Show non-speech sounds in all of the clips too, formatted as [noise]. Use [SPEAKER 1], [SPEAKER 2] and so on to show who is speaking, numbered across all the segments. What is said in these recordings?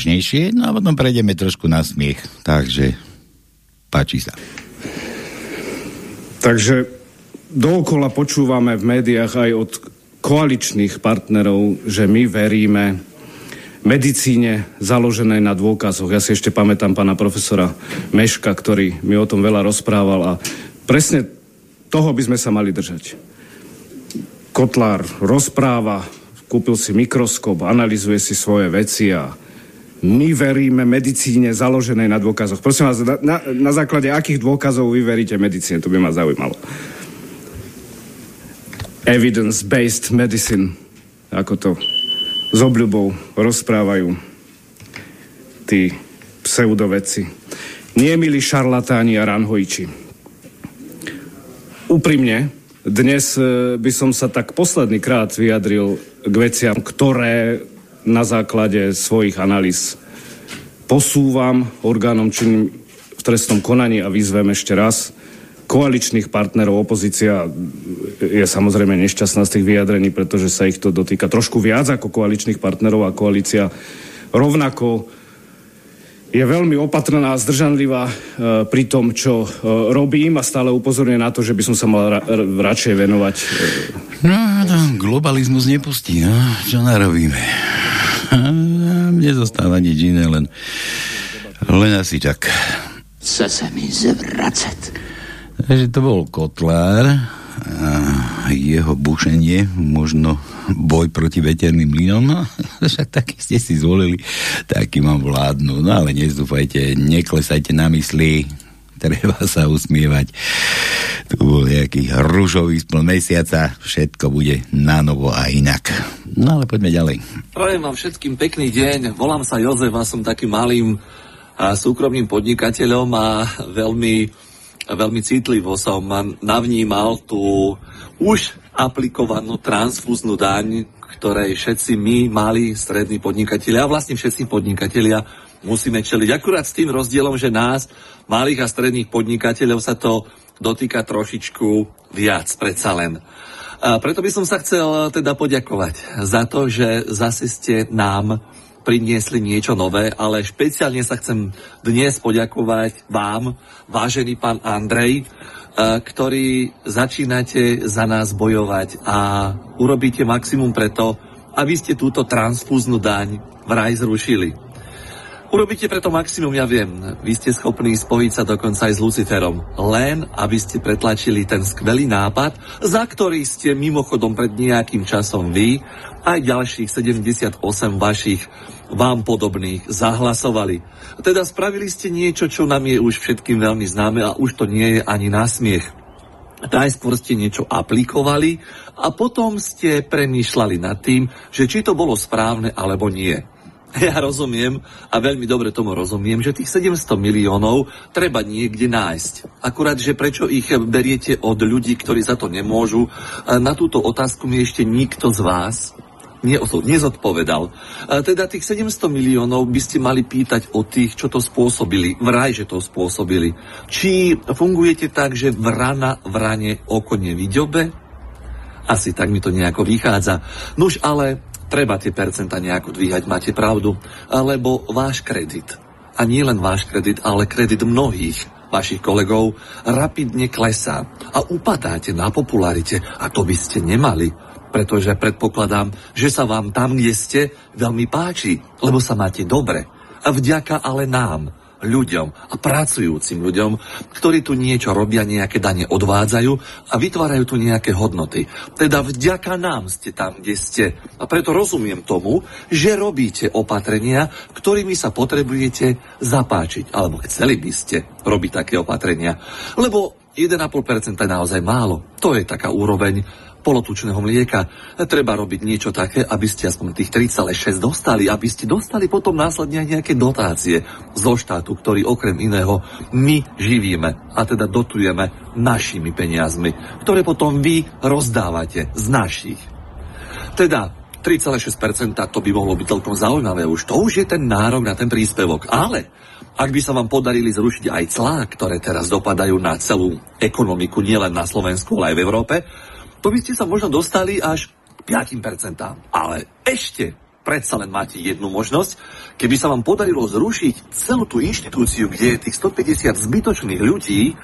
[SPEAKER 1] vážnejšie, no a potom prejdeme trošku na smiech. Takže páči sa.
[SPEAKER 2] Takže dookola počúvame v médiách aj od koaličných partnerov, že my veríme medicíne založenej na dôkazoch. Ja si ešte pamätám pána profesora Meška, ktorý mi o tom veľa rozprával a presne toho by sme sa mali držať. Kotlár rozpráva, kúpil si mikroskop, analizuje si svoje veci a my veríme medicíne založenej na dôkazoch. Prosím vás, na, na základe akých dôkazov vy veríte medicíne? To by ma zaujímalo. Evidence-based medicine, ako to s obľubou rozprávajú tí pseudovedci. Nie milí šarlatáni a ranhojči. Úprimne, dnes e, by som sa tak posledný krát vyjadril k veciam, ktoré na základe svojich analýz posúvam orgánom činným v trestnom konaní a vyzvem ešte raz koaličných partnerov. Opozícia je samozrejme nešťastná z tých vyjadrení, pretože sa ich to dotýka trošku viac ako koaličných partnerov a koalícia rovnako je veľmi opatrná a zdržanlivá e, pri tom, čo e, robím a stále upozorňuje na to, že by som sa mal ra- radšej venovať. E...
[SPEAKER 1] No, to globalizmus nepustí, no. Čo narobíme? [laughs] Mne zostáva nič iné, len, len asi tak.
[SPEAKER 3] Chce sa mi zvracať.
[SPEAKER 1] Takže to bol Kotlár a jeho bušenie, možno boj proti veterným mlynom, no, [laughs] však taký ste si zvolili, taký mám vládnu, no ale nezúfajte, neklesajte na mysli, treba [laughs] sa usmievať. Tu bol nejaký rúžový spln mesiaca, všetko bude na novo a inak. No ale poďme ďalej.
[SPEAKER 4] Prajem vám všetkým pekný deň, volám sa Jozef a som takým malým a súkromným podnikateľom a veľmi veľmi citlivo som navnímal tú už aplikovanú transfúznu daň, ktorej všetci my, malí, strední podnikatelia a vlastne všetci podnikatelia musíme čeliť. Akurát s tým rozdielom, že nás, malých a stredných podnikateľov, sa to dotýka trošičku viac, predsa len. A preto by som sa chcel teda poďakovať za to, že zase ste nám priniesli niečo nové, ale špeciálne sa chcem dnes poďakovať vám, vážený pán Andrej, ktorý začínate za nás bojovať a urobíte maximum preto, aby ste túto transfúznu daň vraj zrušili. Urobíte preto maximum, ja viem. Vy ste schopní spojiť sa dokonca aj s Luciferom. Len, aby ste pretlačili ten skvelý nápad, za ktorý ste mimochodom pred nejakým časom vy, aj ďalších 78 vašich vám podobných zahlasovali. Teda spravili ste niečo, čo nám je už všetkým veľmi známe a už to nie je ani na smiech. Najskôr ste niečo aplikovali a potom ste premýšľali nad tým, že či to bolo správne alebo nie. [laughs] Ja rozumiem a veľmi dobre tomu rozumiem, že tých 700 miliónov treba niekde nájsť. Akurát, že prečo ich beriete od ľudí, ktorí za to nemôžu, na túto otázku mi ešte nikto z vás nezodpovedal. Teda tých 700 miliónov by ste mali pýtať o tých, čo to spôsobili. Vraj, že to spôsobili. Či fungujete tak, že vrana vrane oko nevidobe? Asi tak mi to nejako vychádza. Nuž ale treba tie percenta nejako dvíhať, máte pravdu, lebo váš kredit, a nie len váš kredit, ale kredit mnohých vašich kolegov rapidne klesá. A upadáte na popularite. A to by ste nemali, pretože predpokladám, že sa vám tam, kde ste, veľmi páči, lebo sa máte dobre. A vďaka ale nám, ľuďom a pracujúcim ľuďom, ktorí tu niečo robia, nejaké dane odvádzajú a vytvárajú tu nejaké hodnoty. Teda vďaka nám ste tam, kde ste. A preto rozumiem tomu, že robíte opatrenia, ktorými sa potrebujete zapáčiť. Alebo chceli by ste robiť také opatrenia. Lebo 1,5% je naozaj málo. To je taká úroveň polotučného mlieka. Treba robiť niečo také, aby ste aspoň tých 3,6 dostali, aby ste dostali potom následne aj nejaké dotácie zo štátu, ktorý okrem iného my živíme a teda dotujeme našimi peniazmi, ktoré potom vy rozdávate z našich. Teda 3,6% to by mohlo byť celkom zaujímavé už. To už je ten nárok na ten príspevok. Ale ak by sa vám podarili zrušiť aj clá, ktoré teraz dopadajú na celú ekonomiku, nielen na Slovensku, ale aj v Európe, to by ste sa možno dostali až k 5%. Ale ešte predsa len máte jednu možnosť. Keby sa vám podarilo zrušiť celú tú inštitúciu, kde je tých 150 zbytočných ľudí,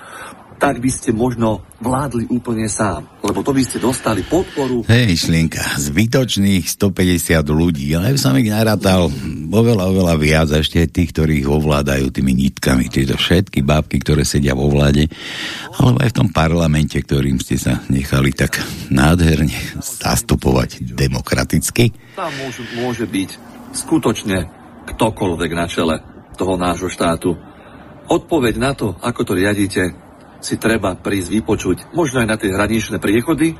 [SPEAKER 4] tak by ste možno vládli úplne sám. Lebo to by ste dostali podporu.
[SPEAKER 1] Hej, myšlienka, zbytočných 150 ľudí, ale som ich narátal oveľa, oveľa viac, ešte tých, ktorí ich ovládajú tými nitkami, tieto všetky bábky, ktoré sedia vo vláde, alebo aj v tom parlamente, ktorým ste sa nechali tak nádherne zastupovať demokraticky.
[SPEAKER 4] Tam môže, môže byť skutočne ktokoľvek na čele toho nášho štátu. Odpoveď na to, ako to riadíte, si treba prísť vypočuť, možno aj na tie hraničné priechody,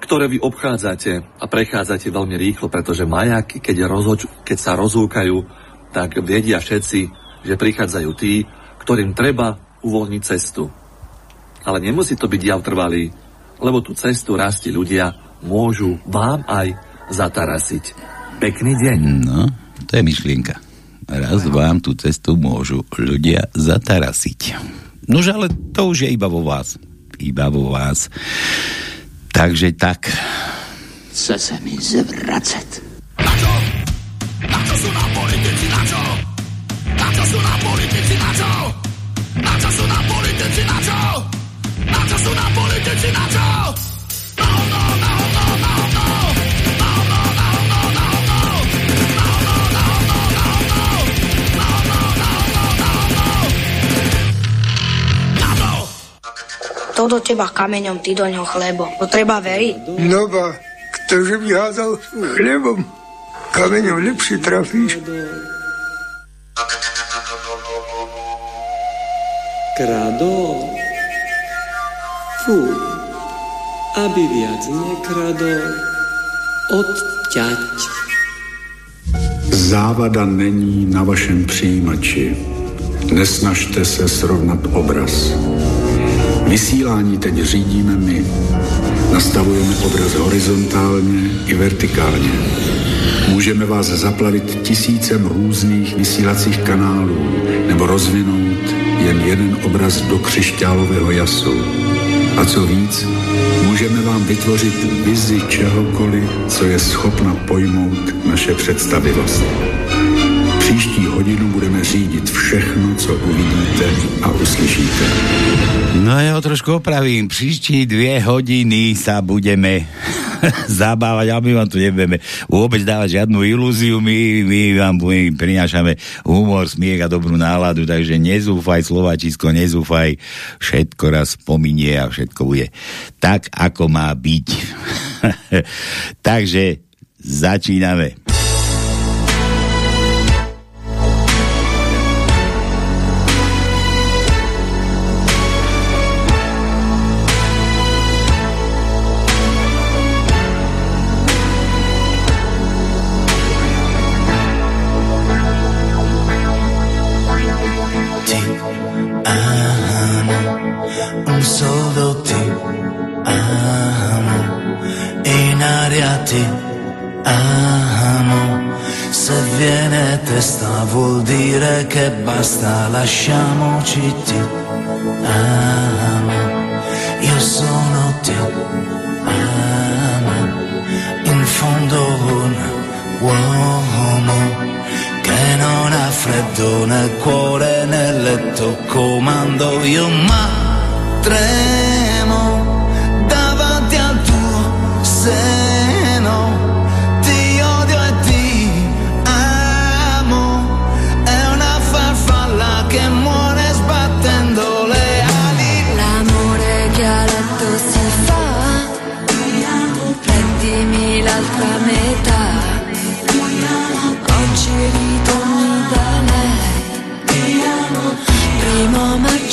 [SPEAKER 4] ktoré vy obchádzate a prechádzate veľmi rýchlo, pretože majaky, keď, rozhoč- keď sa rozhúkajú, tak vedia všetci, že prichádzajú tí, ktorým treba uvoľniť cestu. Ale nemusí to byť jav trvalý, lebo tú cestu rasti ľudia môžu vám aj zatarasiť. Pekný deň.
[SPEAKER 1] No, to je myšlienka. Raz vám tú cestu môžu ľudia zatarasiť. Nože ale to už je iba vo vás. Iba vo vás. Takže tak.
[SPEAKER 3] Chce se mi zvracet.
[SPEAKER 5] Na čo? Na čo sú na politici, na čo? Na čo sú na politici, na čo? Na čo sú na politici, na čo? Na čo sú na politici, na čo? No, no, no, no,
[SPEAKER 6] To do teba kameňom, ty do ňoho chlebo. To treba veriť.
[SPEAKER 7] No ba, ktože by házal chlebom, kameňom lepšie trafíš.
[SPEAKER 8] Kradol. Fú, aby viac nekradol. Odťať.
[SPEAKER 9] Závada není na vašem přijímači. Nesnažte se srovnat obraz. Vysílání teď řídíme my. Nastavujeme obraz horizontálně i vertikálně. Můžeme vás zaplavit tisícem různých vysílacích kanálů nebo rozvinout jen jeden obraz do křišťálového jasu. A co víc, můžeme vám vytvořit vizi čehokoliv, co je schopna pojmout naše představivost. Příští hodinu budeme řídit všechno, co uvidíte a uslyšíte.
[SPEAKER 1] No ja ho trošku opravím. Příští dvě hodiny sa budeme [laughs] zabávať, ale my vám tu nebudeme vôbec dávať žiadnu ilúziu, my, my vám my prinášame humor, smiech a dobrú náladu, takže nezúfaj Slovačisko, nezúfaj, všetko raz pominie a všetko bude tak, ako má byť. [laughs] takže začíname.
[SPEAKER 10] Viene testa vuol dire che basta, lasciamoci ti amo. Io sono ti amo, in fondo un uomo che non ha freddo nel cuore nel letto comando io ma tremo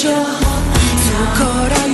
[SPEAKER 11] しょ
[SPEAKER 1] う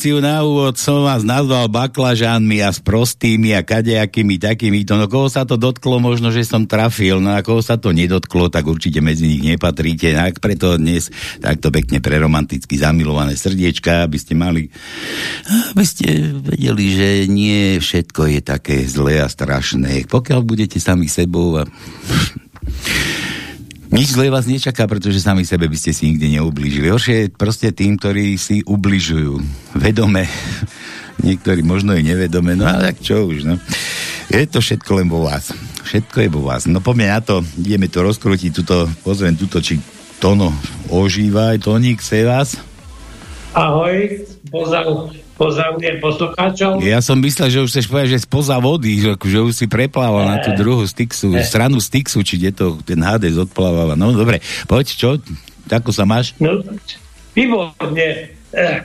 [SPEAKER 1] reláciu na úvod som vás nazval baklažánmi a sprostými a kadejakými takýmito. No koho sa to dotklo, možno, že som trafil. No a koho sa to nedotklo, tak určite medzi nich nepatríte. Tak preto dnes takto pekne pre romanticky zamilované srdiečka, aby ste mali, aby ste vedeli, že nie všetko je také zlé a strašné. Pokiaľ budete sami sebou a nič zlé vás nečaká, pretože sami sebe by ste si nikdy neublížili. Horšie je proste tým, ktorí si ubližujú. Vedome. Niektorí možno i nevedome. No ale tak čo už, no. Je to všetko len vo vás. Všetko je vo vás. No poďme na to. Ideme to rozkrútiť. Tuto, pozriem tuto, či Tono ožíva. Toník, se vás?
[SPEAKER 12] Ahoj, pozdrav, pozdravujem poslucháčov.
[SPEAKER 1] Ja som myslel, že už chceš povedať, že spoza vody, že, že už si preplával na tú druhú Styxu,
[SPEAKER 12] Ne.
[SPEAKER 1] stranu Styxu, či kde to ten Hades odplávala. No dobre, poď, čo? Ako sa máš?
[SPEAKER 12] No, výborne. Eh,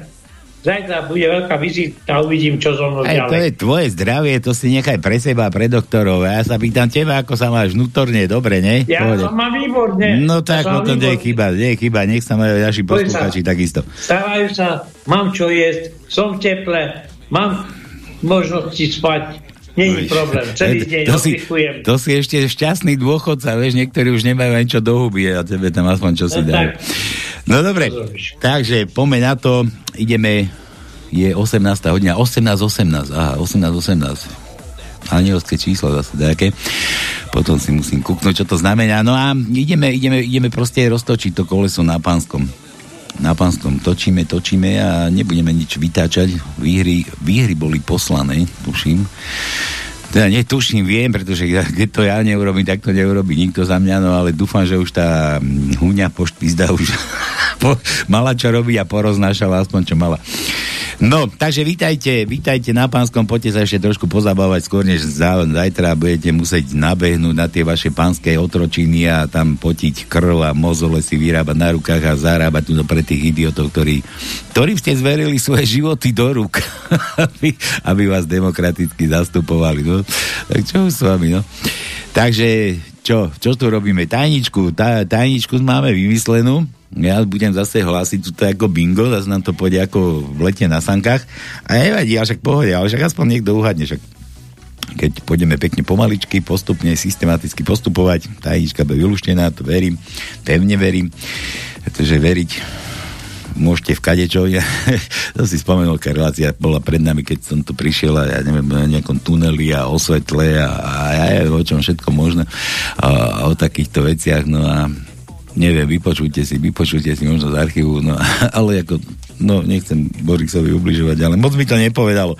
[SPEAKER 12] Zajtra bude veľká vizita, uvidím, čo so mnou
[SPEAKER 1] Aj to
[SPEAKER 12] ďalej.
[SPEAKER 1] je tvoje zdravie, to si nechaj pre seba, pre doktorov. Ja sa pýtam teba, ako sa máš vnútorne, dobre, ne?
[SPEAKER 12] Ja
[SPEAKER 1] Pohode.
[SPEAKER 12] som mám výborne.
[SPEAKER 1] No tak,
[SPEAKER 12] Ja
[SPEAKER 1] potom nie je chyba, nie je chyba, nech sa majú naši
[SPEAKER 12] Poď sa.
[SPEAKER 1] posluchači takisto.
[SPEAKER 12] Stávajú sa, mám čo jesť, som v teple, mám možnosti spať, není problém. [laughs] Celý
[SPEAKER 1] To-
[SPEAKER 12] deň
[SPEAKER 1] to si,
[SPEAKER 12] oddychujem.
[SPEAKER 1] to si ešte šťastný dôchodca, vieš, niektorí už nemajú ani čo do huby a tebe tam aspoň čo si
[SPEAKER 12] No
[SPEAKER 1] dajú.
[SPEAKER 12] tak.
[SPEAKER 1] No dobre, takže poďme na to, ideme, je 18. hodina, 18.18, aha, 18.18. Anielské číslo zase nejaké. Potom si musím kúknúť, čo to znamená. No a ideme, ideme, ideme proste roztočiť to koleso na pánskom. Na pánskom točíme, točíme a nebudeme nič vytáčať. Výhry, výhry boli poslané, tuším. Teda netuším, viem, pretože keď to ja neurobím, tak to neurobí nikto za mňa, no ale dúfam, že už tá mm, huňa poštpizda už [laughs] po, mala čo robiť a poroznášala aspoň čo mala. No, takže vítajte, vítajte na pánskom, poďte sa ešte trošku pozabávať skôr, než za, zajtra budete musieť nabehnúť na tie vaše pánske otročiny a tam potiť krv a mozole si vyrábať na rukách a zarábať tu pre tých idiotov, ktorí, ktorým ste zverili svoje životy do rúk, [laughs] aby, aby vás demokraticky zastupovali. No. Tak čo s vami, no? Takže, čo, čo tu robíme? Tajničku, tá, tajničku máme vymyslenú. Ja budem zase hlásiť tuto ako bingo, zase nám to pôjde ako v lete na sankách. A nevadí, ale však pohode, ale však aspoň niekto uhadne, však keď pôjdeme pekne pomaličky, postupne, systematicky postupovať, tajnička bude vylúštená, to verím, pevne verím, pretože veriť môžete v kadečo. Ja, [laughs] to si spomenul, aká relácia bola pred nami, keď som tu prišiel a ja neviem, na nejakom tuneli a o svetle a, a ja o čom všetko možno a, a o takýchto veciach, no a neviem, vypočujte si, vypočujte si možno z archívu, no [laughs] ale ako, no nechcem Borisovi ubližovať, ale moc mi to nepovedalo,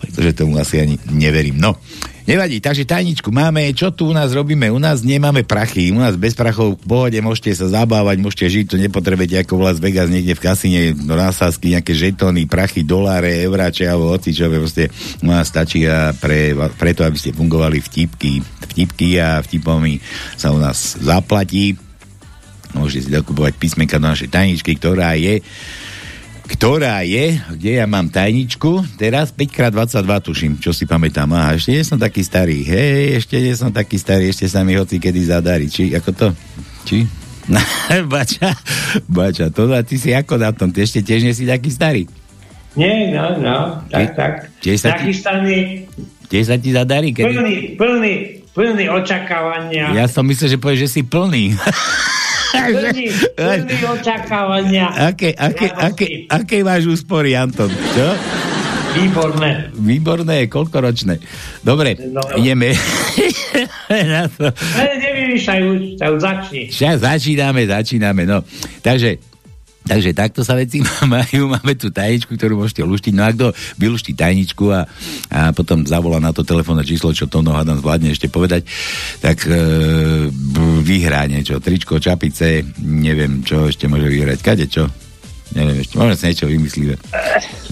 [SPEAKER 1] pretože tomu asi ani neverím. No, nevadí, takže tajničku máme, čo tu u nás robíme? U nás nemáme prachy, u nás bez prachov v pohode môžete sa zabávať, môžete žiť, to nepotrebujete ako v Las Vegas niekde v kasíne, násázky, nejaké žetóny, prachy, doláre, euráče alebo hocičové, proste u nás stačí a pre, preto, aby ste fungovali vtipky, vtipky a vtipami sa u nás zaplatí môžete si dokupovať písmenka do našej tajničky, ktorá je ktorá je, kde ja mám tajničku, teraz 5x22 tuším, čo si pamätám. Aha, ešte nie som taký starý, hej, ešte nie som taký starý, ešte sa mi hoci kedy zadarí. Či, ako to? Či? [laughs] bača, bača, to a ty si ako na tom, ty ešte tiež nie si taký starý.
[SPEAKER 12] Nie, no, no, tak, tak.
[SPEAKER 1] Tiež sa ti, tiež sa ti zadarí, kedy...
[SPEAKER 12] plný, plný, plný očakávania.
[SPEAKER 1] Ja som myslel, že povieš, že si plný.
[SPEAKER 12] Plný, plný očakávania.
[SPEAKER 1] Aké, aké, aké, aké máš úspory, Anton? Čo?
[SPEAKER 12] Výborné.
[SPEAKER 1] Výborné, koľkoročné. Dobre,
[SPEAKER 12] No.
[SPEAKER 1] ideme [laughs] na to.
[SPEAKER 12] Nevymýšľaj už, začni.
[SPEAKER 1] Začíname, začíname, no. Takže, takže takto sa veci [laughs] majú. Máme tu tajničku, ktorú môžete luštiť. No a kto vyluští tajničku a, a potom zavolá na to telefónne číslo, čo to hádam zvládne ešte povedať, tak e, vyhrá niečo. Tričko, čapice, neviem, čo ešte môže vyhrať. Kade, čo? Neviem ešte, možno si niečo vymyslíme.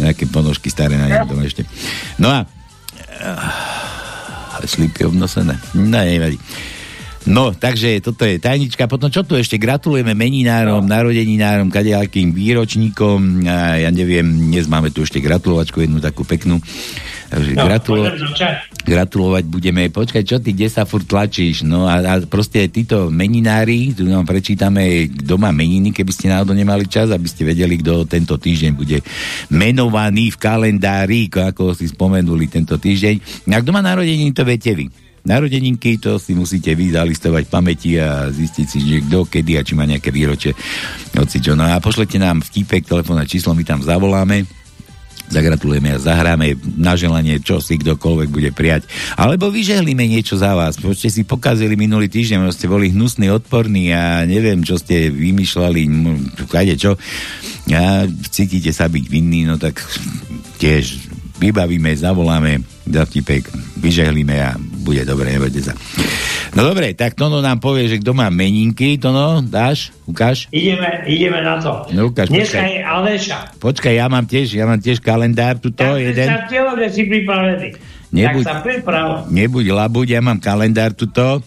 [SPEAKER 1] Nejaké ponožky staré na niekto ešte. No a uh, slípy obnosené. No, nevadí. No, takže toto je tajnička. Potom čo tu ešte? Gratulujeme meninárom, narodeninárom, kadejakým výročníkom. A ja neviem, dnes máme tu ešte gratulovačku jednu takú peknú. Takže
[SPEAKER 12] No,
[SPEAKER 1] gratulo- gratulovať budeme. Počkaj, čo ty, kde sa furt tlačíš? No a, a proste títo meninári, tu nám prečítame doma meniny, keby ste náhodou nemali čas, aby ste vedeli, kto tento týždeň bude menovaný v kalendári, ako si spomenuli tento týždeň. Ak doma narodení, to viete vy. Narodeninky, to si musíte vy zalistovať pamäti a zistiť si, že kto, kedy a či má nejaké výročie. Hoci čo. No a pošlete nám vtipek, telefónne číslo, my tam zavoláme zagratulujeme a zahráme na želanie, čo si kdokoľvek bude prijať. Alebo vyžehlíme niečo za vás. Počte si pokazili minulý týždeň, ste boli hnusní, odporní a neviem, čo ste vymýšľali, kade čo. A cítite sa byť vinní, no tak tiež vybavíme, zavoláme, za vtipek, vyžehlíme a bude dobre, nebojte sa. No dobre, tak Tono nám povie, že kto má meninky, Tono, dáš, ukáž?
[SPEAKER 12] Ideme, ideme na to.
[SPEAKER 1] No, ukáž,
[SPEAKER 12] Dneska
[SPEAKER 1] počkaj.
[SPEAKER 12] je Aleša.
[SPEAKER 1] Počkaj, ja mám tiež, ja mám tiež kalendár, tuto
[SPEAKER 12] Tak
[SPEAKER 1] jeden.
[SPEAKER 12] že si pripravený.
[SPEAKER 1] Nebuď.
[SPEAKER 12] Tak sa priprav.
[SPEAKER 1] Nebuď labuť, ja mám kalendár tuto.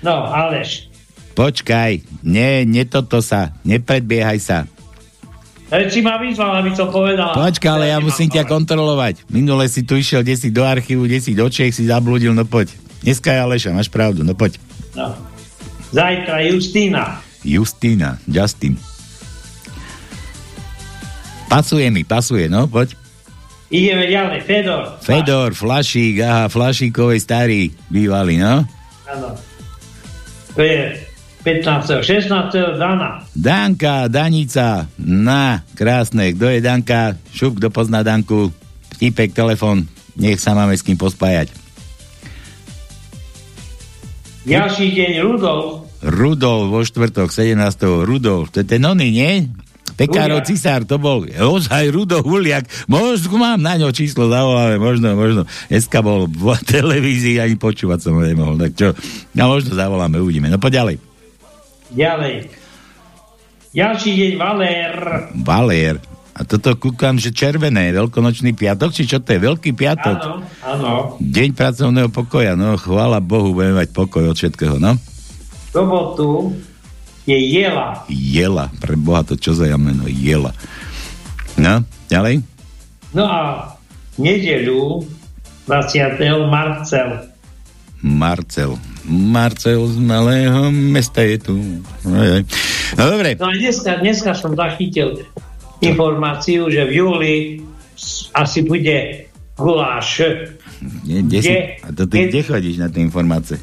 [SPEAKER 12] No, Aleš.
[SPEAKER 1] Počkaj, nie, nie toto sa, nepredbiehaj sa.
[SPEAKER 12] E, si ma vyzval, aby som povedal.
[SPEAKER 1] Počkaj, ale ja musím ťa kontrolovať. Minule si tu išiel, kde si do archívu, kde si do Čech, si zabludil, no poď. Dneska je Aleša, máš pravdu, no poď.
[SPEAKER 12] No. Zajtra Justína.
[SPEAKER 1] Justína, Justin. Pasuje mi, pasuje, no poď.
[SPEAKER 12] Ideme ďalej. Fedor.
[SPEAKER 1] Fedor, Flašík, aha, Flašíkovej starý, bývalý, no.
[SPEAKER 12] Áno. To je 15. 16. Dana.
[SPEAKER 1] Danka, Danica, na, krásne, kto je Danka? Šup, kto pozná Danku? Vtipek, telefon, nech sa máme s kým pospájať.
[SPEAKER 12] Ďalší deň Rudolf.
[SPEAKER 1] Rudolf vo štvrtok, 17. Rudolf, to je ten oný, nie? Pekárov cisár, to bol ozaj Rudolf Uliak. Možno mám na ňo číslo zavoláme, možno, možno. Dneska bol v [laughs] televízii, ani počúvať som ho nemohol. Tak čo, no možno zavoláme, uvidíme. No poď ďalej.
[SPEAKER 12] Ďalej. Ďalší deň Valér.
[SPEAKER 1] Valér. A toto kúkam, že červené, veľkonočný piatok, či čo to je, veľký piatok?
[SPEAKER 12] Áno, áno.
[SPEAKER 1] Deň pracovného pokoja, no chvála Bohu, budeme mať pokoj od všetkého, no.
[SPEAKER 12] Sobotu je Jela.
[SPEAKER 1] Jela, pre Boha to čo za jameno, Jela. No, ďalej?
[SPEAKER 12] No a v nedeľu 20. Marcel.
[SPEAKER 1] Marcel. Marcel z malého mesta je tu. Ojej. No dobre,
[SPEAKER 12] No dneska, dneska som zachytil informáciu, že v júli asi bude guláš.
[SPEAKER 1] kde si,
[SPEAKER 12] Kde?
[SPEAKER 1] a to ty kde chodíš na tie informácie?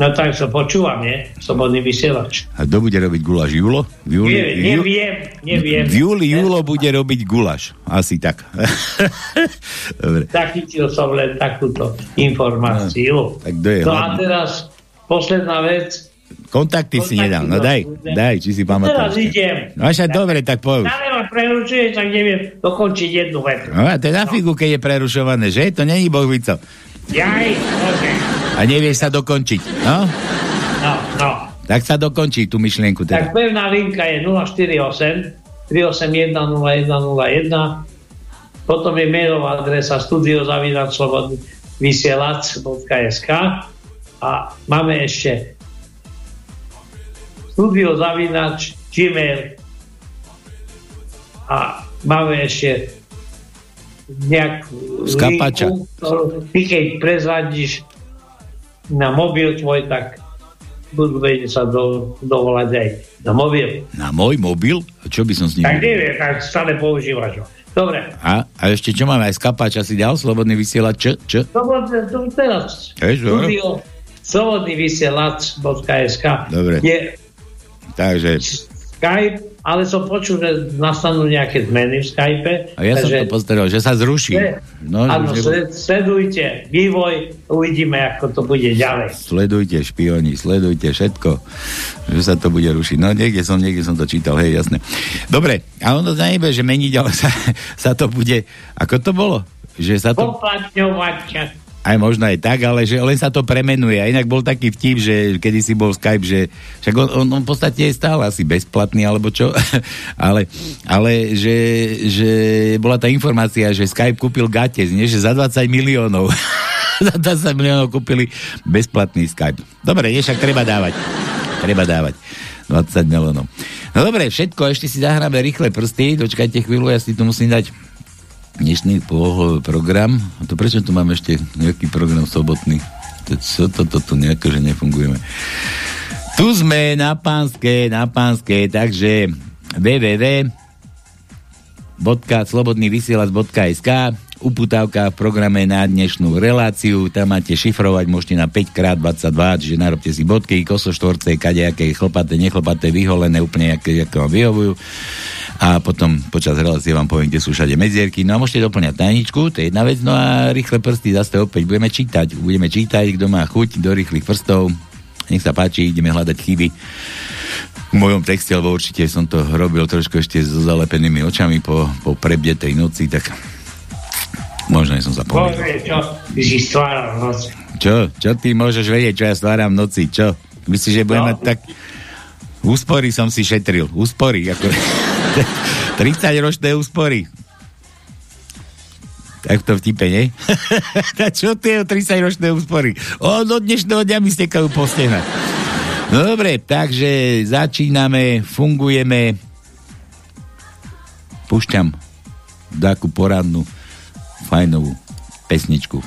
[SPEAKER 12] No tak sa počúvam, nie? Slobodný vysielač.
[SPEAKER 1] A kto bude robiť gulaš? Julo? V júli,
[SPEAKER 12] Nie, neviem, neviem.
[SPEAKER 1] v júli Julo bude robiť gulaš. Asi tak. [laughs] dobre.
[SPEAKER 12] Zachytil som len takúto informáciu.
[SPEAKER 1] Tak kto je
[SPEAKER 12] No a teraz posledná vec.
[SPEAKER 1] Kontakty si
[SPEAKER 12] Kontakty
[SPEAKER 1] nedal. No daj, daj, či si
[SPEAKER 12] Teraz
[SPEAKER 1] pamätáš.
[SPEAKER 12] idem.
[SPEAKER 1] No však dobre, tak povedz.
[SPEAKER 12] Stále ma prerušuje, tak neviem dokončiť jednu vetu.
[SPEAKER 1] No a to je na figu, keď je prerušované, že? To není bohvico.
[SPEAKER 12] Jaj, môže.
[SPEAKER 1] A nevieš sa dokončiť. No?
[SPEAKER 12] No, no.
[SPEAKER 1] Tak sa dokončí tú myšlienku
[SPEAKER 12] Tak
[SPEAKER 1] teda.
[SPEAKER 12] pevná linka je 048 381 0101 potom je mailová adresa studiozavinačslobodný vysielač.sk a máme ešte studiozavinač gmail a máme ešte nejakú
[SPEAKER 1] Skapača.
[SPEAKER 12] linku, ktorú ty keď prezradíš na mobil tvoj, tak budú vedieť sa do, dovolať aj na mobil.
[SPEAKER 1] Na môj mobil? A čo by som s ním...
[SPEAKER 12] Tak neviem, tak stále používaš ho. Dobre,
[SPEAKER 1] A, a ešte čo máme? Aj skapač asi dal? Slobodný vysielať? Čo? Čo?
[SPEAKER 12] bol to teraz.
[SPEAKER 1] Čo?
[SPEAKER 12] Studio slobodný vysielač.sk
[SPEAKER 1] Dobre.
[SPEAKER 12] je
[SPEAKER 1] Takže...
[SPEAKER 12] Skype, ale som počul, že nastanú nejaké zmeny v Skype.
[SPEAKER 1] A ja som
[SPEAKER 12] takže-
[SPEAKER 1] to postaral, že sa zruší. No,
[SPEAKER 12] Áno,
[SPEAKER 1] že-
[SPEAKER 12] sled, sledujte vývoj, uvidíme, ako to bude ďalej.
[SPEAKER 1] Sledujte špioni, sledujte všetko, že sa to bude rušiť. No niekde som, niekde som to čítal, hej, jasné. Dobre, a ono to že meniť, ale [laughs] sa, sa to bude, ako to bolo? Že sa to,
[SPEAKER 12] Poplatňovať.
[SPEAKER 1] Aj možno aj tak, ale že len sa to premenuje. A inak bol taký vtip, že kedy si bol Skype, že však on, on, on v podstate je stále asi bezplatný, alebo čo, [laughs] ale, ale že, že bola tá informácia, že Skype kúpil Gates, nie, že za 20 miliónov. [laughs] za 20 miliónov kúpili bezplatný Skype. Dobre, nie, však treba dávať. Treba dávať. 20 miliónov. No dobre, všetko, ešte si zahráme rýchle prsty, dočkajte chvíľu, ja si tu musím dať dnešný pohľadový program. A to prečo tu máme ešte nejaký program sobotný? To, čo toto tu nejako, že nefungujeme. Tu sme na pánske, na pánske, takže www slobodnývysielac.sk uputávka v programe na dnešnú reláciu, tam máte šifrovať, môžete na 5x22, čiže narobte si bodky, kosoštvorce, kadejaké chlpaté, nechlpaté, vyholené, úplne aké, aké vám vyhovujú. A potom počas relácie vám poviem, kde sú všade medzierky. No a môžete doplňať tajničku, to je jedna vec, no a rýchle prsty zase opäť budeme čítať. Budeme čítať, kto má chuť do rýchlych prstov. Nech sa páči, ideme hľadať chyby v mojom texte, lebo určite som to robil trošku ešte so zalepenými očami po, po prebdetej noci, tak možno som sa
[SPEAKER 12] povedal. čo.
[SPEAKER 1] Čo? Čo ty môžeš vedieť, čo ja stváram v noci? Čo? Myslíš, že budem no. mať tak... Úspory som si šetril. Úspory. Ako... [laughs] 30 ročné úspory. Tak to vtipe, nie? [laughs] čo tie 30 ročné úspory? O, do dnešného dňa mi stekajú po. No dobre, takže začíname, fungujeme. Púšťam takú poradnú, fajnovú pesničku.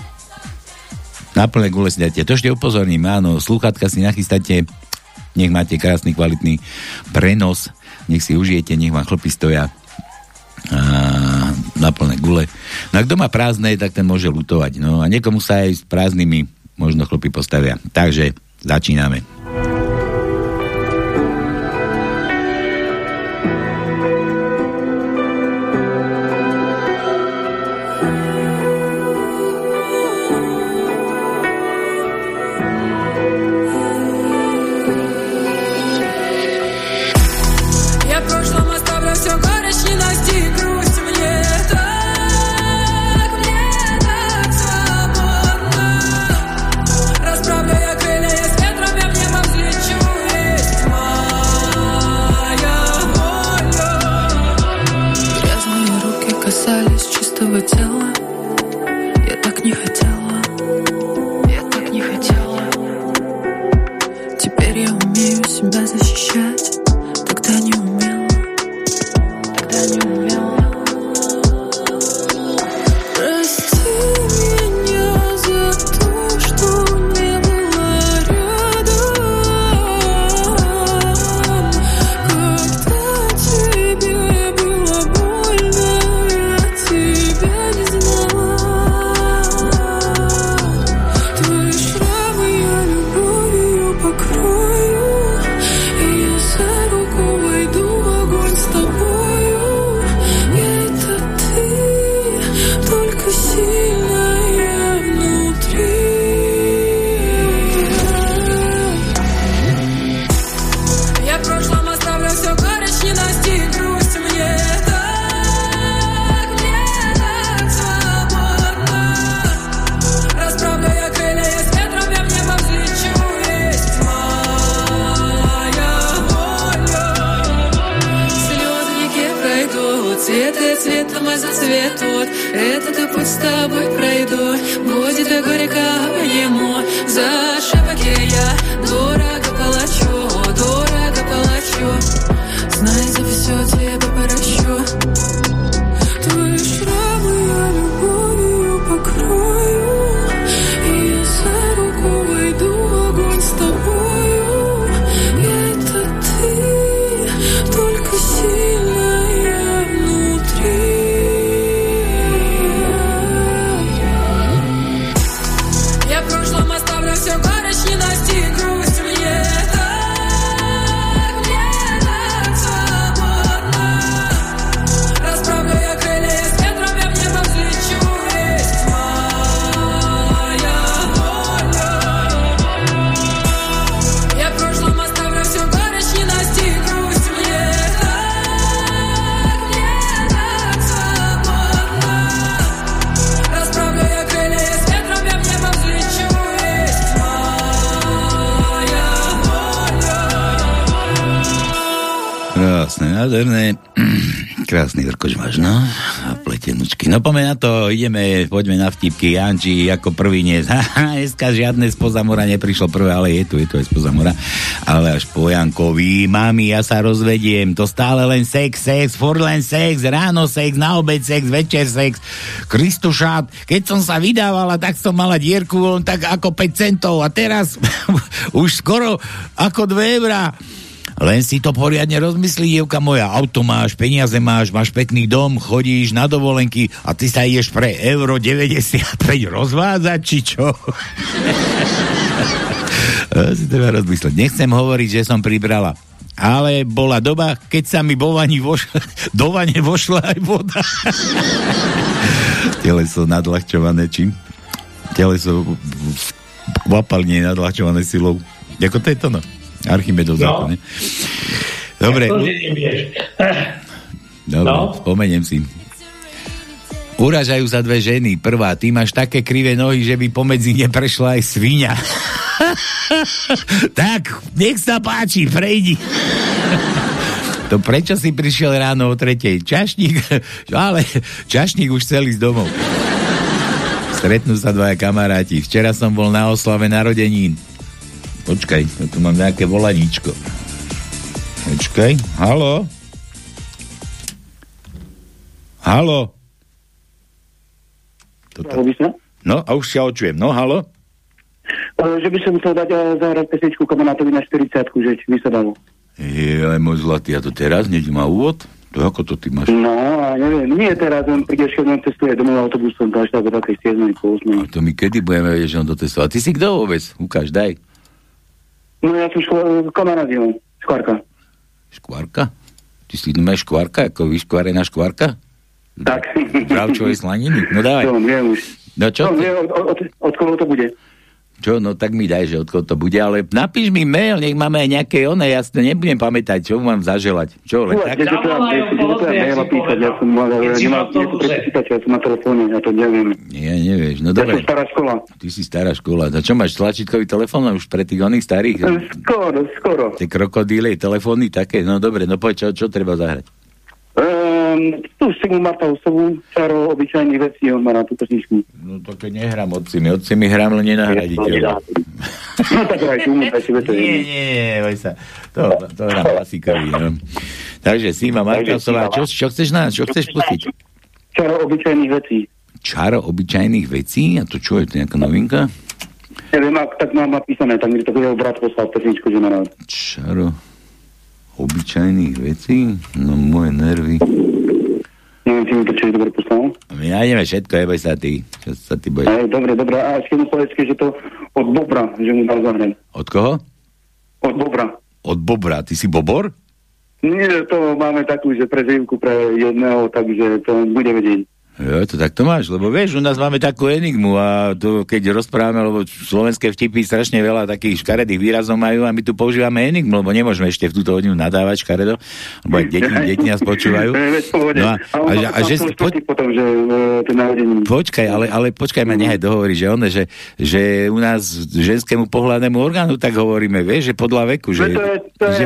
[SPEAKER 1] Na plné gule si dáte. To ešte upozorním, áno, sluchatka si nachystáte, nech máte krásny, kvalitný prenos, nech si užijete, nech vám chlpy stoja a na plné gule. No a kto má prázdne, tak ten môže lutovať. No a niekomu sa aj s prázdnymi možno chlpy postavia. Takže začíname. Ideme, poďme na vtipky. Janči ako prvý dnes. [laughs] Dneska žiadne spoza mora neprišlo prvé, ale je tu, je tu aj spoza mora. Ale až po Jankovi. Mami, ja sa rozvediem. To stále len sex, sex, furt len sex, ráno sex, na obed sex, večer sex. Kristušát, keď som sa vydávala, tak som mala dierku len tak ako 5 centov a teraz [laughs] už skoro ako 2 eurá. Len si to poriadne rozmyslí, dievka moja. Auto máš, peniaze máš, máš pekný dom, chodíš na dovolenky a ty sa ideš pre euro 95 rozvádzať, či čo? [laughs] si treba rozmyslieť. Nechcem hovoriť, že som pribrala. Ale bola doba, keď sa mi vani vošla, [laughs] do vane vošla aj voda. [laughs] Teleso nadľahčované čím? Teleso kvapalne nadľahčované silou. Ako to je to, no? Archimedov no. zákon? Dobre.
[SPEAKER 12] Ja to, že nevieš.
[SPEAKER 1] Dobre, no? spomeniem si. Uražajú sa dve ženy. Prvá, ty máš také krivé nohy, že by pomedzi neprešla aj svinia. [laughs] tak, nech sa páči, prejdi. to prečo si prišiel ráno o tretej? Čašník, [laughs] ale čašník už chcel ísť domov. Stretnú sa dvaja kamaráti. Včera som bol na oslave narodenín. Počkaj, ja tu mám nejaké volaníčko. Počkaj, halo? Halo? Toto. No, a už sa očujem. No, halo?
[SPEAKER 13] Že by som chcel dať eh, zahrať pesničku kamarátovi na 40 že či by sa dalo.
[SPEAKER 1] Je, ale môj zlatý, a to teraz hneď má úvod? To ako to ty máš?
[SPEAKER 13] No, a neviem, nie teraz, on príde, keď cestuje domov autobusom, až tak do takej 7. po 8.
[SPEAKER 1] A to my kedy budeme vedieť, že on to testoval? Ty si kto vôbec? Ukáž, daj.
[SPEAKER 13] No ja som ško- kamarát jeho, škvárka.
[SPEAKER 1] Škvárka? Ty si máš škvárka, ako vyškvarená škvárka?
[SPEAKER 13] Tak.
[SPEAKER 1] Pravčovej slaniny? No dávaj.
[SPEAKER 13] To, viem už.
[SPEAKER 1] No čo?
[SPEAKER 13] No, viem, od, od, od koho to bude.
[SPEAKER 1] Čo, no tak mi daj, že odkiaľ to bude, ale napíš mi mail, nech máme aj nejaké one, ja si to nebudem pamätať, čo mám zaželať. Čo, len tak?
[SPEAKER 13] Ja som ja na telefóne, ja to neviem.
[SPEAKER 1] Nie, nevieš, no
[SPEAKER 13] Ja
[SPEAKER 1] dobre.
[SPEAKER 13] som stará škola.
[SPEAKER 1] Ty si stará škola. A čo máš, tlačítkový telefón už pre tých oných starých?
[SPEAKER 13] Skoro, skoro.
[SPEAKER 1] Tie krokodíly, telefóny také, no dobre, no poď, čo, čo treba zahrať?
[SPEAKER 13] Um, tu Sigmund Marta Usovu, čaro obyčajných vecí, on má na túto knižku.
[SPEAKER 1] No to keď nehrám otcimi, otcimi hrám len nenahraditeľ. [laughs]
[SPEAKER 13] No tak hraj tu, daj si vecí.
[SPEAKER 1] Nie, nie, nie, sa. To, to hrám klasikovi, no. Takže Sima Markasová, čo, čo chceš nás, čo chceš pustiť?
[SPEAKER 13] Čaro obyčajných vecí.
[SPEAKER 1] Čaro obyčajných vecí? A to čo je to nejaká novinka?
[SPEAKER 13] Neviem, ak tak mám napísané, tak mi to jeho brat poslal pesničku, že rád.
[SPEAKER 1] Čaro obyčajných vecí? No moje nervy.
[SPEAKER 13] Neviem, či mi to čiže dobre poslal.
[SPEAKER 1] My nájdeme všetko, neboj sa ty. Čo sa ty bojíš?
[SPEAKER 13] Aj, dobre, dobre. A ešte mu povedz, že to od Bobra, že mu dal zahrať.
[SPEAKER 1] Od koho?
[SPEAKER 13] Od Bobra.
[SPEAKER 1] Od Bobra. Ty si Bobor?
[SPEAKER 13] Nie, to máme takú, že prezivku pre jedného, takže to bude vedieť.
[SPEAKER 1] Jo, to tak to máš, lebo vieš, u nás máme takú enigmu a to, keď rozprávame, lebo slovenské vtipy strašne veľa takých škaredých výrazov majú a my tu používame enigmu, lebo nemôžeme ešte v túto hodinu nadávať škaredo, lebo aj deti, [laughs] deti nás počúvajú. No a, a, a, a že, po,
[SPEAKER 13] že e,
[SPEAKER 1] počkaj, ale, ale počkaj ma, nechaj dohovoriť, že one, že, že u nás ženskému pohľadnému orgánu tak hovoríme, vieš, že podľa veku, že...
[SPEAKER 13] to je, to je
[SPEAKER 1] že.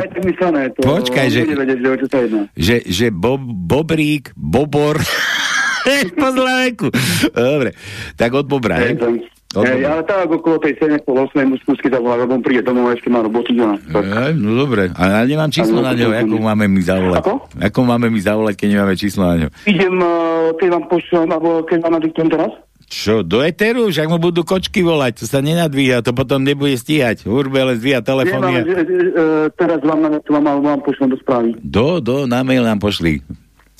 [SPEAKER 13] To
[SPEAKER 1] počkaj, že,
[SPEAKER 13] bude vedieť, že o čo sa jedná.
[SPEAKER 1] že, že bob, bobrík, bobor, [laughs] [laughs] podľa veku. Dobre, tak od bobra, hej? Od
[SPEAKER 13] Hej, ale tak okolo tej 7 po 8 mu skúsky zavolať, lebo on príde domov, ešte má robotu. No.
[SPEAKER 1] Ej, no dobre, a ja nemám číslo na ňo, ako máme my zavolať?
[SPEAKER 13] Ako?
[SPEAKER 1] Ako máme my zavolať, keď nemáme číslo na ňo?
[SPEAKER 13] Idem, uh, keď vám pošlem, alebo keď vám nadiktujem teraz?
[SPEAKER 1] Čo, do Eteru? Však mu budú kočky volať, to sa nenadvíha, to potom nebude stíhať. Urbe len zdvíha telefóny.
[SPEAKER 13] Nemám,
[SPEAKER 1] a-
[SPEAKER 13] že, uh, teraz vám, vám, vám pošlem do správy.
[SPEAKER 1] Do, do, na mail nám pošli.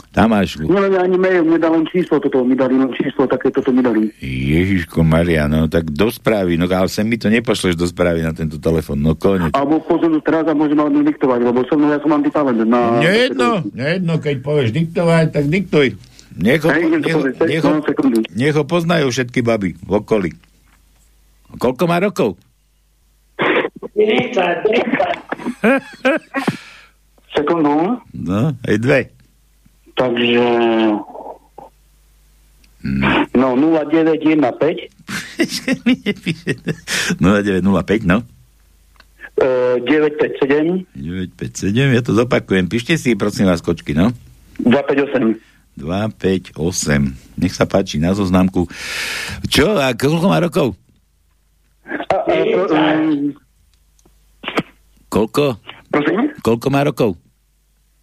[SPEAKER 1] Tam máš.
[SPEAKER 13] Neviem, ani mail, mi dal len číslo toto, mi dali len číslo, také toto mi dali.
[SPEAKER 1] Ježiško Maria, no tak do správy, no ale sem mi to nepošleš do správy na tento telefon, no konec.
[SPEAKER 13] Alebo pozor teraz a môžem vám diktovať, lebo som, ja som antitalent. Na,
[SPEAKER 1] Nejedno, nejedno, keď povieš diktovať, tak diktuj. Nech ho, nech, nech, ho,
[SPEAKER 13] len sekundu.
[SPEAKER 1] nech ho poznajú všetky baby v okolí. Koľko má rokov?
[SPEAKER 12] 40, 30. [laughs]
[SPEAKER 13] Sekundu.
[SPEAKER 1] No, aj dve.
[SPEAKER 13] Takže... No, 0915
[SPEAKER 1] Mi nepíše. 0905, no.
[SPEAKER 13] e, 957
[SPEAKER 1] 957, ja to zopakujem. Píšte si, prosím vás, kočky, no.
[SPEAKER 13] 258.
[SPEAKER 1] 258. Nech sa páči, na zoznamku. Čo? A koľko má rokov? Koľko?
[SPEAKER 13] Prosím?
[SPEAKER 1] Koľko má rokov?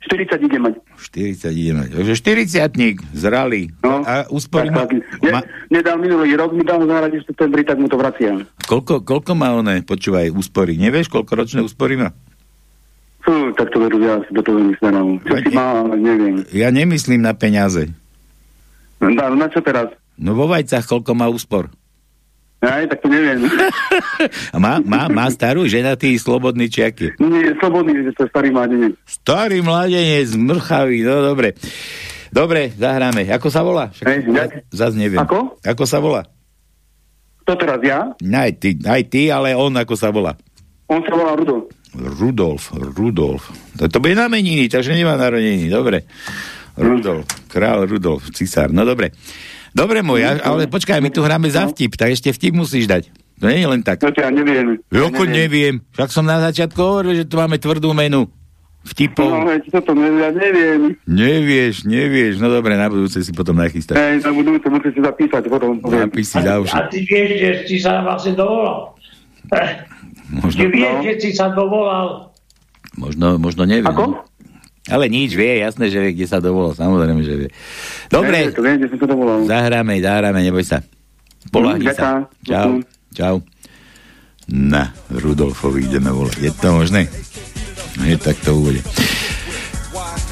[SPEAKER 13] 40 ide mať.
[SPEAKER 1] 40 ide mať. Takže 40 zrali.
[SPEAKER 13] No,
[SPEAKER 1] a úspory.
[SPEAKER 13] Ne,
[SPEAKER 1] má
[SPEAKER 13] nedal minulý rok, mi dal zahrať v septembri, tak mu to vraciam.
[SPEAKER 1] koľko, koľko má one, počúvaj, úspory? Nevieš, koľko ročné úspory má?
[SPEAKER 13] Fú, tak to veru ja si do toho nemyslím. Čo si má, neviem.
[SPEAKER 1] Ja nemyslím na peniaze.
[SPEAKER 13] Na, na čo teraz?
[SPEAKER 1] No vo vajcach koľko má úspor?
[SPEAKER 13] Aj, tak to neviem.
[SPEAKER 1] A [laughs] má, má, má starú ženatý slobodný či aký?
[SPEAKER 13] Nie, slobodný, to je starý mladenec.
[SPEAKER 1] Starý mladenec, mrchavý, no dobre. Dobre, zahráme. Ako sa volá? Však,
[SPEAKER 13] ja-
[SPEAKER 1] Zas neviem.
[SPEAKER 13] Ako?
[SPEAKER 1] Ako sa volá?
[SPEAKER 13] To teraz ja?
[SPEAKER 1] Aj ty, aj ty, ale on ako sa volá.
[SPEAKER 13] On sa volá Rudolf.
[SPEAKER 1] Rudolf, Rudolf. To, to bude na meniny, takže nemá narodeniny. Dobre. Rudolf, král Rudolf, cisár. No dobre. Dobre môj, ja, ale počkaj, my tu hráme za vtip, tak ešte vtip musíš dať. To nie je len tak.
[SPEAKER 13] No to ja neviem.
[SPEAKER 1] Joko neviem. Však som na začiatku hovoril, že tu máme tvrdú menu. Vtipov.
[SPEAKER 13] No, veď toto neviem, ja neviem.
[SPEAKER 1] Nevieš, nevieš. No dobre, na budúce si potom nachystáš.
[SPEAKER 13] Hej, na budúce musíte si zapísať, potom poviem.
[SPEAKER 1] Napíš si za uši.
[SPEAKER 12] A ty vieš, že si sa vlastne dovolal.
[SPEAKER 1] Možno,
[SPEAKER 12] Ty vieš, že si sa dovolal.
[SPEAKER 1] možno, možno neviem.
[SPEAKER 13] Ako?
[SPEAKER 1] Ale nič vie, jasné, že vie, kde sa dovolal. Samozrejme, že vie. Dobre,
[SPEAKER 13] Hej, to viem, som to dovolal.
[SPEAKER 1] zahráme, zahráme, neboj sa. Polahni
[SPEAKER 13] Mm,
[SPEAKER 1] sa. Čau, čau. Na, Rudolfovi ideme volať. Je to možné? Je tak to bude.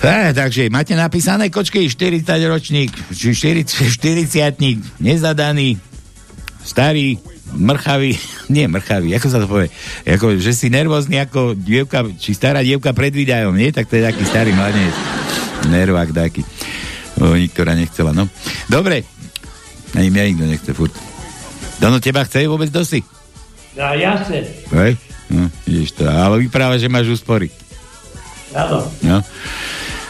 [SPEAKER 1] Eh, takže máte napísané kočky 40 ročník, či 40, 40 nezadaný, starý, mrchavý, [laughs] nie mrchavý, ako sa to povie, ako, že si nervózny ako dievka, či stará dievka pred výdajom, nie? Tak to je taký starý mladec. Nervák taký. O, niktorá nechcela, no. Dobre. Ani mňa nikto nechce furt. Dono, teba chce vôbec dosi?
[SPEAKER 12] Ja, jasne.
[SPEAKER 1] Hej? No, vidíš to. Ale vypráva, že máš úspory.
[SPEAKER 12] Áno.
[SPEAKER 1] No.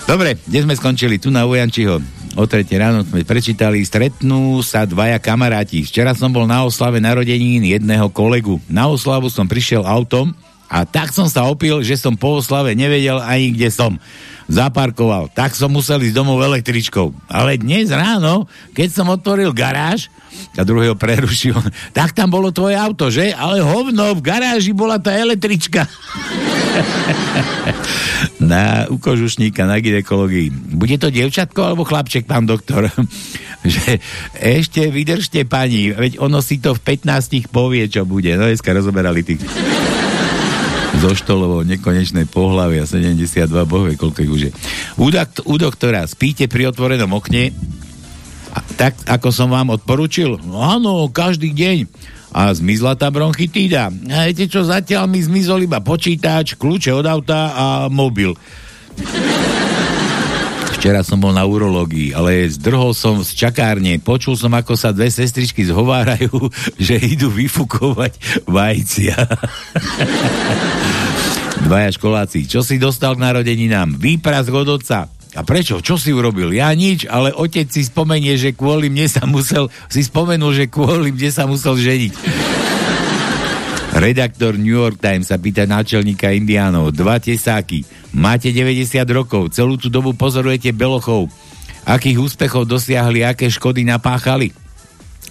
[SPEAKER 1] Dobre, kde sme skončili? Tu na Ujančiho. O tretie ráno sme prečítali, stretnú sa dvaja kamaráti. Včera som bol na oslave narodenín jedného kolegu. Na oslavu som prišiel autom a tak som sa opil, že som po oslave nevedel ani kde som. Zaparkoval. Tak som musel ísť domov električkou. Ale dnes ráno, keď som otvoril garáž, a druhého prerušil, [laughs] tak tam bolo tvoje auto, že? Ale hovno, v garáži bola tá električka. [laughs] na u na ginekologii. Bude to dievčatko alebo chlapček, pán doktor? [laughs] že ešte vydržte pani, veď ono si to v 15 povie, čo bude. No dneska rozoberali tých zo štolovo nekonečné pohlavy a 72 bohve, koľko ich už je. U, dak- u doktora spíte pri otvorenom okne, a, tak ako som vám odporučil? No áno, každý deň. A zmizla tá bronchitída. A viete čo, zatiaľ mi zmizol iba počítač, kľúče od auta a mobil. Včera som bol na urológii, ale zdrhol som z čakárne. Počul som, ako sa dve sestričky zhovárajú, [laughs] že idú vyfukovať vajcia. [laughs] Dvaja školáci. Čo si dostal k narodeninám? Výprask od otca. A prečo? Čo si urobil? Ja nič, ale otec si spomenie, že kvôli mne sa musel, si spomenul, že kvôli mne sa musel ženiť. Redaktor New York Times sa pýta náčelníka Indiánov. Dva tesáky. Máte 90 rokov. Celú tú dobu pozorujete belochov. Akých úspechov dosiahli, aké škody napáchali?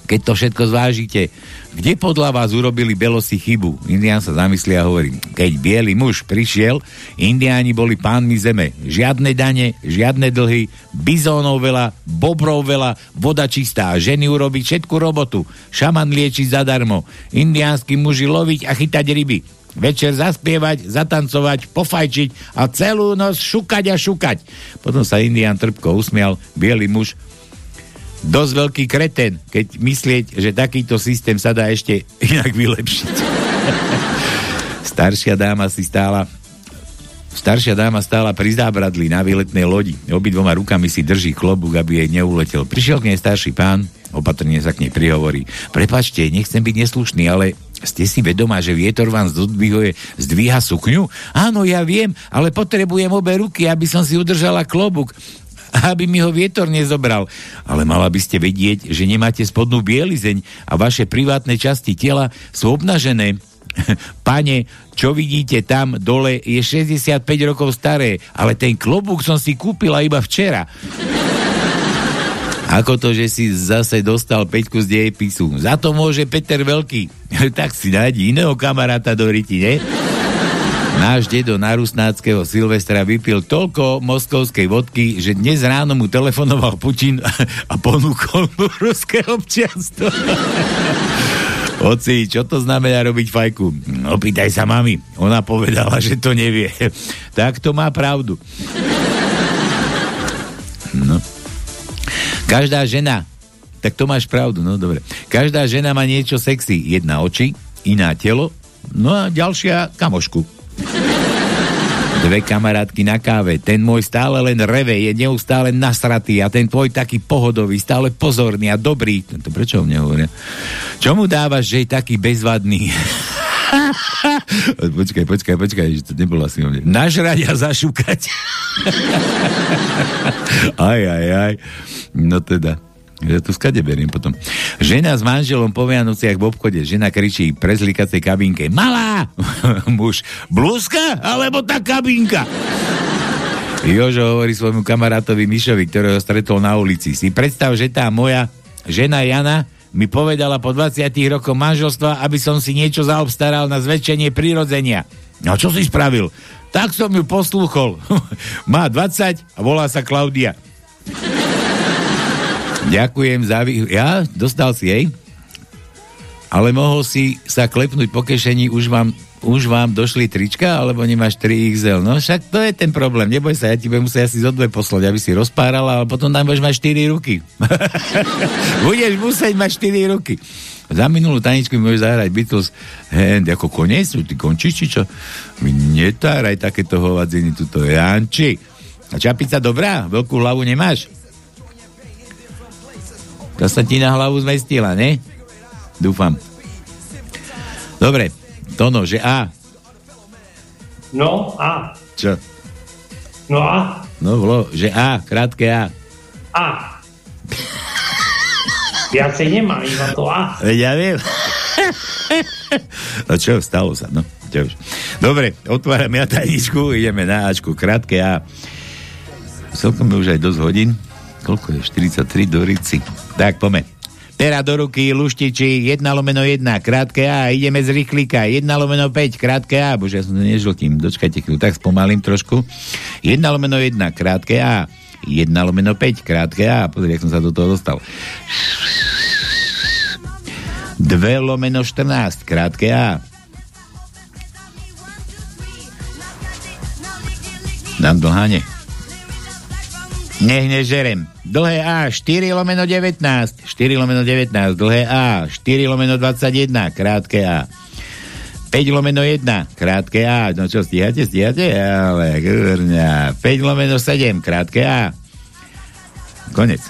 [SPEAKER 1] Keď to všetko zvážite, kde podľa vás urobili belosi chybu? Indián sa zamyslí a hovorí, keď biely muž prišiel, indiáni boli pánmi zeme. Žiadne dane, žiadne dlhy, bizónov veľa, bobrov veľa, voda čistá, ženy urobiť všetku robotu, šaman liečiť zadarmo, indiánsky muži loviť a chytať ryby. Večer zaspievať, zatancovať, pofajčiť a celú noc šukať a šukať. Potom sa Indián trpko usmial, biely muž dosť veľký kreten, keď myslieť, že takýto systém sa dá ešte [laughs] inak vylepšiť. Staršia dáma si stála Staršia dáma stála pri zábradli na výletnej lodi. Obidvoma rukami si drží klobúk, aby jej neuletel. Prišiel k nej starší pán, opatrne sa k nej prihovorí. Prepačte, nechcem byť neslušný, ale ste si vedomá, že vietor vám zdvihuje, zdvíha sukňu? Áno, ja viem, ale potrebujem obe ruky, aby som si udržala klobúk aby mi ho vietor nezobral. Ale mala by ste vedieť, že nemáte spodnú bielizeň a vaše privátne časti tela sú obnažené. [laughs] Pane, čo vidíte tam dole je 65 rokov staré, ale ten klobúk som si kúpila iba včera. [laughs] Ako to, že si zase dostal peťku z dejepisu? Za to môže Peter Veľký. [laughs] tak si nájdi iného kamaráta do riti, ne? Náš dedo na Rusnáckého Silvestra vypil toľko moskovskej vodky, že dnes ráno mu telefonoval Putin a ponúkol mu ruské občianstvo. Oci, čo to znamená robiť fajku? Opýtaj sa mami. Ona povedala, že to nevie. [laughs] tak to má pravdu. No. Každá žena, tak to máš pravdu, no dobre. Každá žena má niečo sexy. Jedna oči, iná telo, no a ďalšia kamošku. Dve kamarátky na káve. Ten môj stále len reve, je neustále nasratý a ten tvoj taký pohodový, stále pozorný a dobrý. To prečo o mne hovoria? Čo mu dávaš, že je taký bezvadný? [laughs] počkaj, počkaj, počkaj, že to nebolo asi o mne. Nažrať a zašúkať. [laughs] aj, aj, aj. No teda. Ja tu skade beriem potom. Žena s manželom po Vianociach v obchode. Žena kričí pre zlikacej kabínke. Malá! [laughs] Muž. Blúzka alebo tá kabínka? Jožo hovorí svojmu kamarátovi Mišovi, ktorého stretol na ulici. Si predstav, že tá moja žena Jana mi povedala po 20 rokoch manželstva, aby som si niečo zaobstaral na zväčšenie prirodzenia. No čo si spravil? Tak som ju poslúchol. [laughs] Má 20 a volá sa Klaudia. Ďakujem za... Vý... Ja? Dostal si jej? Ale mohol si sa klepnúť po kešení, už vám, už vám došli trička, alebo nemáš 3XL. No však to je ten problém. Neboj sa, ja ti budem musieť asi zo dve poslať, aby si rozpárala, ale potom tam budeš mať 4 ruky. [laughs] budeš musieť mať 4 ruky. Za minulú taničku mi môžeš zahrať Beatles hand, ako koniec, ty končíš, či čo? Netáraj takéto hovadziny, tuto Janči. A čapica dobrá? Veľkú hlavu nemáš? To sa ti na hlavu zmestila, ne? Dúfam. Dobre, Tono, že A.
[SPEAKER 12] No, A.
[SPEAKER 1] Čo?
[SPEAKER 12] No A.
[SPEAKER 1] No, bolo, že A, krátke A.
[SPEAKER 12] A. Viacej nemá, iba to A.
[SPEAKER 1] Ja viem. no čo, stalo sa, no. Čo už. Dobre, otváram ja tajničku, ideme na Ačku, krátke A. Celkom už aj dosť hodín. Koľko je? 43 do Rici. Tak, pome. Tera do ruky, luštiči, 1 lomeno 1, krátke A, ideme z rýchlika, 1 lomeno 5, krátke A, bože, ja som nežltím, dočkajte chvíľu, tak spomalím trošku. 1 lomeno 1, krátke A, 1 lomeno 5, krátke A, pozri, jak som sa do toho dostal. 2 lomeno 14, krátke A. Dám dlháne. Nech nežerem. Dlhé A, 4 lomeno 19. 4 lomeno 19. Dlhé A, 4 lomeno 21. Krátke A. 5 lomeno 1. Krátke A. No čo, stíhate, stíhate? Ale, kurňa. 5 lomeno 7. Krátke A. Konec.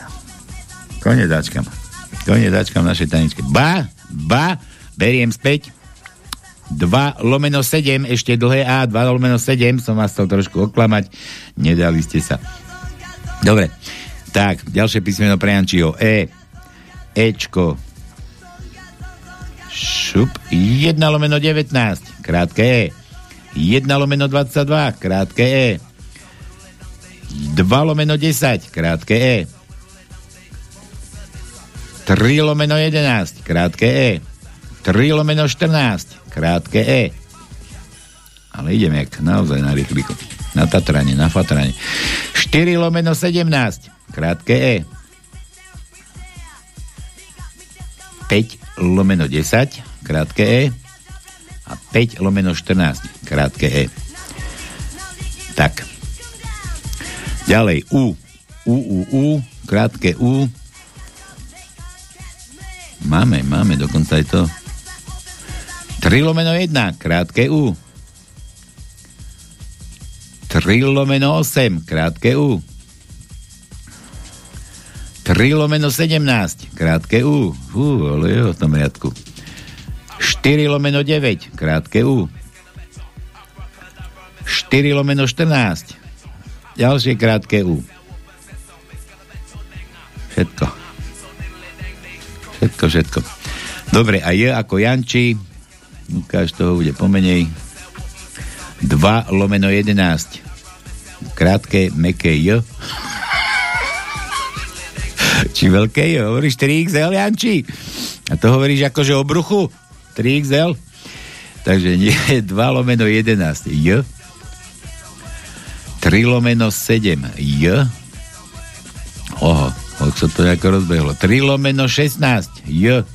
[SPEAKER 1] Konec dačkam. Konec dačkam našej taničke. Ba, ba, beriem späť. 2 lomeno 7, ešte dlhé A, 2 lomeno 7, som vás chcel trošku oklamať, nedali ste sa. Dobre. Tak, ďalšie písmeno pre Jančiho. E. Ečko. Šup. 1 lomeno 19. Krátke E. 1 lomeno 22. Krátke E. 2 lomeno 10. Krátke E. 3 lomeno 11. Krátke E. 3 lomeno 14. Krátke E. Ale ideme jak naozaj na rýchliku. Na Tatrane, na Fatrane. 4 lomeno 17. Krátke E. 5 lomeno 10. Krátke E. A 5 lomeno 14. Krátke E. Tak. Ďalej U. U, U, U. Krátke U. Máme, máme dokonca aj to. 3 lomeno 1. Krátke U. 3 lomeno 8. Krátke U. 3 lomeno 17, krátke U. Fú, ale je v tom riadku. 4 lomeno 9, krátke U. 4 lomeno 14, ďalšie krátke U. Všetko. Všetko, všetko. Dobre, a je ako Janči, ukáž toho bude pomenej. 2 lomeno 11, krátke, meké J. Či veľké, hovoríš 3XL, Janči? A to hovoríš akože o bruchu? 3XL? Takže nie, [laughs] 2 lomeno 11, J. 3 lomeno 7, J. Oho, ak sa to nejako rozbehlo. 3 lomeno 16, J.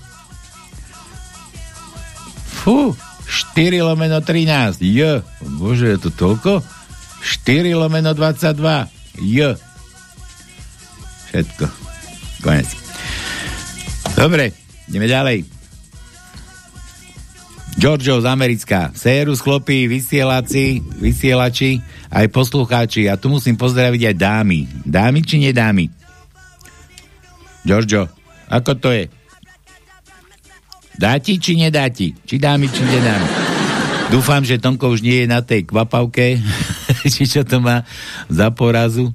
[SPEAKER 1] Fú, 4 lomeno 13, J. Bože, je to toľko? 4 lomeno 22, J. Všetko. Konec. Dobre, ideme ďalej. Giorgio z Americká. Séru sklopí vysielači, vysielači, aj poslucháči. A tu musím pozdraviť aj dámy. Dámy či nedámy? Giorgio, ako to je? Dáti či nedáti? Či dámy či nedámy? Dúfam, že Tonko už nie je na tej kvapavke, [laughs] či čo to má za porazu.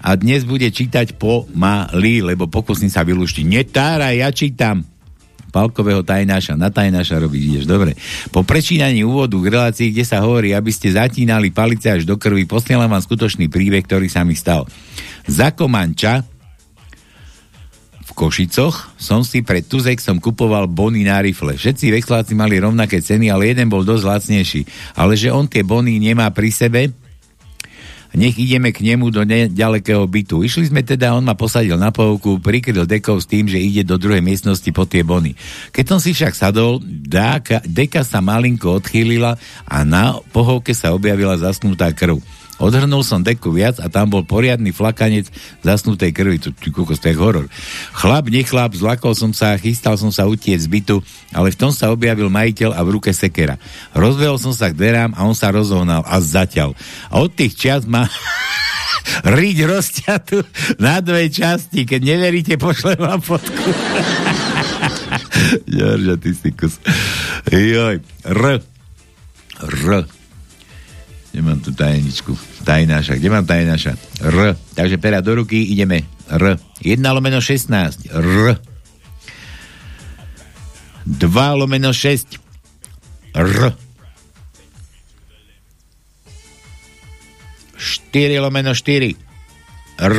[SPEAKER 1] A dnes bude čítať pomaly, lebo pokusím sa vylúštiť. Netára, ja čítam. Palkového tajnáša. Na tajnáša robíš, ideš, dobre. Po prečínaní úvodu k relácii, kde sa hovorí, aby ste zatínali palice až do krvi, posielam vám skutočný príbeh, ktorý sa mi stal. Za Komanča Košicoch som si pred Tuzexom kupoval bony na rifle. Všetci vexláci mali rovnaké ceny, ale jeden bol dosť lacnejší. Ale že on tie bony nemá pri sebe, nech ideme k nemu do ďalekého bytu. Išli sme teda, on ma posadil na pohovku, prikryl dekov s tým, že ide do druhej miestnosti po tie bony. Keď som si však sadol, dáka, deka sa malinko odchýlila a na pohovke sa objavila zasnutá krv. Odhrnul som deku viac a tam bol poriadny flakanec zasnutej krvi. To, to, to, to je horor. Chlap, nechlap, zlakol som sa, chystal som sa utiec z bytu, ale v tom sa objavil majiteľ a v ruke sekera. Rozvehol som sa k dverám a on sa rozohnal a zaťal. A od tých čias ma [laughs] riť rozťatu na dve časti. Keď neveríte, pošlem vám fotku. [laughs] Jorža, ty si kus. Joj. R. R. Nemám tu tajničku. Tajnáša. Kde mám tajnáša? R. Takže pera do ruky, ideme. R. 1 lomeno 16. R. 2 lomeno 6. R. 4 lomeno 4. R.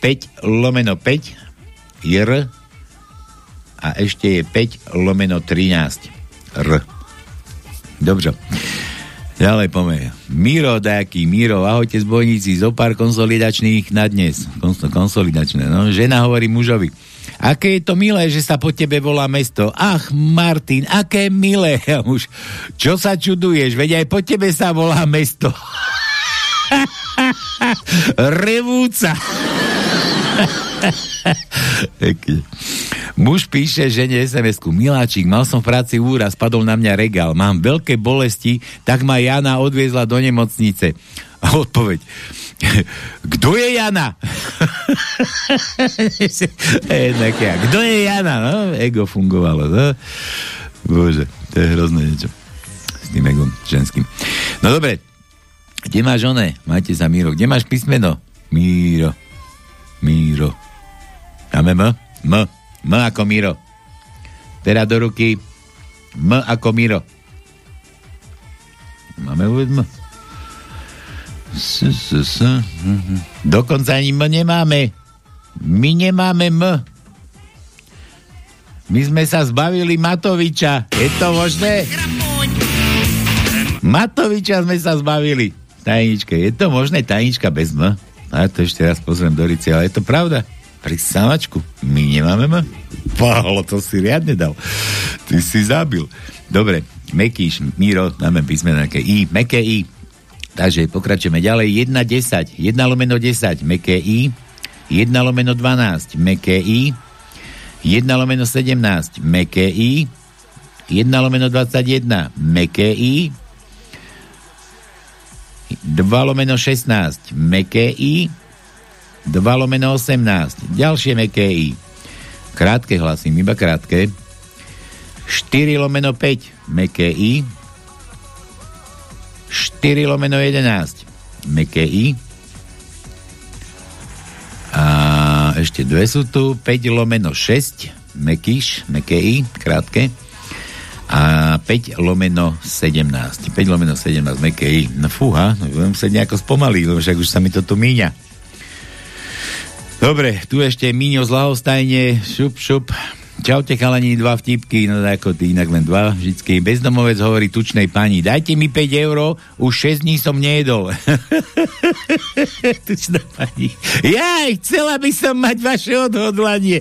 [SPEAKER 1] 5 lomeno 5. R. A ešte je 5 lomeno 13. R. Dobre. Ďalej poďme. Miro, dajaký Miro, ahojte zbojníci, zo pár konsolidačných na dnes. Kons- konsolidačné, no. Žena hovorí mužovi, aké je to milé, že sa po tebe volá mesto. Ach, Martin, aké milé. A muž, čo sa čuduješ, veď aj po tebe sa volá mesto. [laughs] Revúca. [laughs] Muž píše žene SMS-ku, Miláčik, mal som v práci úraz, spadol na mňa regál, mám veľké bolesti, tak ma Jana odviezla do nemocnice. A odpoveď, kto je Jana? Kto je Jana? No, ego fungovalo. No. Bože, to je hrozné niečo. S tým egom ženským. No dobre, kde máš oné? Majte sa, Míro. Kde máš písmeno? Míro. Míro. Máme M? M. M ako Miro. Teda do ruky. M ako Miro. Máme vôbec M? Dokonca ani M nemáme. My nemáme M. My sme sa zbavili Matoviča. Je to možné? Matoviča sme sa zbavili. Tajničke. Je to možné tajnička bez M? A to ešte raz pozriem do Rici, ale je to pravda. Pri sámačku. My nemáme M? Pálo, to si riadne dal. Ty si zabil. Dobre, Mekíš, Miro, dáme písme nejaké I, meké I. Takže pokračujeme ďalej. 1, 10, 1 lomeno 10, meké I. 1 lomeno 12, meké I. 1 lomeno 17, meké I. 1 lomeno 21, meké I. 2 lomeno 16, meké I. 2 lomeno 18, ďalšie meké I. Krátke hlasím, iba krátke. 4 lomeno 5, meké I. 4 lomeno 11, meké I. A ešte dve sú tu, 5 lomeno 6, mekíš, meké I, krátke. A 5 lomeno 17. 5 lomeno 17, meké I. No fúha, budem sa nejako spomaliť, lebo však už sa mi to tu míňa. Dobre, tu ešte Míňo z Lahostajne, šup, šup. Čaute chalani, dva vtipky, no ako ty, inak len dva, vždycky. Bezdomovec hovorí tučnej pani, dajte mi 5 eur, už 6 dní som nejedol. [laughs] Tučná pani, jaj, chcela by som mať vaše odhodlanie.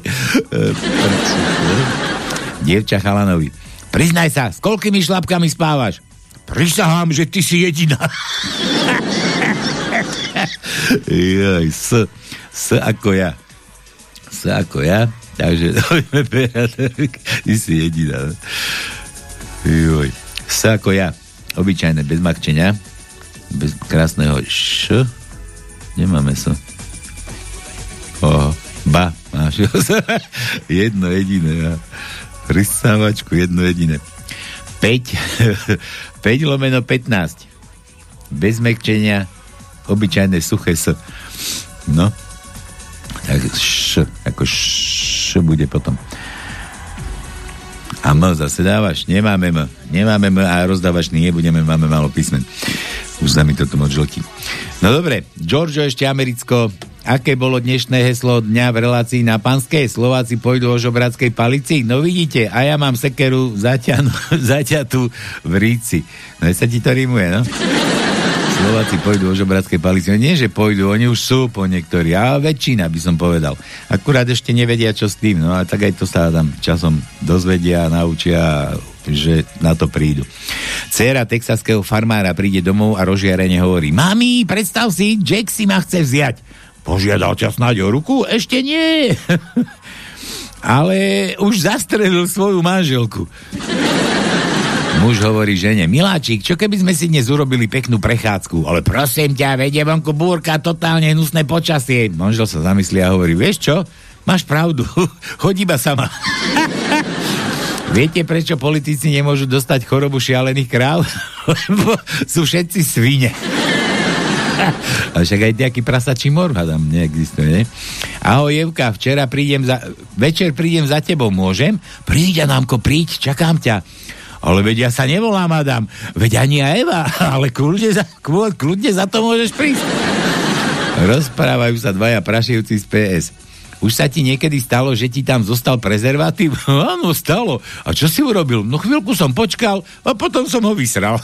[SPEAKER 1] [laughs] Dievča chalanovi, priznaj sa, s koľkými šlapkami spávaš? Prisahám, že ty si jediná. [laughs] Jaj, s, s ako ja. S ako ja. Takže [laughs] ty si jediná. Joj. S ako ja. Obyčajné, bez makčenia. Bez krásneho š. Nemáme so. O, ba. Máš [laughs] jedno jediné. Pristávačku, jedno jediné. 5, 5 [laughs] lomeno 15. Bez mekčenia, obyčajné suché s. No. Š, ako š bude potom. A M zase dávaš? Nemáme M. Nemáme M a rozdávaš nebudeme, máme málo písmen. Už sa mi toto moc žltí. No dobre, Giorgio ešte Americko. Aké bolo dnešné heslo dňa v relácii na Panskej? Slováci pôjdu o žobradskej palici? No vidíte, a ja mám sekeru zaťanu, [laughs] zaťatú v ríci. No sa ti to rímuje, no? Slováci pôjdu o žobradskej palici. Nie, že pôjdu, oni už sú po niektorí, ale väčšina by som povedal. Akurát ešte nevedia, čo s tým, no a tak aj to sa tam časom dozvedia, naučia, že na to prídu. Cera texaského farmára príde domov a rozžiarene hovorí Mami, predstav si, Jack si ma chce vziať. Požiadal ťa snáď o ruku? Ešte nie. [laughs] Ale už zastrelil svoju manželku. Muž hovorí žene, Miláčik, čo keby sme si dnes urobili peknú prechádzku? Ale prosím ťa, vedie vonku búrka, totálne hnusné počasie. Manžel sa zamyslí a hovorí, vieš čo? Máš pravdu, [laughs] chodí iba sama. [laughs] Viete, prečo politici nemôžu dostať chorobu šialených kráv? [laughs] Lebo sú všetci svine. A však aj nejaký prasačí mor, hádam, neexistuje, ne? Ahoj, Jevka, včera prídem za... Večer prídem za tebou, môžem? Príď, Anámko, príď, čakám ťa. Ale veď ja sa nevolám Adam, veď ani ja Eva, [laughs] ale kľudne za, kľudne za to môžeš prísť. Rozprávajú sa dvaja prašujúci z PS. Už sa ti niekedy stalo, že ti tam zostal prezervatív? [laughs] Áno, stalo. A čo si urobil? No chvíľku som počkal a potom som ho vysral. [laughs]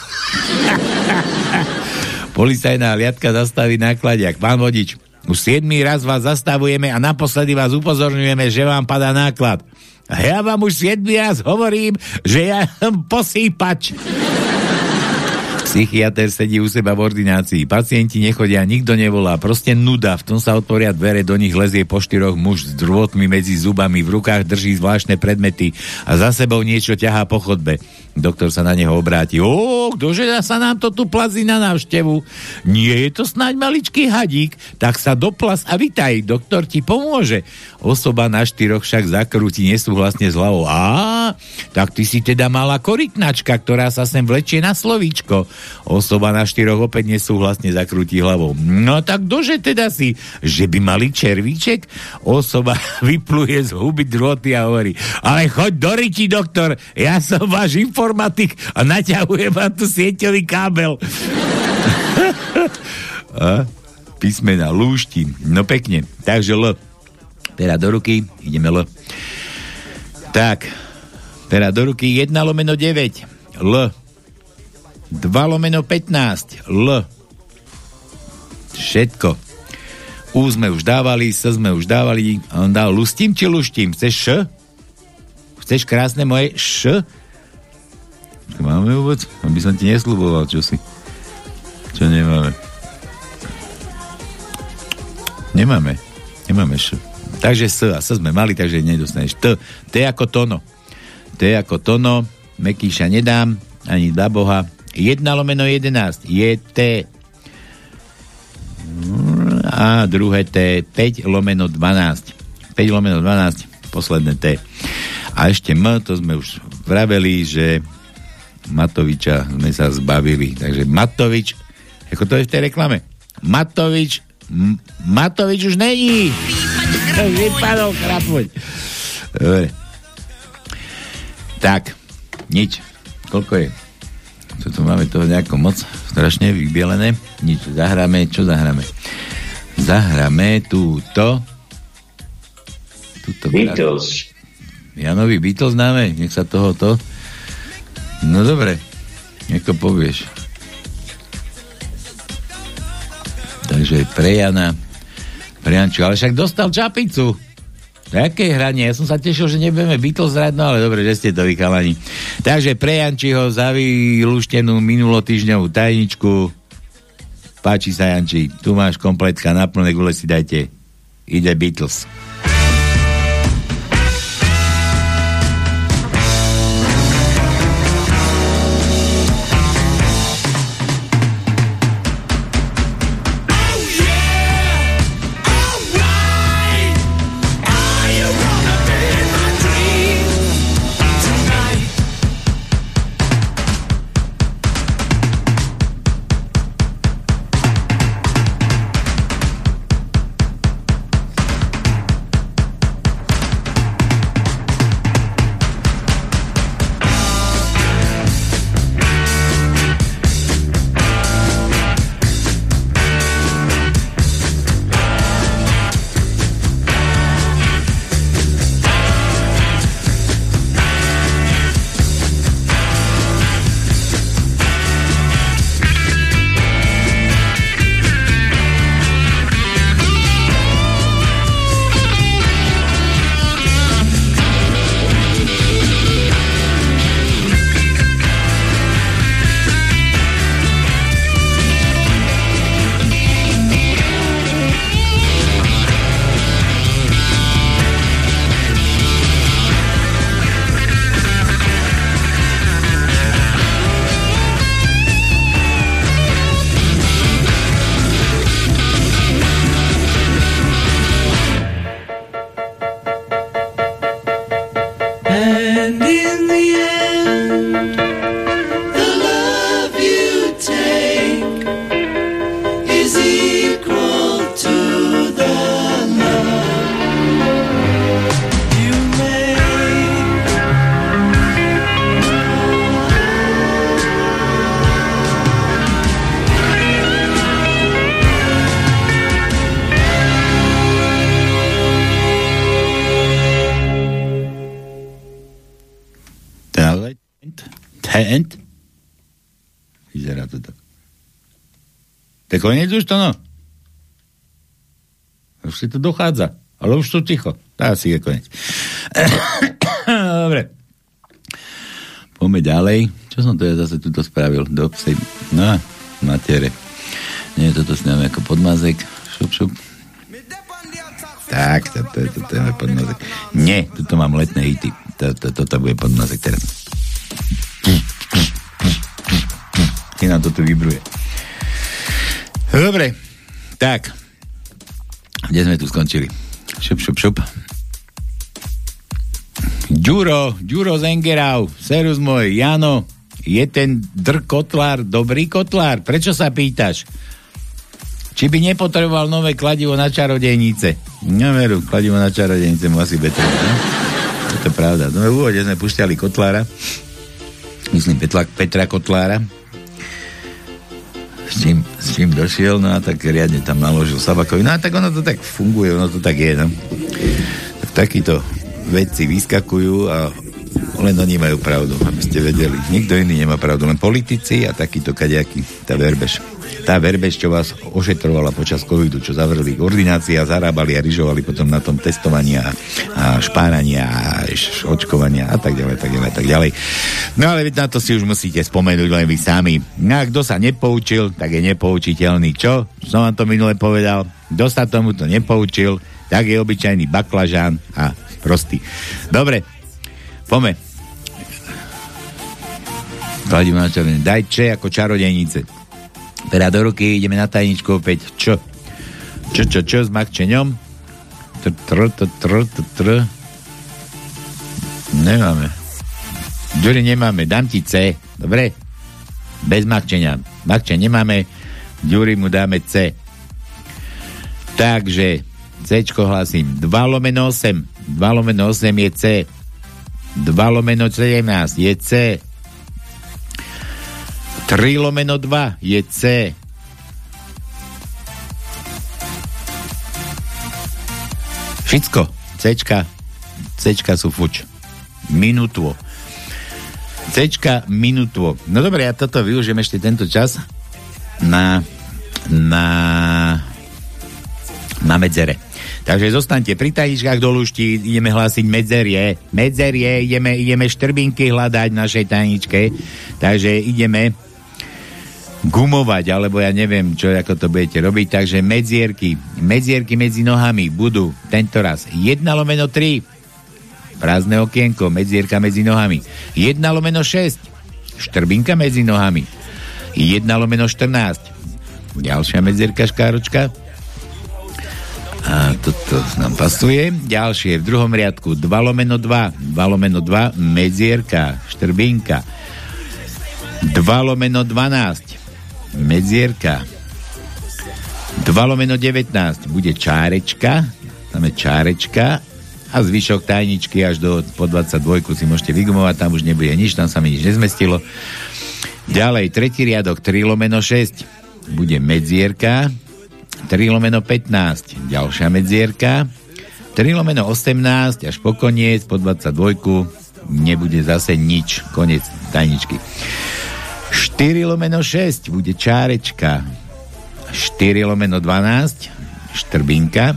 [SPEAKER 1] Policajná liadka zastaví nákladiak. Pán vodič, už 7 raz vás zastavujeme a naposledy vás upozorňujeme, že vám padá náklad. A ja vám už 7 raz hovorím, že ja som posýpač. Psychiatr sedí u seba v ordinácii. Pacienti nechodia, nikto nevolá. Proste nuda. V tom sa otvoria dvere, do nich lezie po štyroch muž s drôtmi medzi zubami. V rukách drží zvláštne predmety a za sebou niečo ťahá po chodbe. Doktor sa na neho obráti. Ó, ktože sa nám to tu plazí na návštevu? Nie je to snáď maličký hadík, tak sa doplas a vitaj, doktor ti pomôže. Osoba na štyroch však zakrúti nesúhlasne s hlavou. Á, tak ty si teda malá korytnačka, ktorá sa sem vlečie na slovíčko. Osoba na štyroch opäť nesúhlasne zakrúti hlavou. No tak ktože teda si, že by mali červíček? Osoba [laughs] vypluje z huby drôty a hovorí, ale choď do riti, doktor, ja som váš info informatik a naťahuje vám tu sieťový kábel. [laughs] a písmena lúšti. No pekne. Takže L. Pera do ruky. Ideme L. Tak. Pera do ruky. 1 lomeno 9. L. 2 lomeno 15. L. Všetko. U sme už dávali, S sme už dávali. On dal lustím či luštím? Chceš Š? Chceš krásne moje Š? Máme vôbec? Aby som ti nesľuboval, čo si. Čo nemáme. Nemáme. Nemáme š. Takže s a s sme mali, takže nedostaneš. T. T ako tono. T ako tono. Mekíša nedám. Ani da Boha. 1 lomeno 11. Je T. A druhé T. 5 lomeno 12. 5 lomeno 12. Posledné T. A ešte M, to sme už vraveli, že Matoviča sme sa zbavili. Takže Matovič, ako to je v tej reklame? Matovič, M- Matovič už není. Vypadol krapuň. Dobre. Tak, nič. Koľko je? Čo tu máme toho nejako moc strašne vybielené. Nič, zahráme, čo zahráme? Zahráme túto Tuto
[SPEAKER 12] Beatles.
[SPEAKER 1] Janovi Beatles známe, nech sa toho to. No dobre, nech to povieš. Takže pre Jana, pre Janču, ale však dostal čapicu. Aké hranie? Ja som sa tešil, že nebudeme Beatles hrať, no ale dobre, že ste to vykalani. Takže pre Jančiho za vylúštenú minulotýždňovú tajničku. Páči sa, Janči. Tu máš kompletka, na plné gule si dajte. Ide Beatles. Koniec už to, no. Už si to dochádza. Ale už sú ticho. To asi je koniec. [coughs] Dobre. Poďme ďalej. Čo som to ja zase tuto spravil? Do psej... No, matere. Nie, toto si ako podmazek. Šup, šup. Tak, to, to, to, to je podmazek. Nie, tuto mám letné hity. To, to, toto bude podmazek teraz. Ty nám to tu vybruje. Tak. Kde sme tu skončili? Šup, šup, šup. Ďuro, Ďuro Zengerau, serus môj, Jano, je ten dr kotlár dobrý kotlár? Prečo sa pýtaš? Či by nepotreboval nové kladivo na čarodejnice? Neveru, kladivo na čarodejnice mu asi betre. Ne? To je pravda. No v úvode sme pušťali Kotlára. Myslím Petra, Petra Kotlára. S čím, došiel, no a tak riadne tam naložil Sabakovi. No a tak ono to tak funguje, ono to tak je, no. Tak vedci vyskakujú a len oni majú pravdu, aby ste vedeli. Nikto iný nemá pravdu, len politici a takýto kaďaký, tá verbež. Tá verbež, čo vás ošetrovala počas covidu, čo zavreli ordinácie a zarábali a ryžovali potom na tom testovania a špárania a očkovania a tak ďalej, tak ďalej, tak ďalej. No ale na to si už musíte spomenúť len vy sami. No a kto sa nepoučil, tak je nepoučiteľný. Čo? Som vám to minule povedal. Kto sa tomuto nepoučil, tak je obyčajný baklažán a prostý. Dobre, Pome. Čarodejnice. Daj če ako čarodejnice. Teda do ruky ideme na tajničku opäť. Čo? Čo, čo, čo s makčeňom? Tr, tr, tr, tr, tr, tr. Nemáme. Ďuri nemáme. Dám ti C. Dobre? Bez makčenia. Makčeň nemáme. Ďuri mu dáme C. Takže C hlasím. 2 lomeno 8. 2 lomeno 8 je C. 2 lomeno 17 je C. 3 lomeno 2 je C. Všetko. Cčka. Cčka sú fuč. Minútvo. Cčka minútvo. No dobre, ja toto využijem ešte tento čas na na na medzere. Takže zostaňte pri tajničkách do lušti, ideme hlásiť medzerie. Medzerie, ideme, ideme štrbinky hľadať v našej tajničke. Takže ideme gumovať, alebo ja neviem, čo ako to budete robiť. Takže medzierky, medzierky medzi nohami budú tento raz 1 lomeno 3, prázdne okienko, medzierka medzi nohami. 1 lomeno 6, štrbinka medzi nohami. 1 lomeno 14, ďalšia medzierka škáročka. A toto nám pasuje. Ďalšie v druhom riadku 2 lomeno 2, 2 lomeno 2, medzierka, štrbinka. 2 lomeno 12, medzierka. 2 lomeno 19, bude čárečka, tam je čárečka. A zvyšok tajničky až do po 22 si môžete vygumovať, tam už nebude nič, tam sa mi nič nezmestilo. Ďalej, tretí riadok, 3 lomeno 6, bude medzierka, 3 lomeno 15, ďalšia medzierka, 3 lomeno 18 až po koniec, po 22 nebude zase nič, koniec tajničky. 4 lomeno 6 bude čárečka, 4 lomeno 12 štrbinka,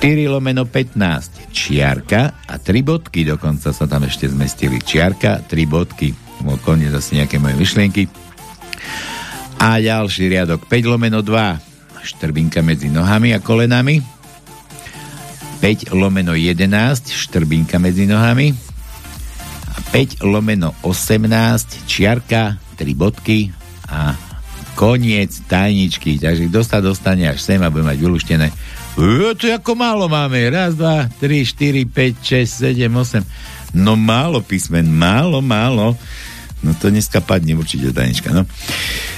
[SPEAKER 1] 4 lomeno 15 čiarka a 3 bodky dokonca sa tam ešte zmestili. Čiarka, 3 bodky. Bol koniec asi nejaké moje myšlienky. A ďalší riadok 5 lomeno 2 štrbinka medzi nohami a kolenami 5 lomeno 11 štrbinka medzi nohami 5 lomeno 18 čiarka 3 bodky a koniec tajničky takže kto sa dostane až sem a bude mať vyluštené e, to ako málo máme raz, dva, tri, štyri, 5, 6, 7, 8 no málo písmen, málo, málo No to dneska padne určite tajnička, no.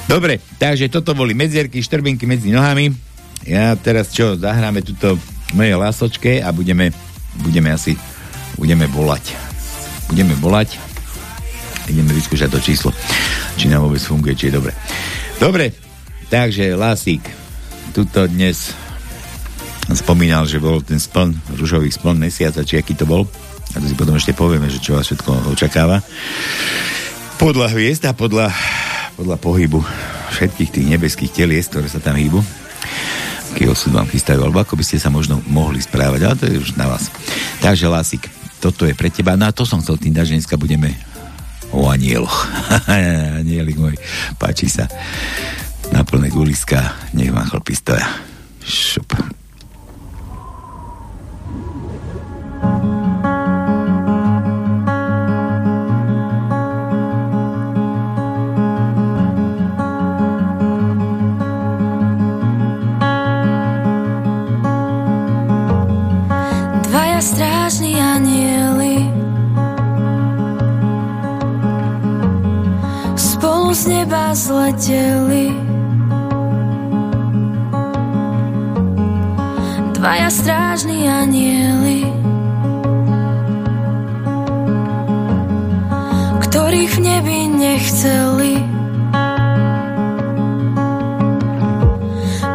[SPEAKER 1] Dobre, takže toto boli medzierky, štrbinky medzi nohami. Ja teraz čo, zahráme túto moje lásočke a budeme, budeme asi, budeme volať. Budeme volať. Ideme vyskúšať to číslo. Či nám vôbec funguje, či je dobre. Dobre, takže Lásik, tuto dnes spomínal, že bol ten spln, ružový spln mesiaca, či aký to bol. A to si potom ešte povieme, že čo vás všetko očakáva. Podľa hviezd a podľa, podľa pohybu všetkých tých nebeských telies, ktoré sa tam hýbu, aký osud vám chystajú, alebo ako by ste sa možno mohli správať, ale to je už na vás. Takže, Lásik, toto je pre teba. No a to som chcel tým dať, že dneska budeme o anieloch. [laughs] Anielik môj, páči sa. Na plné guliska, nech vám chlpy stoja. Šup.
[SPEAKER 11] Z neba zleteli. Dvaja strážni anieli ktorých v nebi nechceli.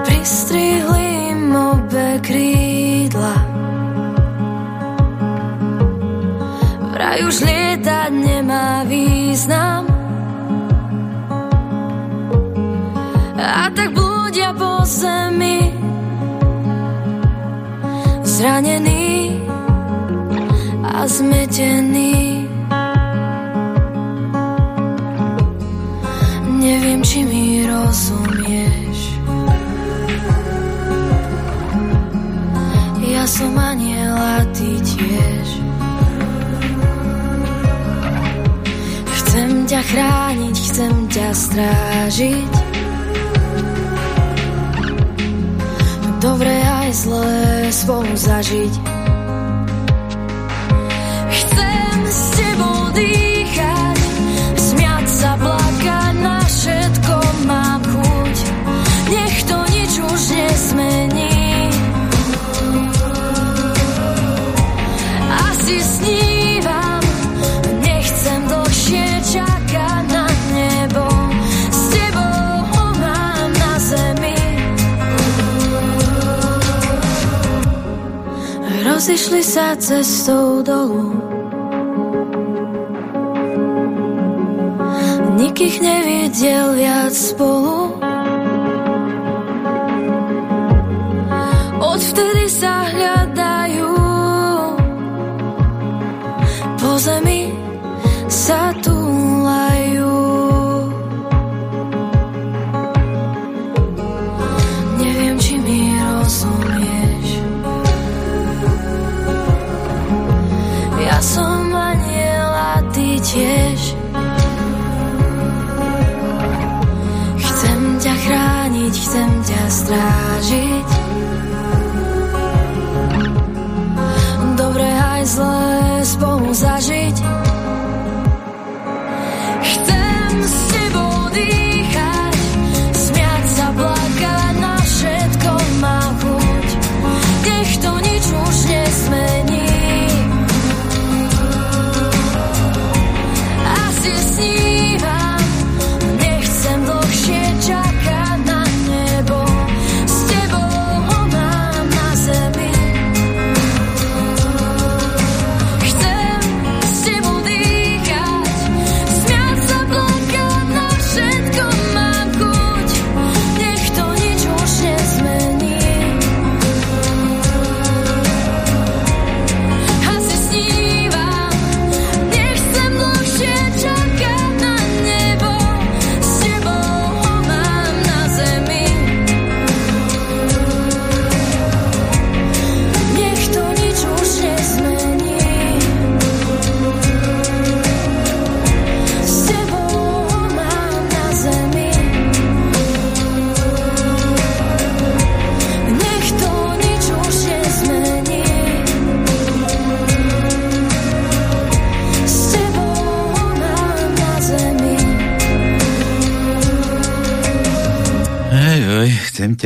[SPEAKER 11] Pristrihli im obe krídla. Vraj už lietať nemá význam. Zranený a zmetený. Neviem, či mi rozumieš. Ja som aniel a ty tiež. Chcem ťa chrániť, chcem ťa strážiť. Dobre aj zlé spolu zažiť. Rozišli sa cestou dolu. Nik ich nevidel viac spolu.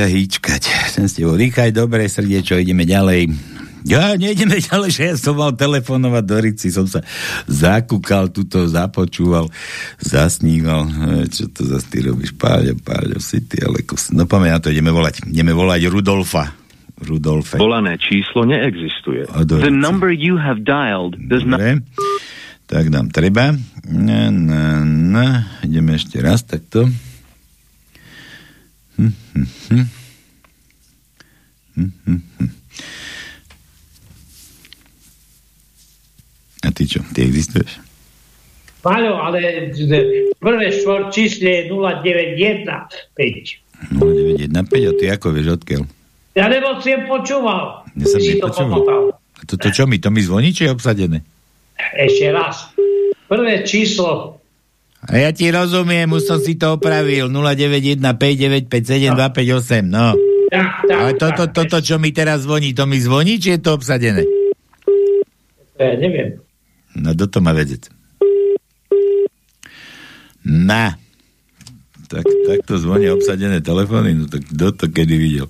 [SPEAKER 11] Ťa
[SPEAKER 1] hýčkať. Chcem s tebou dýchať, dobre, srdiečo, ideme ďalej. Ja, nejdeme ďalej, že ja som mal telefonovať do Rici, som sa zakúkal, tuto započúval, zasníval. E, Čo to za ty robíš? Páľo, páľo, si ty, ale kus... No poďme na to, ideme volať. Ideme volať Rudolfa. Rudolfe.
[SPEAKER 14] Volané číslo neexistuje. The number you have dialed does not...
[SPEAKER 1] Tak nám treba. Na, na, na. Ideme ešte raz takto. Hm, hm, hm. Hm, hm, hm. A ty čo? Ty existuješ?
[SPEAKER 12] Paľo, ale prvé štvor čísle je 0915.
[SPEAKER 1] 0915, a ty ako vieš odkiaľ?
[SPEAKER 12] Ja lebo si je počúval.
[SPEAKER 1] Ja som
[SPEAKER 12] si to
[SPEAKER 1] nepočúval.
[SPEAKER 12] pamätal.
[SPEAKER 1] A toto čo mi? To mi zvoní, či je obsadené?
[SPEAKER 12] Ešte raz. Prvé číslo
[SPEAKER 1] A ja ti rozumiem, už som si to opravil. 0915957258, no.
[SPEAKER 12] Tak, tak,
[SPEAKER 1] Ale toto,
[SPEAKER 12] tak.
[SPEAKER 1] toto, čo mi teraz zvoní, to mi zvoní, či je to obsadené?
[SPEAKER 12] To ja neviem.
[SPEAKER 1] No, kto to má vedieť? Na. Tak, tak to zvonia obsadené telefóny, no tak kto to kedy videl?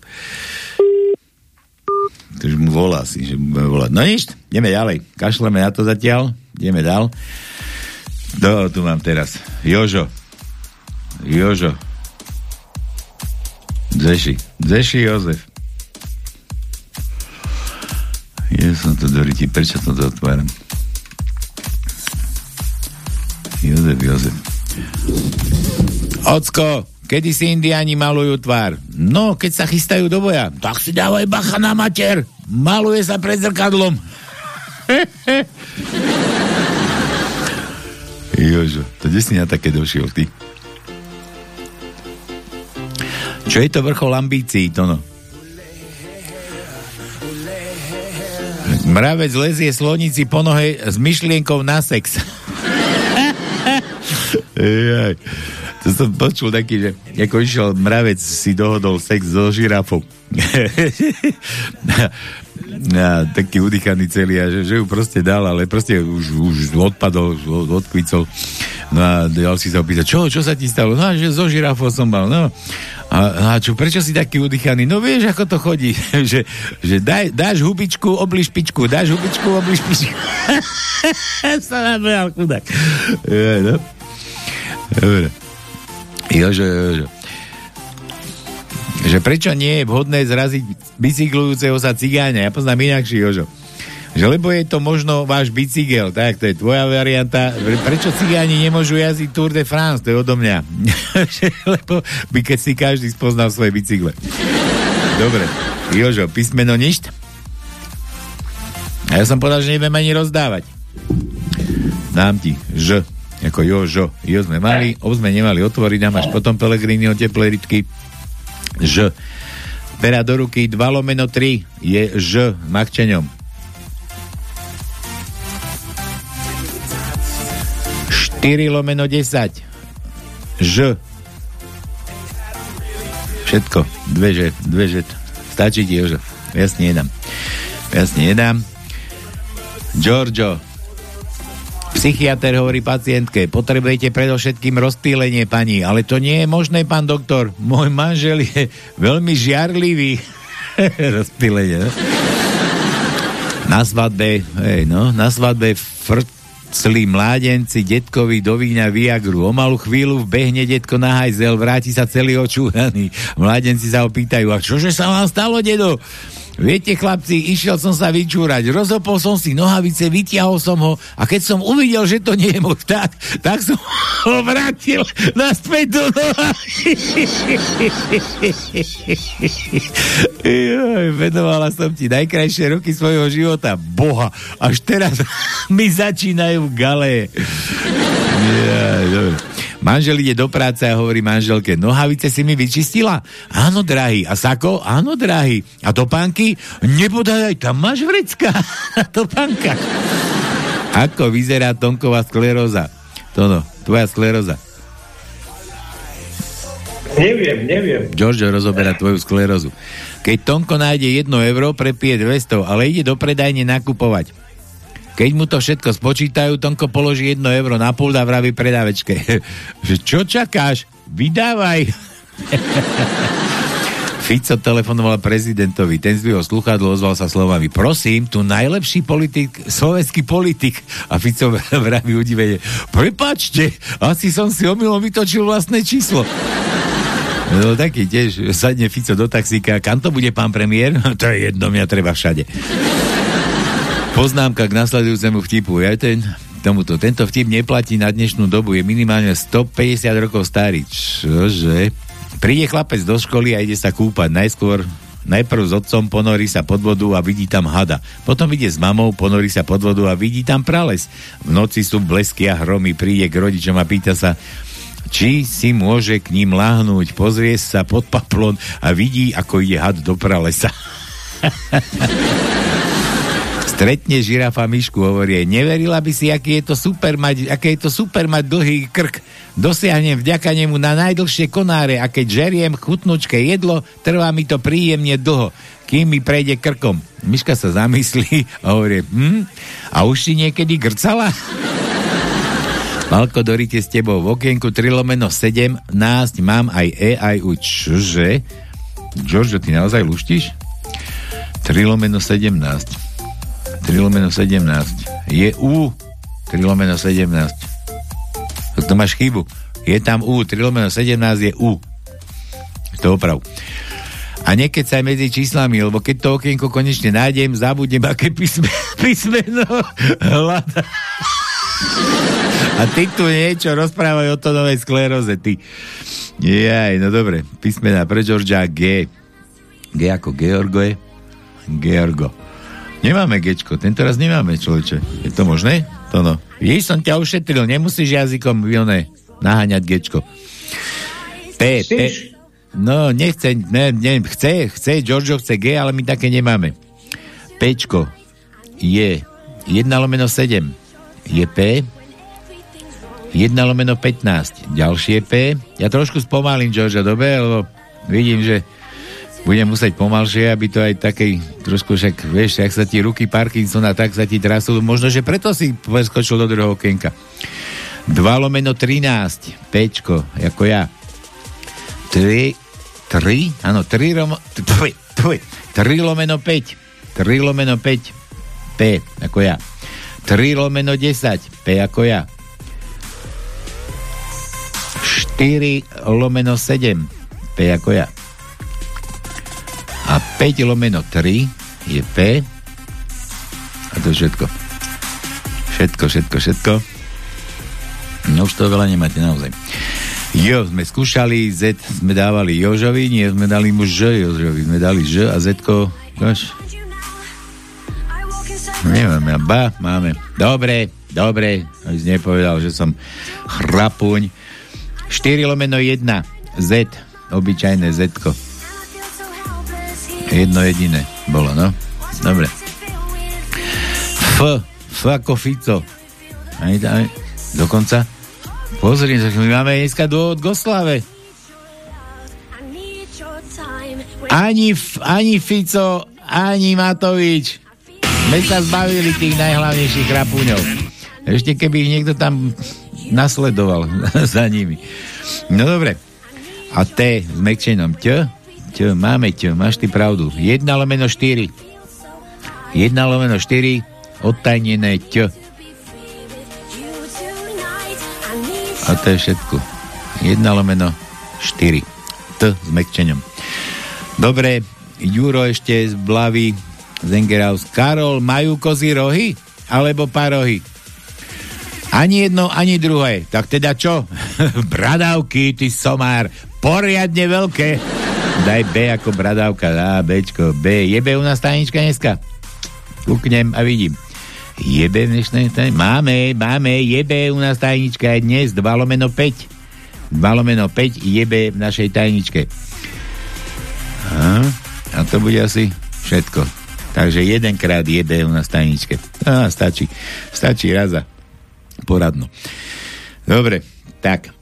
[SPEAKER 1] Už mu volá si, že mu bude volať. No nič, ideme ďalej. Kašleme na to zatiaľ, ideme ďal. Kto tu mám teraz? Jožo. Jožo. Zeši. Zeši Jozef. Je som to doriti, prečo to otváram? Jozef, Jozef. Ocko, kedy si indiáni malujú tvár? No, keď sa chystajú do boja. Tak si dávaj bacha na mater. Maluje sa pred zrkadlom. [laughs] Jožo, to kde si na také došiel, ty? Čo je to vrchol ambícií, to no? Mravec lezie slonici po nohe s myšlienkou na sex. [laughs] Ejaj. To som počul taký, že ako išiel mravec, si dohodol sex so žirafou. [laughs] a, taký udýchaný celý a že, že ju proste dal, ale proste už, už odpadol, už odkvicol. No a dal si sa opýtať, čo, čo sa ti stalo? No a že so žirafou som mal, no. A, a čo, prečo si taký udýchaný? No vieš, ako to chodí, [laughs] že, že daj, dáš hubičku, obliž pičku, dáš hubičku, obliž pičku. [laughs] sa nabehal chudák. Ja, no. Dobre. Jožo, Jožo. Že prečo nie je vhodné zraziť bicyklujúceho sa cigáňa? Ja poznám inakší, Jožo. že lebo je to možno váš bicykel, tak to je tvoja varianta. Prečo cigáni nemôžu jazdiť Tour de France? To je odo mňa. [laughs] lebo by keď si každý spoznal svoje bicykle. Dobre. Jožo, písmeno ništ? A ja som povedal, že neviem ani rozdávať. Dám ti Ž, ako Jožo. Jo sme mali, O sme nemali otvoriť, dám až potom Pelegrini o teplé rytky. Ž. Pera do ruky 2 lomeno 3 je Ž makčeňom. 4 lomeno 10 Ž. Všetko. Dve Ž. Dve Ž. Stačí ti, Jožo. Nedám. Jasne nedám. Giorgio. Psychiatr hovorí pacientke, potrebujete predovšetkým rozptýlenie, pani, ale to nie je možné, pán doktor. Môj manžel je veľmi žiarlivý. [laughs] rozptýlenie, no? Na svadbe, hej, no, na svadbe frcli mládenci detkovi do víňa Viagru. O malú chvíľu vbehne detko na hajzel, vráti sa celý očúhaný. Mládenci sa ho pýtajú, a čože sa vám stalo, dedo? Viete, chlapci, išiel som sa vyčúrať, rozopol som si nohavice, vytiahol som ho a keď som uvidel, že to nie je môj vták, tak som [laughs] ho vrátil naspäť do Joj, venovala som ti najkrajšie roky svojho života. Boha, až teraz [laughs] mi začínajú gale. Ja, dobre. Manžel ide do práce a hovorí manželke, nohavice si mi vyčistila? Áno, drahý. A sako? Áno, drahý. A topánky? Nepodaj, tam máš vrecka [laughs] na topánkach. Ako vyzerá tonková skleróza? Tono, tvoja skleróza.
[SPEAKER 12] Neviem, neviem.
[SPEAKER 1] Giorgio rozoberá tvoju sklerózu. Keď Tonko nájde 1 euro, prepije 200, ale ide do predajne nakupovať. Keď mu to všetko spočítajú, Tonko položí 1 euro na pult a vraví predávečke. [laughs] čo čakáš? Vydávaj. [laughs] Fico telefonoval prezidentovi, ten zdvihol sluchadlo, ozval sa slovami, prosím, tu najlepší politik, slovenský politik. A Fico [laughs] vraví udivene, prepačte, asi som si omylom vytočil vlastné číslo. No taký tiež, sadne Fico do taxíka, kam to bude pán premiér? to je jedno, mňa treba všade. Poznámka k nasledujúcemu vtipu. Ja ten, tomuto. Tento vtip neplatí na dnešnú dobu. Je minimálne 150 rokov starý. Čože? Príde chlapec do školy a ide sa kúpať. Najskôr Najprv s otcom ponorí sa pod vodu a vidí tam hada. Potom ide s mamou, ponorí sa pod vodu a vidí tam prales. V noci sú blesky a hromy, príde k rodičom a pýta sa, či si môže k ním lahnúť, pozrie sa pod paplon a vidí, ako ide had do pralesa. [laughs] Stretne žirafa myšku, hovorí, neverila by si, aký je to super mať, aké je to super mať dlhý krk. Dosiahnem vďaka nemu na najdlhšie konáre a keď žeriem chutnučké jedlo, trvá mi to príjemne dlho, kým mi prejde krkom. Myška sa zamyslí a hovorí, hm, a už si niekedy grcala? Malko, Dorite s tebou v okienku 3 lomeno 17 mám aj E, aj U. Čože? Giorgio, ty naozaj luštíš? 3 lomeno 17. 3 lomeno 17. Je U 3 lomeno 17. Tak to máš chybu. Je tam U, 3 lomeno 17 je U. To oprav. A niekedy sa aj medzi číslami, lebo keď to okienko konečne nájdem, zabudnem, aké písme, [laughs] písmeno hľada. A ty tu niečo rozprávajú o to novej skleróze, ty. Jaj, no dobre. Písmena pre Georgia G. G ako Georgo je? Georgo. Nemáme gečko, tento raz nemáme, človeče. Je to možné? To no. Jej som ťa ušetril, nemusíš jazykom Vione naháňať gečko. P, P. No, nechce, ne, ne, chce, chce, Giorgio chce G, ale my také nemáme. Pčko je 1 lomeno 7 je P 1 lomeno 15 ďalšie P. Ja trošku spomalím, Giorgio, dobre, lebo vidím, že budem musieť pomalšie, aby to aj takej trošku však, vieš, ak sa ti ruky Parkinsona, tak sa ti trasú. Možno, že preto si preskočil do druhého okienka. 2 lomeno 13, Pčko, ako ja. 3, 3, áno, 3 lomo, 3 lomeno 5, 3 lomeno 5, P, ako ja. 3 lomeno 10, P ako ja. 4 lomeno 7, P ako ja a 5 lomeno 3 je P a to všetko. Všetko, všetko, všetko. No už to veľa nemáte naozaj. Jo, sme skúšali, Z sme dávali Jožovi, nie sme dali mu Ž Jožovi, sme dali Ž a Z ko. Nemáme, ba, máme. Dobre, dobre, aj nepovedal, že som chrapuň. 4 lomeno 1, Z, obyčajné Z. Jedno jediné bolo, no. Dobre. F, F ako Fico. Aj, aj, dokonca. Pozri, my máme dneska dôvod k oslave. Ani, ani Fico, ani Matovič. My sa zbavili tých najhlavnejších krapúňov. Ešte keby ich niekto tam nasledoval [laughs] za nimi. No dobre. A T s mekčenom T. T, máme T, máš ty pravdu. 1 lomeno 4. 1 lomeno 4, odtajnené T. A to je všetko. 1 lomeno 4. T s mekčenom. Dobre, Juro ešte z Blavy, Zengeraus. Karol, majú kozy rohy? Alebo parohy? Ani jedno, ani druhé. Tak teda čo? [laughs] Bradavky, ty somár. Poriadne veľké. Daj B ako bradavka. Dá, Bčko. B. Je B u nás tajnička dneska? Kúknem a vidím. Je B v dnešnej tajničke? Máme, máme. Je B u nás tajnička aj dnes. 2 lomeno 5. 2 lomeno 5 je B v našej tajničke. A, a to bude asi všetko. Takže jedenkrát je B u nás tajničke. Á, stačí. Stačí raza. Poradno. Dobre, tak.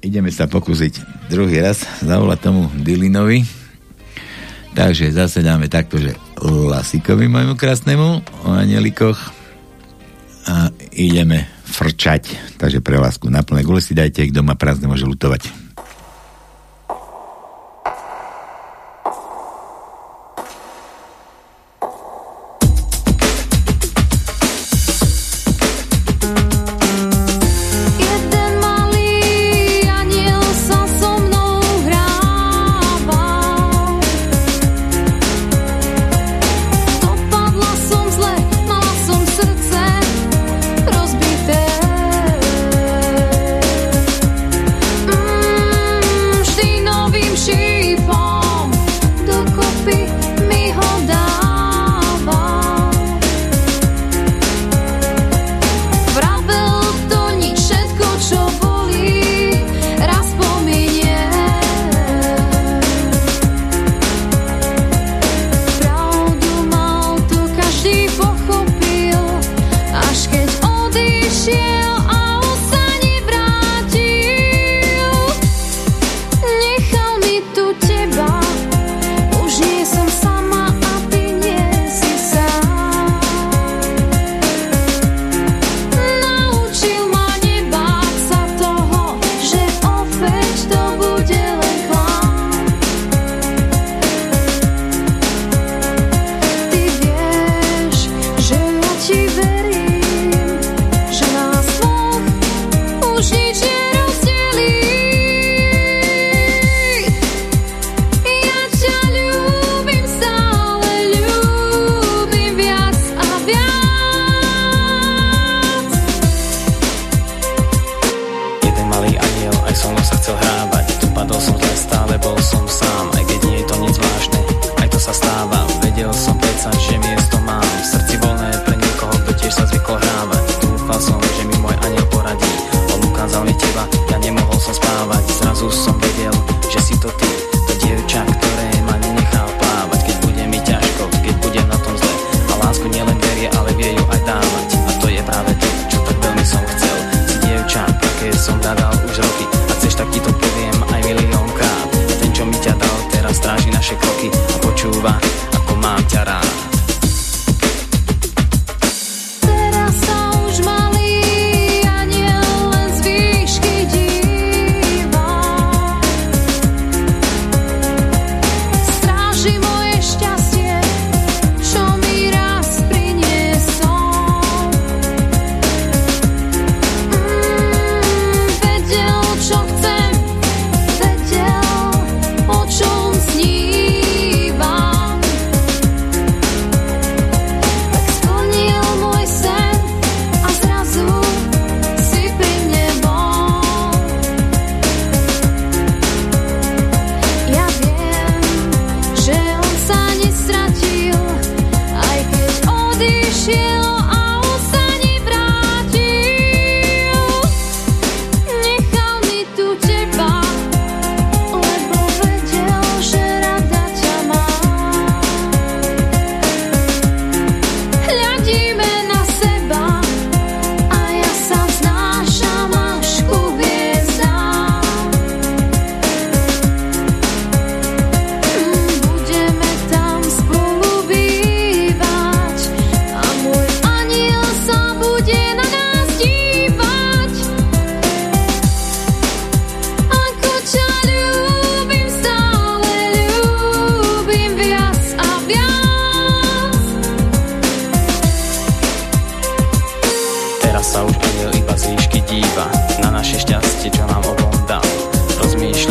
[SPEAKER 1] Ideme sa pokúsiť druhý raz zavolať tomu Dylinovi. Takže zase dáme takto, že Lasikovi môjmu krásnemu o anielikoch a ideme frčať. Takže pre lásku na plné gule si dajte, kto má prázdne môže lutovať.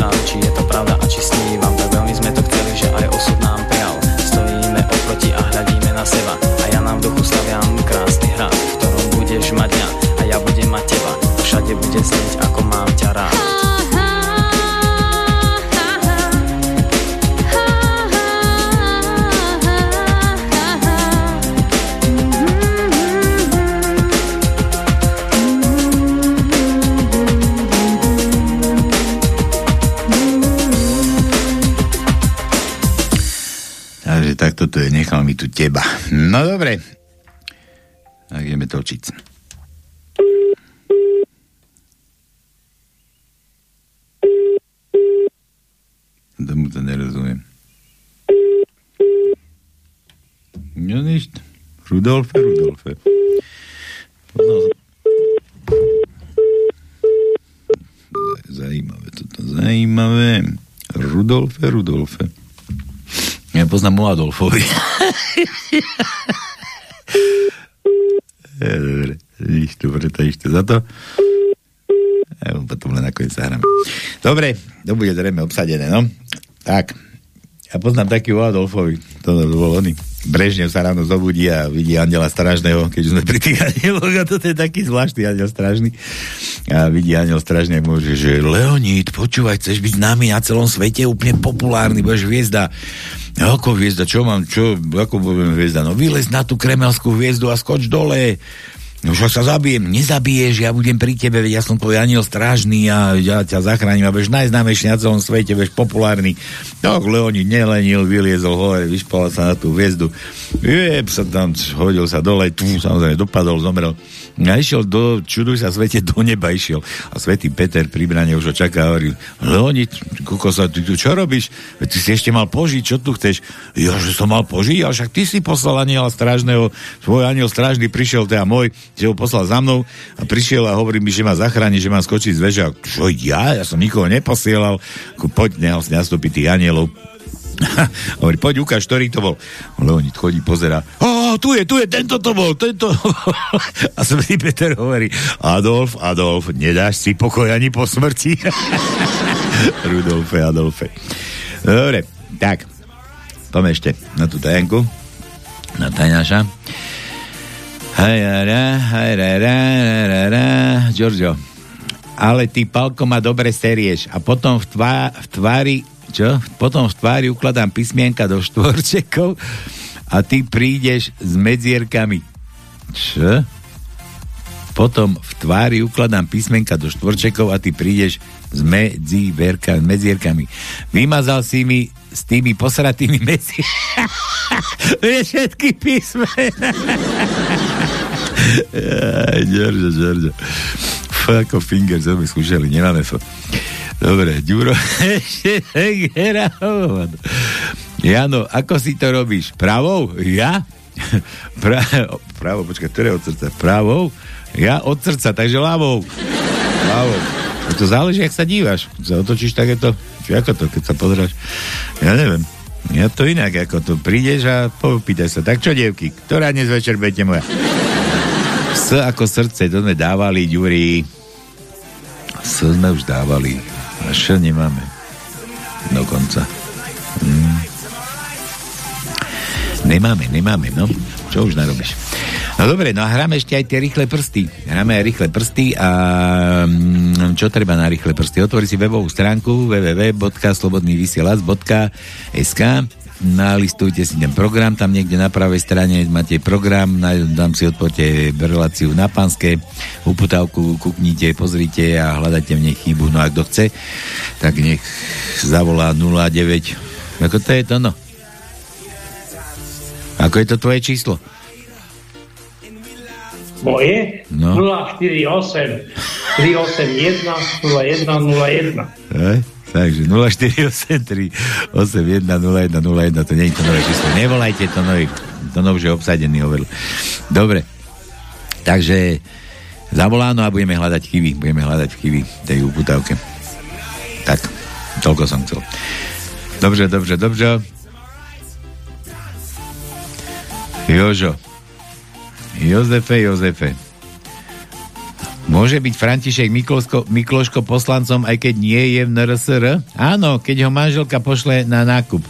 [SPEAKER 15] Rozmýšľam, či je to pravda a či snívam Tak veľmi sme to chceli, že aj osud nám prijal. Stojíme oproti a hľadíme na seba. A ja nám v duchu staviam krásny hrad V ktorom budeš mať mňa a ja budem mať teba. Všade bude znieť, ako
[SPEAKER 1] teba. No dobre. Tak ideme točiť. Tomu to nerozumiem. No nič. Rudolfe, Rudolfe. Poznal... Zajímavé toto, zajímavé. Rudolfe, Rudolfe. Ja poznám o Adolfovi. Je, [laughs] Dobre, nič tu, ešte za to. Ja potom len nakoniec zahráme. Dobre, to bude zrejme obsadené, no. Tak, ja poznám taký o Adolfovi, to bol oný. Brežnev sa ráno zobudí a vidí andela stražného, keď sme pri tých anieloch a toto je taký zvláštny aniel stražný. A vidí aniel stražný a môže, že Leonid, počúvaj, chceš byť nami na celom svete úplne populárny, budeš hviezda. Ako hviezda, čo mám, čo, ako budem hviezda? No vylez na tú kremelskú hviezdu a skoč dole. No sa zabijem, nezabiješ, ja budem pri tebe, ja som tvoj aniel strážny a ja ťa zachránim a budeš najznámejší na celom svete, budeš populárny. Tak Leonid nelenil, vyliezol hore, vyšpal sa na tú hviezdu. Jeb, sa tam hodil sa dole, tu samozrejme dopadol, zomrel. A išiel do, čuduj sa svete, do neba išiel. A svätý Peter pri brane už ho čaká a hovorí, Leonid, kokosa, ty tu čo robíš? Ty si ešte mal požiť, čo tu chceš? Ja, že som mal požiť, ale však ty si poslal aniela strážneho, svoj aniel strážny prišiel, teda môj, že ho poslal za mnou a prišiel a hovorí mi, že ma zachráni, že mám skočiť z veža. Čo ja? Ja som nikoho neposielal. Ako, poď, nehal si nastúpiť tých anielov. [laughs] Hovorí, poď ukáž, ktorý to bol. Leonid chodí, pozera. O, tu je, tu je, tento to bol, tento. [laughs] a svätý Peter hovorí, Adolf, Adolf, nedáš si pokoj ani po smrti. [laughs] Rudolfe, Adolfe. Dobre, tak. Poďme ešte na tú tajanku. Na tajnáša. Giorgio, ale ty, Palko, ma dobre serieš a potom v, tvá, v tvári čo? Potom v tvári ukladám písmienka do štvorčekov a ty prídeš s medzierkami. Čo? Potom v tvári ukladám písmenka do štvorčekov a ty prídeš s medzierka, medzierkami. Vymazal si mi s tými posratými medzi... [laughs] Všetky Giorgio, Giorgio. F ako finger, sme skúšali, nemáme. Dobre, Ďuro, [laughs] Jano, ako si to robíš? Pravou? Ja? [laughs] Pra, pravou, počkaj, ktoré od srdca? Pravou? Ja od srdca, takže ľavou. Ľavou. A to záleží, jak sa dívaš. Keď sa otočíš, tak je to... Či ako to, keď sa pozráš? Ja neviem. Ja to inak, ako to prídeš a popýtaj sa. Tak čo, dievky, ktorá dnes večer budete moja? S ako srdce, to sme dávali, Ďuri. S sme už dávali. A čo nemáme? Dokonca. Hmm. Nemáme, nemáme, no. Čo už narobíš? No dobre, no a hráme ešte aj tie rýchle prsty. Hráme aj rýchle prsty a mm, čo treba na rýchle prsty? Otvori si webovú stránku www.slobodnyvysielac.sk nalistujte si ten program, tam niekde na pravej strane máte program, dám si odporte reláciu na Panske, uputávku kuknite, pozrite a hľadajte v nej chybu, no a kto chce, tak nech zavolá 09 ako to je to, no? Ako je to tvoje číslo?
[SPEAKER 12] Moje?
[SPEAKER 1] No.
[SPEAKER 12] 048 381 0101.
[SPEAKER 1] Hej? Takže 0483 810101 to nie je to nové číslo. Nevolajte to nový, to nov, že obsadený overl. Dobre. Takže zavoláno a budeme hľadať chyby. Budeme hľadať chyby tej uputávke. Tak, toľko som chcel. Dobře, dobře, dobře. Jožo. Jozefe, Jozefe. Môže byť František Mikloško, Mikloško poslancom, aj keď nie je v NRSR? Áno, keď ho manželka pošle na nákup.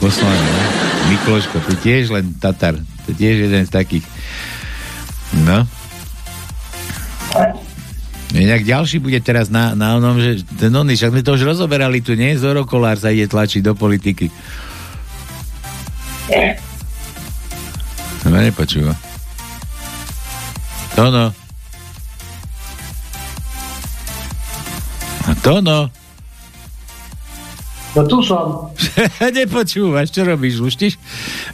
[SPEAKER 1] Poslane, no? Mikloško, to tiež len Tatar. To tiež jeden z takých. No. Inak ďalší bude teraz na, na onom, že ten oný, však sme to už rozoberali tu, nie? Zoro Kolár sa ide tlačiť do politiky. No nepočúva. Tono. Tono.
[SPEAKER 12] No tu som. [laughs]
[SPEAKER 1] Nepočúvaš, čo robíš, luštiš?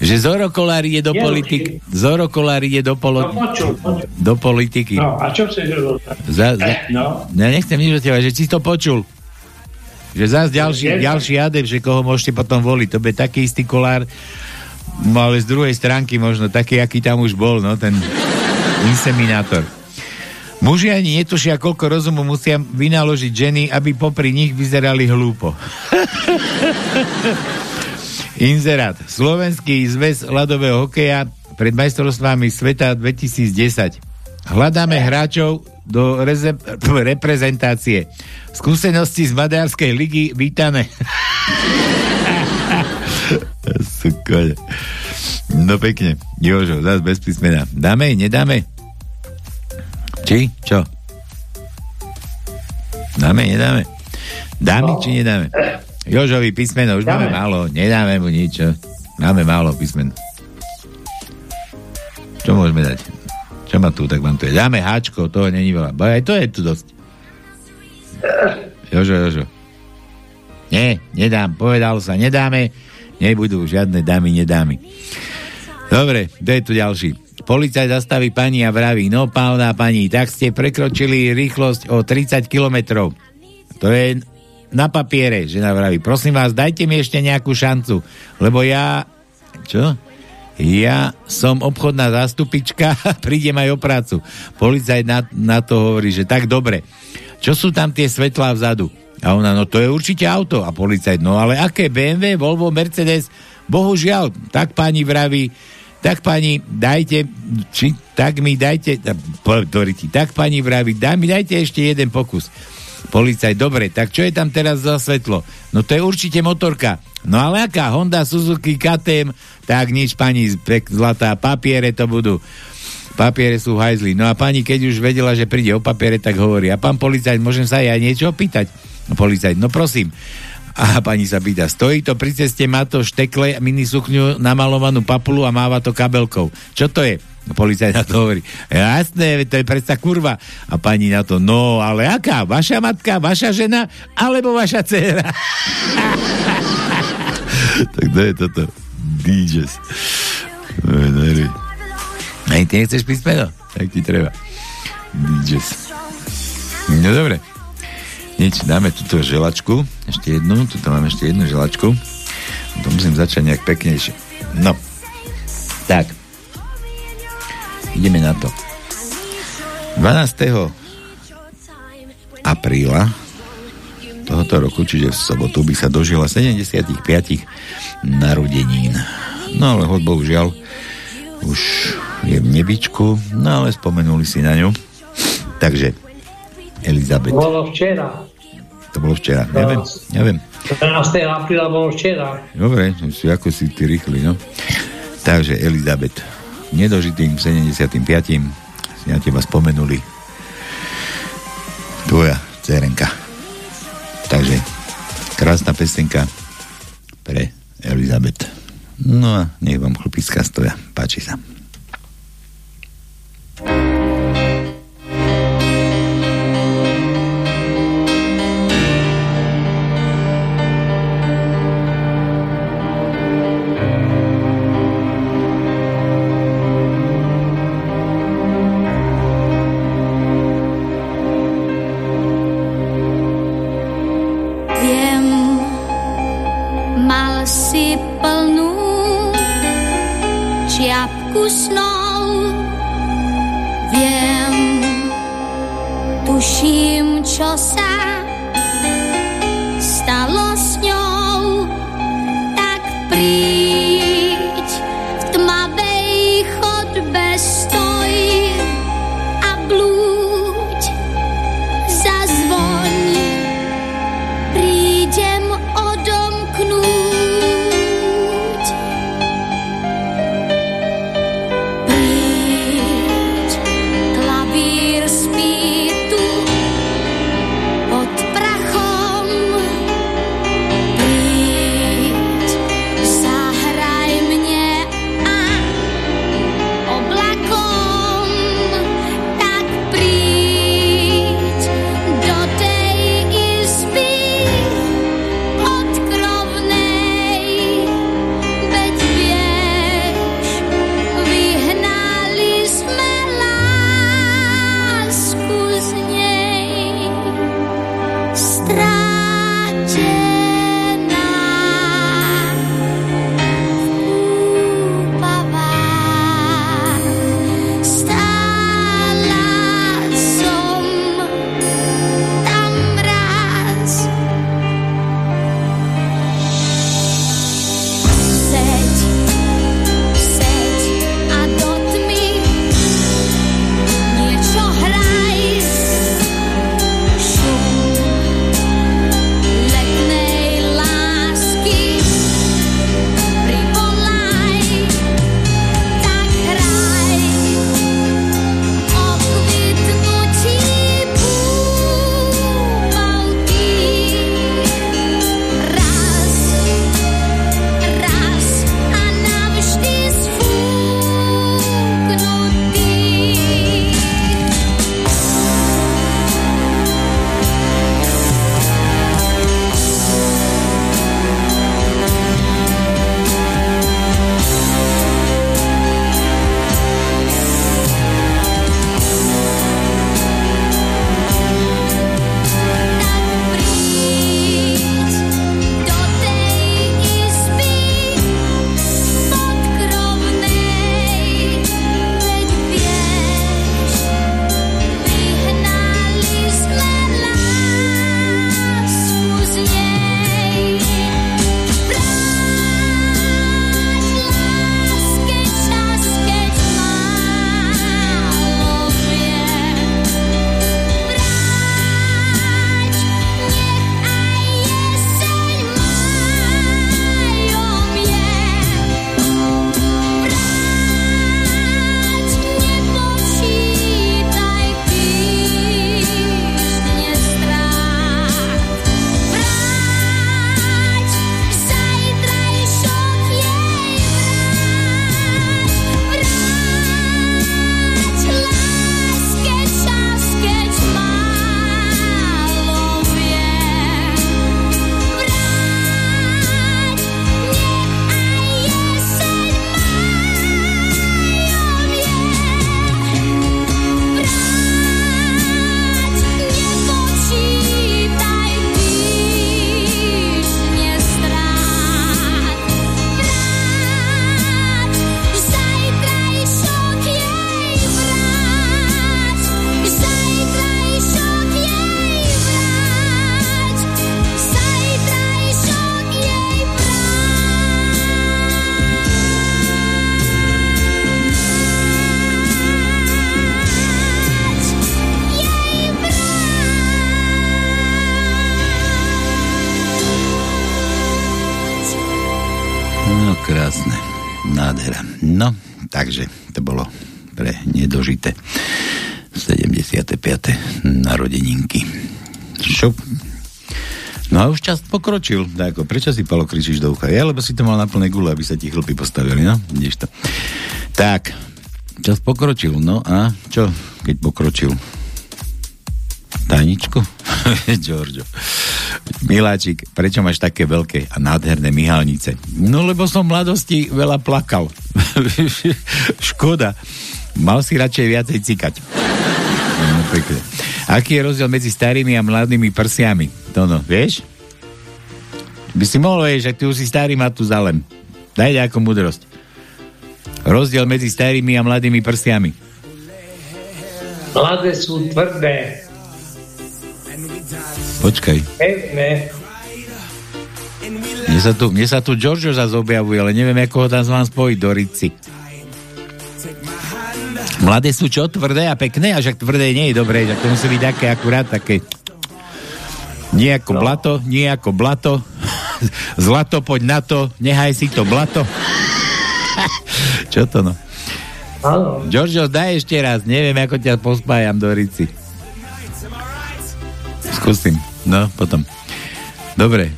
[SPEAKER 1] Že Zoro Kolár ide do politiky. Zoro Kolár ide do, polo...
[SPEAKER 12] No, počul, počul.
[SPEAKER 1] do politiky.
[SPEAKER 12] No, a čo chceš robiť?
[SPEAKER 1] Za, za...
[SPEAKER 12] No.
[SPEAKER 1] Ja nechcem nič od teba, že si to počul. Že zás ďalší,
[SPEAKER 12] Je-
[SPEAKER 1] ďalší adept, že koho môžete potom voliť. To bude taký istý kolár, no ale z druhej stránky možno taký, aký tam už bol, no, ten [laughs] inseminátor. Muži ani netušia, koľko rozumu musia vynaložiť ženy, aby popri nich vyzerali hlúpo. [laughs] Inzerát. Slovenský zväz ľadového hokeja pred majstrovstvami sveta 2010. Hľadáme hráčov do reze- [laughs] reprezentácie. Skúsenosti z Maďarskej ligy vítané. [laughs] Suko. No pekne. Jožo, zás bez písmena. Dáme, nedáme? Či? Čo? Dáme, nedáme? Dáme, či nedáme? Jožovi písmeno, už máme
[SPEAKER 12] Dáme.
[SPEAKER 1] málo. Nedáme mu nič. čo? Máme málo písmen. Čo môžeme dať? Čo ma tu, tak vám to je. Dáme háčko, toho není veľa. Bo aj to je tu dosť. Jožo, Jožo. Nie, nedám. Povedal sa, nedáme. Nebudú žiadne dámy, nedámy. Dobre, kto je tu ďalší? Policaj zastaví pani a vraví, no pána pani, tak ste prekročili rýchlosť o 30 kilometrov. To je na papiere, že vraví. Prosím vás, dajte mi ešte nejakú šancu, lebo ja... Čo? Ja som obchodná zástupička [laughs] prídem aj o prácu. Policajt na, na to hovorí, že tak dobre. Čo sú tam tie svetlá vzadu? A ona, no to je určite auto. A policajt, no ale aké BMW, Volvo, Mercedes? Bohužiaľ, tak pani vraví, tak pani, dajte, či, tak mi dajte, ti, tak pani vraví, daj mi dajte ešte jeden pokus. Policaj, dobre, tak čo je tam teraz za svetlo? No to je určite motorka. No ale aká? Honda, Suzuki, KTM, tak nič, pani, pek, zlatá, papiere to budú. Papiere sú hajzli. No a pani, keď už vedela, že príde o papiere, tak hovorí, a pán policajt, môžem sa ja niečo opýtať? No policajt, no prosím. A pani sa pýta, stojí to pri ceste, má to štekle, mini sukňu, namalovanú papulu a máva to kabelkou. Čo to je? No, policajt na to hovorí, jasné, to je predsa kurva. A pani na to, no ale aká? Vaša matka, vaša žena, alebo vaša dcera? [laughs] tak to je toto. DJs. Aj ty nechceš písmeno? Tak ti treba. DJs. No dobre. Nič, dáme túto želačku. Ešte jednu, tu máme ešte jednu želačku. To musím začať nejak peknejšie. No. Tak. Ideme na to. 12. apríla tohoto roku, čiže v sobotu, by sa dožila 75 narodenín. No ale hod bohužiaľ už je v nebičku, no ale spomenuli si na ňu. Takže Elizabeth.
[SPEAKER 12] Bolo včera.
[SPEAKER 1] To bolo včera, neviem, neviem.
[SPEAKER 12] 14. apríla bolo včera.
[SPEAKER 1] Dobre, si, ako si ty rýchli, no. Takže Elizabeth, nedožitým 75. si na teba spomenuli tvoja dcerenka. Takže krásna pestenka pre Elizabeth. No a nech vám chlpiska stoja. Páči sa.
[SPEAKER 16] Viem,
[SPEAKER 1] čas pokročil. Tako, prečo si Palo kričíš do ucha? Ja, lebo si to mal na plné gule, aby sa ti chlpy postavili, no? Vidíš to. Tak, čas pokročil. No a čo, keď pokročil? Tajničku? [laughs] Giorgio. Miláčik, prečo máš také veľké a nádherné myhalnice? No, lebo som v mladosti veľa plakal. [laughs] Škoda. Mal si radšej viacej cikať. No. Aký je rozdiel medzi starými a mladými prsiami? To no, vieš? By si mohol vedieť, že ty už si starý Matuzalem. Daj nejakú múdrosť. Rozdiel medzi starými a mladými prsiami.
[SPEAKER 12] Mladé sú tvrdé,
[SPEAKER 1] Počkaj.
[SPEAKER 12] pevné.
[SPEAKER 1] Mne sa tu, mne sa tu Giorgio zase objavuje, ale neviem, ako ho tam mám spojiť do Rici. Mladé sú čo? Tvrdé a pekné? A však tvrdé nie je dobré, že to musí byť také akurát také nie ako no. blato, nie ako blato. [laughs] Zlato, poď na to, nehaj si to blato. [laughs] čo to no? Giorgio, daj ešte raz, neviem, ako ťa pospájam do Rici. Skúsim, no, potom. Dobre.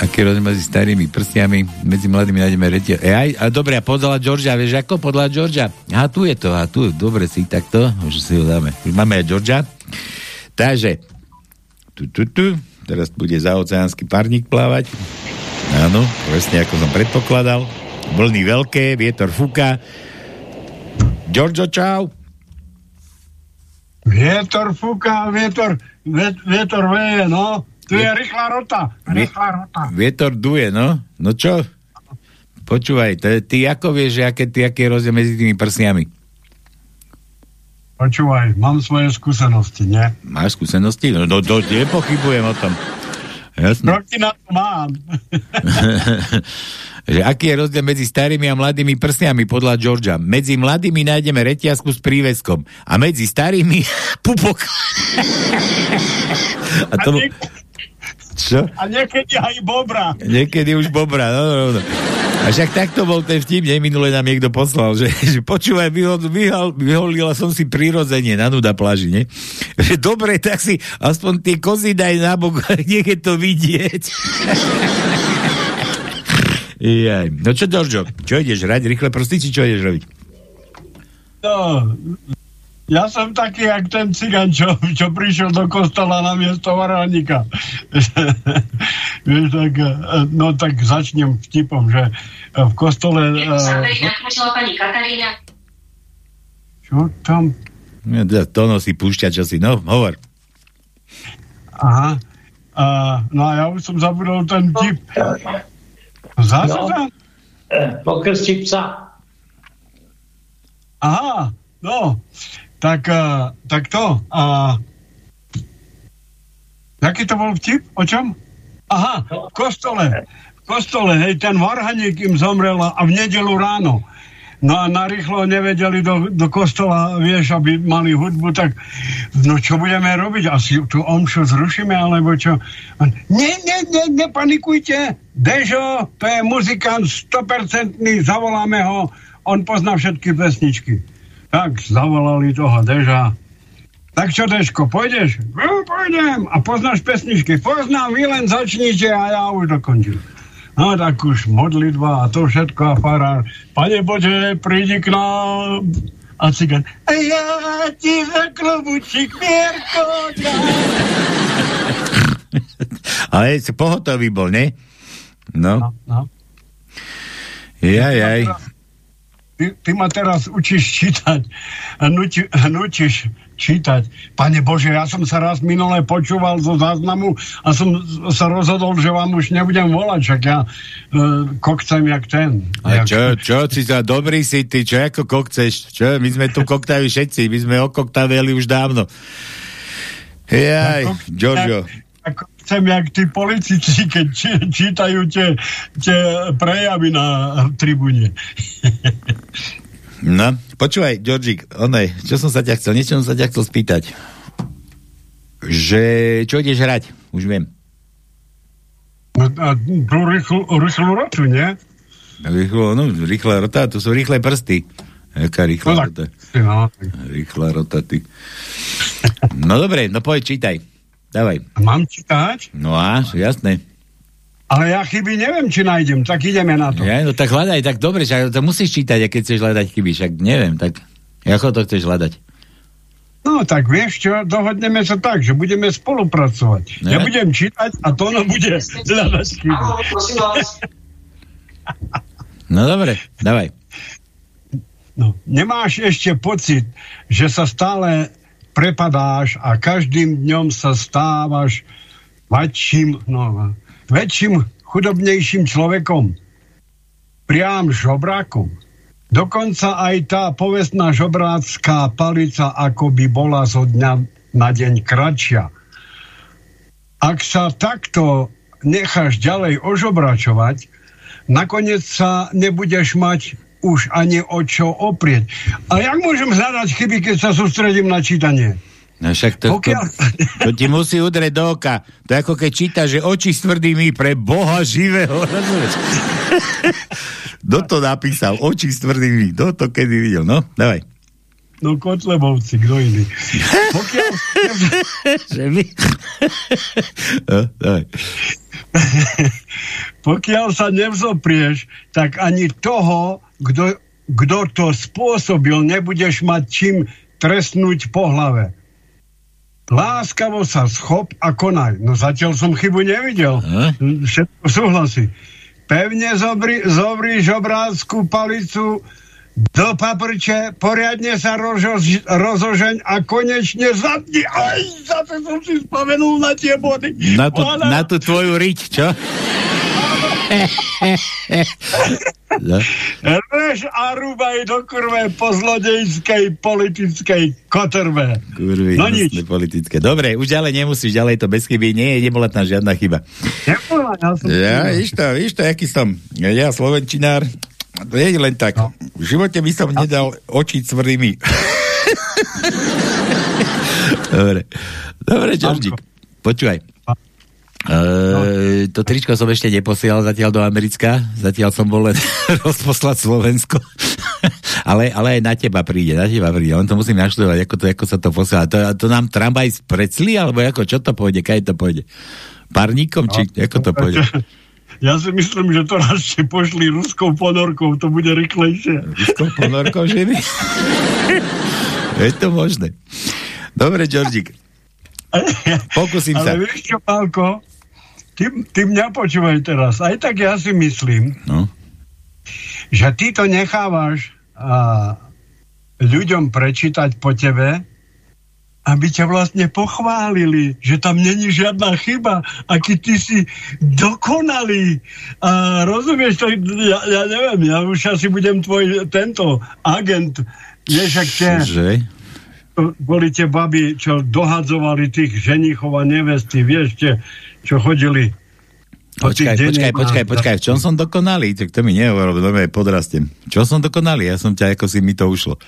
[SPEAKER 1] Aký rozdiel medzi starými prstiami, medzi mladými nájdeme retia. E, aj, a dobre, a podľa Georgia, vieš ako? Podľa Georgia. A tu je to, a tu, dobre si, takto, už si ho dáme. Už máme aj Georgia. Takže, tu, tu, tu, teraz bude za oceánsky parník plávať. Áno, presne ako som predpokladal. Vlny veľké, vietor fúka. Giorgio, čau.
[SPEAKER 17] Vietor fúka, vietor, viet, vietor veje, no. Tu je rýchla rota, rýchla rota.
[SPEAKER 1] Vietor duje, no? No čo? Počúvaj, ty, ako vieš, aké, ty, aký je rozdiel medzi tými prsiami?
[SPEAKER 17] Počúvaj, mám svoje skúsenosti, nie?
[SPEAKER 1] Máš skúsenosti? No, no, no nepochybujem o tom. Jasne.
[SPEAKER 17] Roky na to mám. [laughs]
[SPEAKER 1] že aký je rozdiel medzi starými a mladými prsiami podľa Georgia? Medzi mladými nájdeme reťazku s príveskom a medzi starými [laughs] pupok. [laughs] a to... Čo?
[SPEAKER 17] A niekedy aj bobra.
[SPEAKER 1] Niekedy už bobra, no, no, no. A však takto bol ten vtip, nie? Minule nám niekto poslal, že, [laughs] že počúvaj, vyhol, vyhol, vyholila som si prirodzenie na nuda pláži, nie? [laughs] Že dobre, tak si aspoň tie kozy daj na bok, [laughs] nech je to vidieť. Jaj. No čo, Giorgio, čo ideš hrať? Rýchle prostici, čo ideš robiť?
[SPEAKER 17] No, ja som taký, jak ten cigan, čo, čo prišiel do kostola na miesto varálnika. [laughs] Tak, eh, no tak začnem vtipom, že eh, v kostole... eh,
[SPEAKER 18] nakrútila pani Katarína.
[SPEAKER 17] Čo tam?
[SPEAKER 1] Ja, teda to nosí púšťa čosi, no, hovor.
[SPEAKER 17] Aha. A, no a ja už som zabudol ten tip. Zase
[SPEAKER 12] No.
[SPEAKER 17] tam?
[SPEAKER 12] Pokrsti psa.
[SPEAKER 17] Aha, no. Tak, uh, tak to. A jaký to bol vtip? O čom? Aha, v kostole. V kostole, hej, ten varhaník im zomrel a v nedelu ráno. No a narýchlo nevedeli do, do kostola, vieš, aby mali hudbu, tak no čo budeme robiť? Asi tú omšu zrušíme, alebo čo? Nie, nie, nie, nepanikujte. Dežo, to je muzikant 100%, zavoláme ho, on pozná všetky pesničky. Tak, zavolali toho Deža. Tak čo, Deško, pôjdeš? No, pôjdem. A poznáš pesničky? Poznám, vy len začnite a ja už dokončím. No tak už modlitba a to všetko a farár. Pane Bože, prídi k nám. A cigan. A ja ti za klobučík mierko. [laughs]
[SPEAKER 1] Ale pohotový bol, ne? No.
[SPEAKER 17] no.
[SPEAKER 1] Jaj, jaj.
[SPEAKER 17] Ty, ty ma teraz učíš čítať. A nučíš čítať. Pane Bože, ja som sa raz minule počúval zo záznamu a som sa rozhodol, že vám už nebudem volať, však ja uh, kokcem jak ten.
[SPEAKER 1] A
[SPEAKER 17] Jak-
[SPEAKER 1] čo, čo, si za dobrý si ty, čo ako kokceš? Čo, my sme tu koktaví všetci, my sme okoktaveli už dávno. Jaj, Giorgio.
[SPEAKER 17] Ako chcem, jak tí politici, keď či, čítajú tie, tie prejavy na tribúne.
[SPEAKER 1] No, počúvaj, Georgik, onej, čo som sa ťa chcel, niečo som sa ťa chcel spýtať. Že, čo ideš hrať? Už viem.
[SPEAKER 17] No, a tú rýchlu, rýchlu rotu, nie?
[SPEAKER 1] Rýchlo, no, rýchle rota, to sú rýchle prsty. Jaká rýchla
[SPEAKER 17] No
[SPEAKER 1] rota.
[SPEAKER 17] no,
[SPEAKER 1] Rýchla rota, ty. No dobre, no poď, čítaj. Dávaj.
[SPEAKER 17] Mám čítať?
[SPEAKER 1] No a, jasné.
[SPEAKER 17] Ale ja chyby neviem, či nájdem, tak ideme na to.
[SPEAKER 1] Ja, no tak hľadaj, tak dobre, však to musíš čítať, keď chceš hľadať chyby, však neviem, tak ako to chceš hľadať?
[SPEAKER 17] No tak vieš čo, dohodneme sa tak, že budeme spolupracovať.
[SPEAKER 1] Ne?
[SPEAKER 17] Ja budem čítať a to ono bude hľadať chyby.
[SPEAKER 1] No dobre, dávaj.
[SPEAKER 17] No, nemáš ešte pocit, že sa stále prepadáš a každým dňom sa stávaš väčším, no, väčším chudobnejším človekom. Priam žobrákom. Dokonca aj tá povestná žobrácká palica ako by bola zo dňa na deň kratšia. Ak sa takto necháš ďalej ožobračovať, nakoniec sa nebudeš mať už ani o čo oprieť. A jak môžem hľadať chyby, keď sa sústredím na čítanie?
[SPEAKER 1] No však to, to, to ti musí udrieť do oka. To ako keď číta, že oči s tvrdými pre Boha živého. [laughs] Kto to napísal? Oči s tvrdými. Kto to kedy videl? No, dávaj.
[SPEAKER 17] No Kotlebovci, kto iný. [laughs] Pokiaľ...
[SPEAKER 1] že my... [laughs] no.
[SPEAKER 17] Pokiaľ sa nevzoprieš, tak ani toho, kto, kto to spôsobil, nebudeš mať čím trestnúť po hlave. Láskavo sa schop a konaj. No zatiaľ som chybu nevidel. Všetko súhlasí. Pevne zobri, zobríš obrácku palicu do paprče, poriadne sa rozož, rozožeň a konečne zatni. Aj, zase som si spomenul na tie body.
[SPEAKER 1] Na, to,
[SPEAKER 17] Ona-
[SPEAKER 1] na tú tvoju riť, čo? No.
[SPEAKER 17] Rež a rúbaj do kurve po zlodejskej politickej kotrbe.
[SPEAKER 1] Kurvy,
[SPEAKER 17] No nič.
[SPEAKER 1] politické. Dobre, už ďalej nemusíš, ďalej to bez chyby. Nie, nebola tam žiadna chyba.
[SPEAKER 17] Nebola, ja som...
[SPEAKER 1] Ja, víš to, víš to, aký som. Ja, slovenčinár, to je len tak.
[SPEAKER 17] No.
[SPEAKER 1] V živote by som nedal oči tvrdými. [laughs] Dobre. Dobre, Georgik. Počúvaj. Uh, to tričko som ešte neposielal zatiaľ do Americka, zatiaľ som bol len [laughs] rozposlať Slovensko. [laughs] ale, ale aj na teba príde, na teba príde. On to musím naštudovať, ako, to, ako sa to posiela. To, to nám tramvaj sprecli, alebo ako, čo to pôjde, kaj to pôjde? Parníkom, či ako to pôjde? [laughs]
[SPEAKER 17] Ja si myslím, že to radšej pošli ruskou ponorkou, to bude rýchlejšie.
[SPEAKER 1] Ruskou ponorkou, že? Je to možné. Dobre, Georgik. Pokúsim
[SPEAKER 17] Ale
[SPEAKER 1] sa.
[SPEAKER 17] vieš čo, Pálko, ty, ty mňa počúvaj teraz. Aj tak ja si myslím,
[SPEAKER 1] No.
[SPEAKER 17] že ty to nechávaš a, ľuďom prečítať po tebe, aby ťa vlastne pochválili, že tam není žiadna chyba, aký ty si dokonalý. A rozumieš to? Ja, ja neviem, ja už asi budem tvoj tento agent. Vieš, ak
[SPEAKER 1] Že?
[SPEAKER 17] boli tie baby, čo dohadzovali tých ženichov a nevesty, vieš, tie, čo chodili po
[SPEAKER 1] Počkaj, počkaj, počkaj, počkaj, v čom som dokonalý? To mi nehovoril, ja podrastem. Čo som dokonalý? Ja som ťa, ako si mi to ušlo.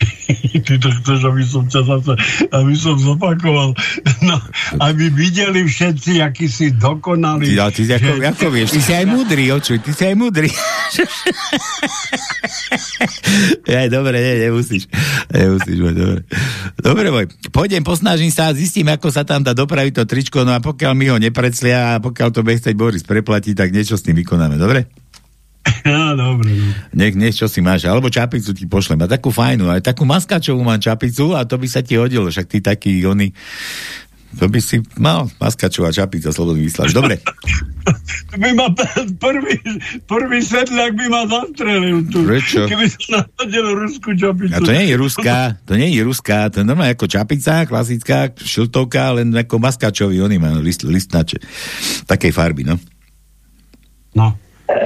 [SPEAKER 1] [laughs]
[SPEAKER 17] Ty to chceš, aby som ťa zase, aby som zopakoval. No, aby videli všetci, aký si dokonalý.
[SPEAKER 1] Ale ty ako,
[SPEAKER 17] Že-
[SPEAKER 1] ako vieš, ty si aj múdry, očuj, ty si aj múdry. [laughs] Aj, dobre, nie, nemusíš. Nemusíš, môj, dobre. Dobre, môj, pôjdem, posnažím sa, zistím, ako sa tam dá dopraviť to tričko, no a pokiaľ mi ho nepreclia a pokiaľ to bude chcieť Boris preplatiť, tak niečo s tým vykonáme, dobre?
[SPEAKER 17] Ja, [laughs] dobre. No.
[SPEAKER 1] Nech, nech čo si máš, alebo čapicu ti pošlem. A takú fajnú, aj takú maskačovú mám čapicu a to by sa ti hodilo, však ty taký, oni, to by si mal maskačová čapica, slobodný vyslač. Dobre, [laughs]
[SPEAKER 17] By ma prvý, prvý sedliak by ma zastrelil tu.
[SPEAKER 1] Prečo?
[SPEAKER 17] Keby som nasadil ruskú čapicu.
[SPEAKER 1] A to nie je ruská, to nie je ruská, to je normálne ako čapica, klasická, šiltovka, len ako maskačový, oni majú list, listnače. Takej farby, no.
[SPEAKER 17] No.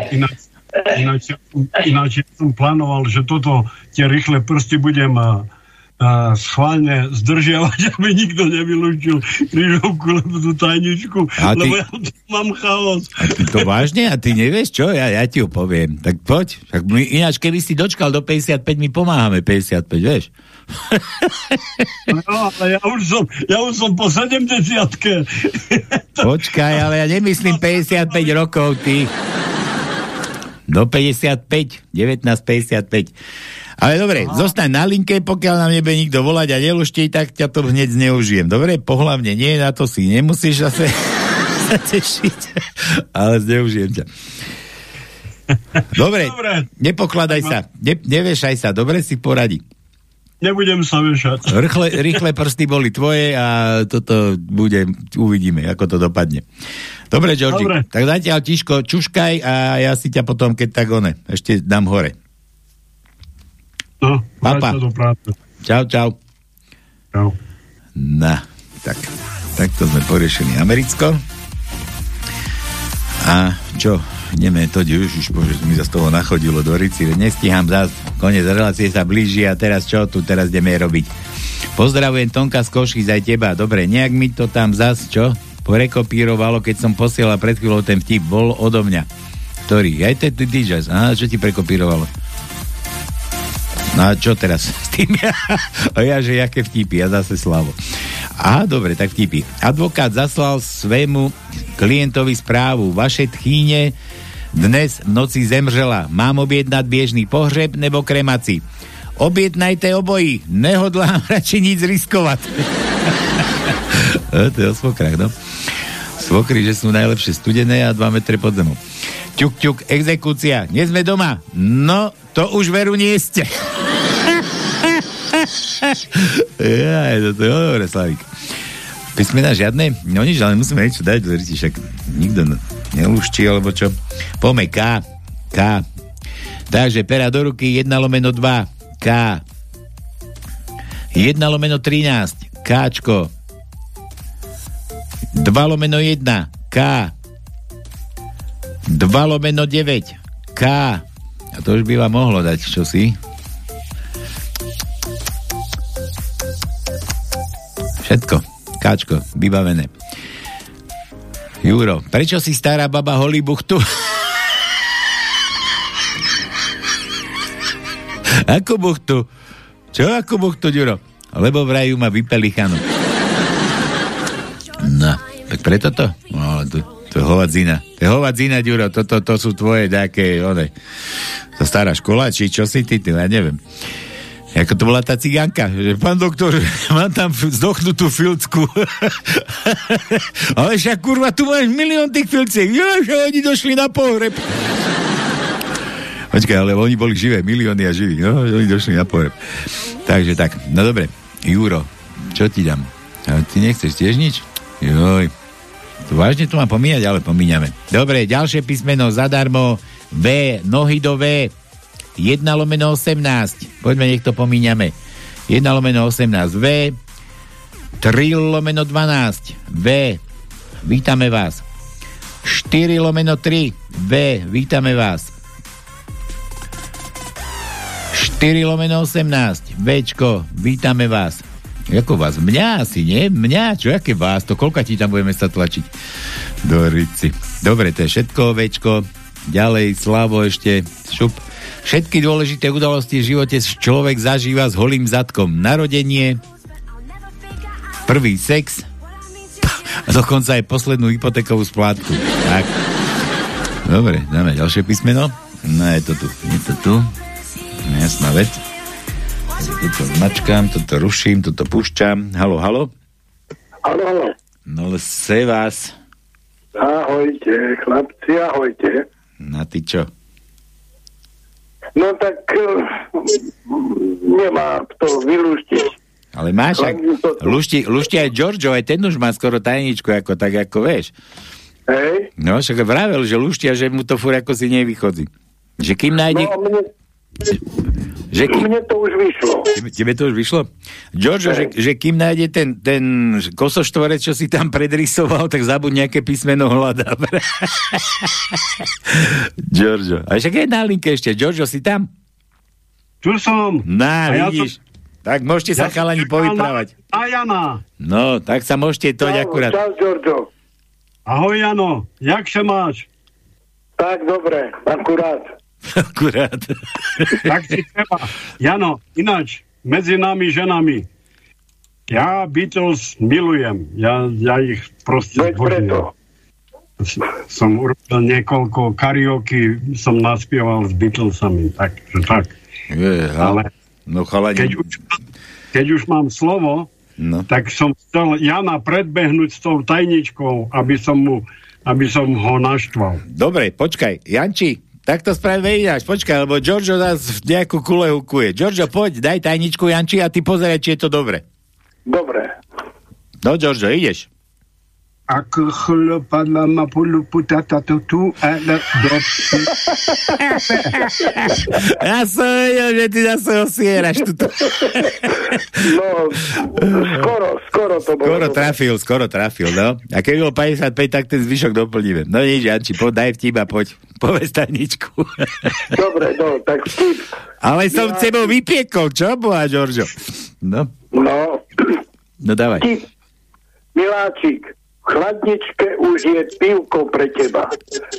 [SPEAKER 17] Ináč, ináč, ináč som plánoval, že toto tie rýchle prsty budem a, a schválne zdržiavať, [laughs] aby nikto nevylúčil krížovku, lebo tú tajničku,
[SPEAKER 1] A ty-
[SPEAKER 17] lebo ja tu mám chaos.
[SPEAKER 1] A ty to vážne? A ty nevieš čo? Ja, ja ti ho poviem. Tak poď. Tak my, ináč, keby si dočkal do 55, my pomáhame 55, vieš?
[SPEAKER 17] No, ale ja už som, ja už som po 70
[SPEAKER 1] Počkaj, ale ja nemyslím 55 rokov, ty. Do 55, 19.55. Ale dobre, Aha. zostaň na linke, pokiaľ nám nebude nikto volať a neluští, tak ťa to hneď zneužijem. Dobre, pohlavne nie, na to si nemusíš zase [laughs] sa tešiť, ale zneužijem ťa. Dobre, dobre. nepokladaj sa, ne, nevešaj sa, dobre si poradí.
[SPEAKER 17] Nebudem sa vešať.
[SPEAKER 1] Rýchle, rýchle prsty boli tvoje a toto bude, uvidíme, ako to dopadne. Dobre, Georgi, Dobre. tak zatiaľ tiško, čuškaj a ja si ťa potom, keď tak one, ešte dám hore.
[SPEAKER 17] No,
[SPEAKER 1] Papa. Čau, čau.
[SPEAKER 17] Čau.
[SPEAKER 1] Na, tak, takto sme poriešili Americko. A čo, ideme to, už bože, mi za z toho nachodilo do Rici, nestíham zás, konec relácie sa blíži a teraz čo tu teraz ideme robiť. Pozdravujem Tonka z Košic aj teba, dobre, nejak mi to tam zás, čo, prekopírovalo, keď som posielal pred chvíľou ten vtip, bol odo mňa. Ktorý? Aj ten DJ, aha, čo ti prekopírovalo? No a čo teraz s tým? [laughs] a ja, že jaké vtipy, ja zase slavo. Aha, dobre, tak vtipy. Advokát zaslal svému klientovi správu. Vaše tchýne dnes v noci zemřela. Mám objednať biežný pohřeb nebo kremaci? Objednajte obojí. Nehodlám [laughs] radšej nic riskovať. [laughs] to je o svokrách, no. Svokry, že sú najlepšie studené a 2 metre pod zemou. Ťuk, ťuk, exekúcia. Nie sme doma. No, to už veru nie ste. [laughs] ja, to, je dobre, Slavík. Písmena žiadne? No nič, ale musíme niečo dať, veríte, však nikto nelúšti, alebo čo. Pome K. K. Takže pera do ruky 1 lomeno 2. K. 1 lomeno 13. Kčko. 2 lomeno 1. K. 2 lomeno 9. K. A to už by vám mohlo dať, čo si? Všetko. Káčko, vybavené. Juro, prečo si stará baba holí buchtu? ako buchtu? Čo ako buchtu, Juro? Lebo vraj ju má vypelichanu. No, tak preto to? No, to, to je hovadzina. To je hovadzina, Ďuro. To, to, to sú tvoje nejaké, one, to stará škola, či čo si ty, ty ja neviem. Ako to bola tá cigánka, že pán doktor, mám tam zdochnutú filcku. [laughs] Ale však kurva, tu máš milión tých filciek. Jo, že oni došli na pohreb. Počkaj, ale oni boli živé, milióny a živí. No, oni došli na pohreb. Takže tak, no dobre. Juro, čo ti dám? A ty nechceš tiež nič? Joj. To vážne to mám pomíňať, ale pomíňame. Dobre, ďalšie písmeno zadarmo. V, nohy do V. 1 lomeno 18. Poďme, nech to pomíňame. 1 lomeno 18 V. 3 lomeno 12 V. Vítame vás. 4 lomeno 3 V. Vítame vás. 4 lomeno 18 Včko. Vítame vás. Ako vás? Mňa asi, nie? Mňa? Čo, aké vás? To koľka ti tam budeme sa tlačiť? Do rici. Dobre, to je všetko, Včko. Ďalej, Slavo ešte. Šup. Všetky dôležité udalosti v živote človek zažíva s holým zadkom. Narodenie, prvý sex [laughs] a dokonca aj poslednú hypotékovú splátku. Tak. Dobre, dáme ďalšie písmeno. No je to tu, je to tu. Jasná vec. Toto zmačkám, toto ruším, toto pušťam. Halo, halo.
[SPEAKER 18] Halo, halo.
[SPEAKER 1] No, se vás.
[SPEAKER 18] Ahojte, chlapci, ahojte.
[SPEAKER 1] Na ty čo?
[SPEAKER 18] No tak uh, nemá to vylúštiť.
[SPEAKER 1] Ale máš, ak, lušti, lušti aj Giorgio, aj ten už má skoro tajničku, ako tak, ako vieš.
[SPEAKER 18] Hej.
[SPEAKER 1] No, však vravel, že luštia, že mu to fur ako si nevychodí. Že kým nájde... No, mne,
[SPEAKER 18] že kým... Mne to už vyšlo.
[SPEAKER 1] Tebe, tebe to už vyšlo? Giorgio, že, že kým nájde ten, ten kosoštvorec, čo si tam predrysoval, tak zabud nejaké písmeno hľadá. [laughs] Giorgio. A však je na linke ešte. Giorgio, si tam?
[SPEAKER 17] Tu som.
[SPEAKER 1] Na, ja vidíš. Som... Tak môžete ja sa chalani povyprávať.
[SPEAKER 17] A Jana.
[SPEAKER 1] No, tak sa môžete toť akurát.
[SPEAKER 18] Čau, Giorgio.
[SPEAKER 17] Ahoj, Jano. Jak sa máš?
[SPEAKER 18] Tak, dobre, akurát. [laughs]
[SPEAKER 1] Akurát.
[SPEAKER 17] tak si treba. Jano, ináč, medzi nami ženami, ja Beatles milujem. Ja, ja ich proste s- som urobil niekoľko karaoke, som naspieval s Beatlesami, takže tak.
[SPEAKER 1] Je,
[SPEAKER 17] Ale
[SPEAKER 1] no chalani...
[SPEAKER 17] keď už, keď už mám slovo,
[SPEAKER 1] no.
[SPEAKER 17] tak som chcel Jana predbehnúť s tou tajničkou, aby som mu aby som ho naštval.
[SPEAKER 1] Dobre, počkaj, Janči, tak to spravíme ináč, počkaj, lebo Giorgio nás v nejakú kulehu kuje. Giorgio, poď, daj tajničku Janči a ty pozeraj, či je to dobre.
[SPEAKER 18] Dobre.
[SPEAKER 1] No, Giorgio, ideš. [laughs]
[SPEAKER 17] Ako chlopadla ma polu putata to tu a na do...
[SPEAKER 1] Ja som vedel, že ty zase osieraš tuto. [laughs]
[SPEAKER 18] No, skoro, skoro to bolo.
[SPEAKER 1] Skoro trafil, skoro trafil, no. A keď bol 55, tak ten zvyšok doplníme. No nič, Janči, poď, daj vtip a poď. Povedz tajničku. [laughs]
[SPEAKER 18] Dobre, no, tak vtip.
[SPEAKER 1] Ale som s tebou vypiekol, čo bola, Giorgio? No,
[SPEAKER 18] No,
[SPEAKER 1] no dávaj.
[SPEAKER 18] vtip. Miláčik, v chladničke už je pivko pre teba.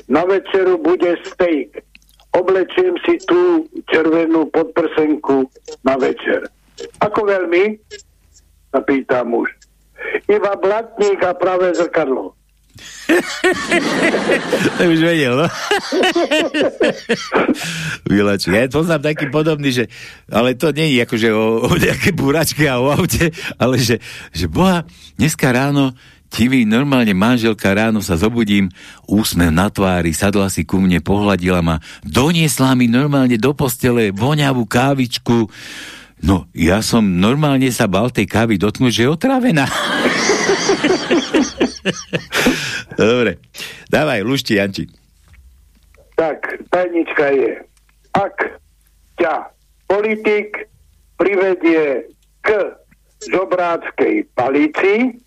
[SPEAKER 18] Na večeru bude steak. Oblečiem si tú červenú podprsenku na večer. Ako veľmi? Sa pýta muž. Iba blatník a pravé zrkadlo. [laughs]
[SPEAKER 1] To už vedel, no. [laughs] Miláčik, ja poznám taký podobný, že, ale to nie je akože o, o nejaké buračke a o aute, ale že, že boha, dneska ráno Tivi, normálne manželka ráno sa zobudím, úsmev na tvári, sadla si ku mne, pohľadila ma, doniesla mi normálne do postele voňavú kávičku. No, ja som normálne sa bal tej kávy dotknúť, že je otrávená. [laughs] Dobre, dávaj, lušti, Janči.
[SPEAKER 18] Tak, tajnička je, ak ťa politik privedie k žobráckej palici,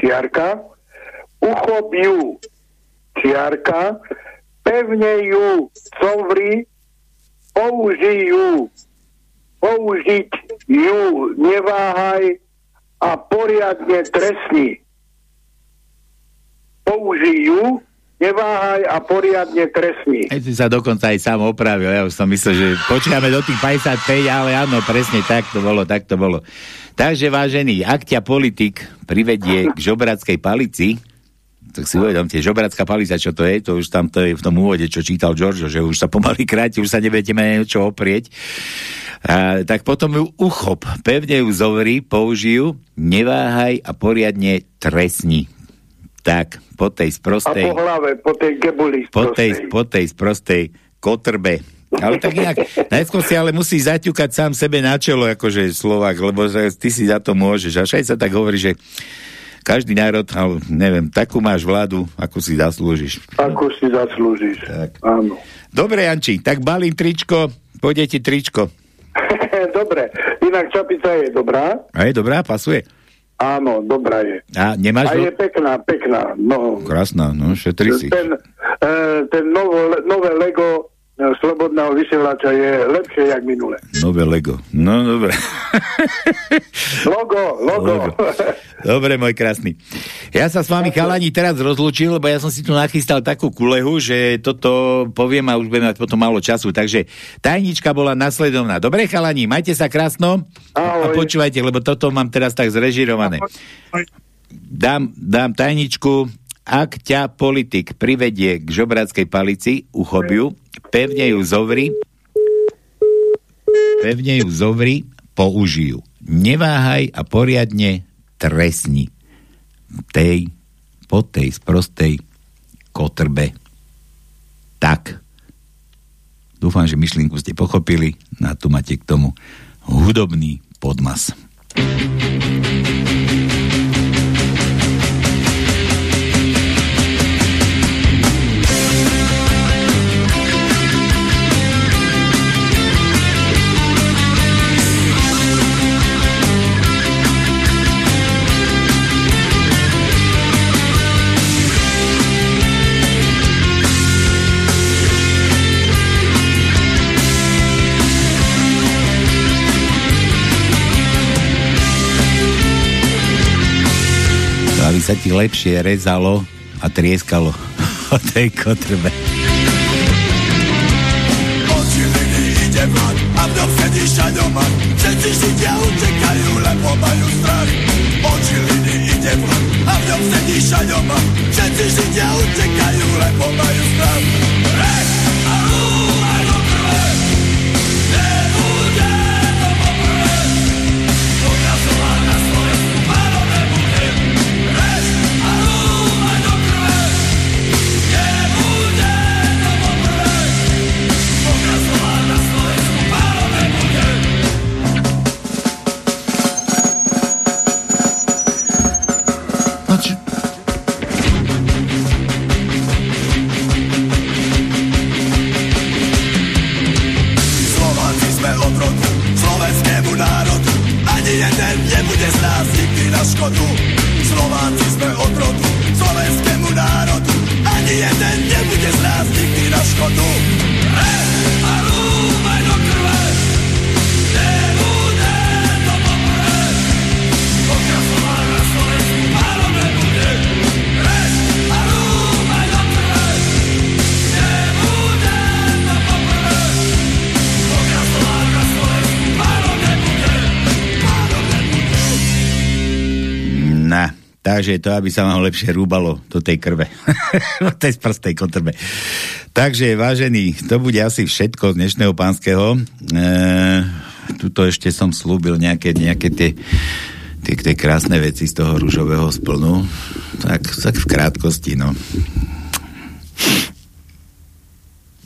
[SPEAKER 18] čiarka, uchop ju, čiarka, pevne ju. Covri, použij ju, použiť ju, neváhaj a poriadne trestni. Použij ju, neváhaj a poriadne trestni.
[SPEAKER 1] Ja si sa dokonca aj sám opravil, ja už som myslel, že počkáme do tých 55, ale áno, presne tak to bolo, tak to bolo. Takže vážený, ak ťa politik privedie k žobratskej palici, tak si uvedomte, žobratská palica, čo to je, to už tam to je v tom úvode, čo čítal Giorgio, že už sa pomaly kráti, už sa nebudete mať čo oprieť. A, tak potom ju uchop, pevne ju zovri, použiju, neváhaj a poriadne trestni. Tak, po tej
[SPEAKER 18] A
[SPEAKER 1] sprostej...
[SPEAKER 18] po hlave, po tej gebuli.
[SPEAKER 1] po tej, po tej sprostej kotrbe. Ale tak inak, najskôr si ale musí zaťukať sám sebe na čelo, akože Slovak, lebo ty si za to môžeš. A však sa tak hovorí, že každý národ, ale neviem, takú máš vládu, ako si zaslúžiš.
[SPEAKER 18] Ako si zaslúžiš.
[SPEAKER 1] Tak.
[SPEAKER 18] Áno.
[SPEAKER 1] Dobre, Janči, tak balím tričko, pôjde ti tričko. [laughs]
[SPEAKER 18] Dobre, inak čapica je dobrá.
[SPEAKER 1] A je dobrá, pasuje.
[SPEAKER 18] Áno, dobrá je.
[SPEAKER 1] A nemáš...
[SPEAKER 18] A je pekná, pekná. No,
[SPEAKER 1] Krásna, no, šetri si.
[SPEAKER 18] ten, e, ten novo, nové Lego slobodného vysielača je lepšie, jak minule.
[SPEAKER 1] Nové Lego. No, dobre.
[SPEAKER 18] Logo, logo.
[SPEAKER 1] Logo. Dobre, môj krásny. Ja sa s vami, chalani, teraz rozlúčil, lebo ja som si tu nachystal takú kulehu, že toto poviem a už budeme mať potom málo času. Takže tajnička bola nasledovná. Dobre, chalani, majte sa krásno a počúvajte, lebo toto mám teraz tak zrežirované. Dám, dám tajničku, ak ťa politik privedie k žobráckej palici, uchop ju, pevne ju zovri, pevne ju zovri, použiju. Neváhaj a poriadne trestni tej, po tej sprostej kotrbe. Tak. Dúfam, že myšlienku ste pochopili. Na tu máte k tomu hudobný podmas. aby sa ti lepšie rezalo a trieskalo [laughs] o tej kotrbe.
[SPEAKER 5] A v ňom sedíš aj doma. Všetci židia utekajú, lebo majú strach. Oči ľudí ide vlak a v ňom sedíš aj doma. Všetci židia utekajú, jeden Na,
[SPEAKER 1] takže to, aby sa vám lepšie rúbalo do tej krve. [laughs] do tej sprstej kotrbe. Takže, vážení, to bude asi všetko z dnešného pánskeho. E, tuto ešte som slúbil nejaké, nejaké tie, tie, tie krásne veci z toho rúžového splnu. Tak, tak v krátkosti, no.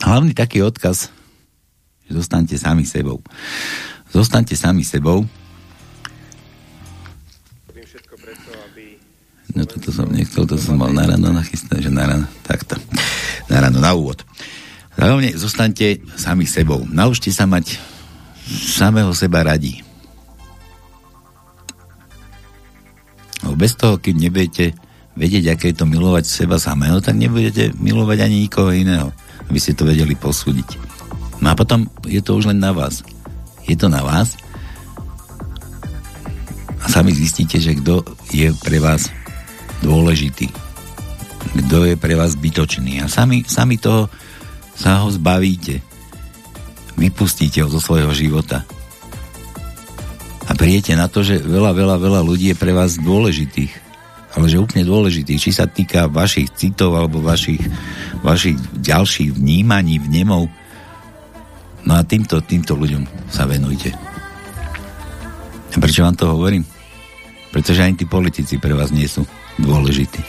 [SPEAKER 1] Hlavný taký odkaz, že zostaňte sami sebou. Zostaňte sami sebou. No toto som nechcel, to som mal na ráno nachystané, že na ráno, takto. Na ráno, na úvod. Hlavne zostaňte sami sebou. Naučte sa mať samého seba radí. Lebo bez toho, keď nebudete vedieť, aké je to milovať seba samého, tak nebudete milovať ani nikoho iného, aby ste to vedeli posúdiť. No a potom je to už len na vás. Je to na vás a sami zistíte, že kto je pre vás dôležitý. Kto je pre vás bytočný. A sami, sami toho sa ho zbavíte. Vypustíte ho zo svojho života. A prijete na to, že veľa, veľa, veľa ľudí je pre vás dôležitých. Ale že úplne dôležitých. Či sa týka vašich citov alebo vašich, vašich ďalších vnímaní, vnemov. No a týmto, týmto ľuďom sa venujte. A prečo vám to hovorím? Pretože ani tí politici pre vás nie sú dôležitý.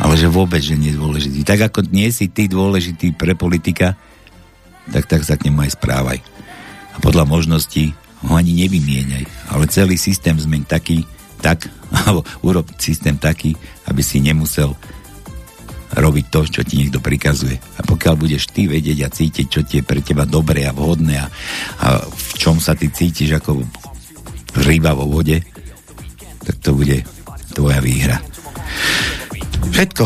[SPEAKER 1] Ale že vôbec, že nie je dôležitý. Tak ako nie si ty dôležitý pre politika, tak tak sa k nemu aj správaj. A podľa možností ho ani nevymieňaj. Ale celý systém zmeň taký, tak, [laughs] alebo urob systém taký, aby si nemusel robiť to, čo ti niekto prikazuje. A pokiaľ budeš ty vedieť a cítiť, čo ti je pre teba dobré a vhodné a, a v čom sa ty cítiš ako ryba vo vode, tak to bude tvoja výhra. Všetko.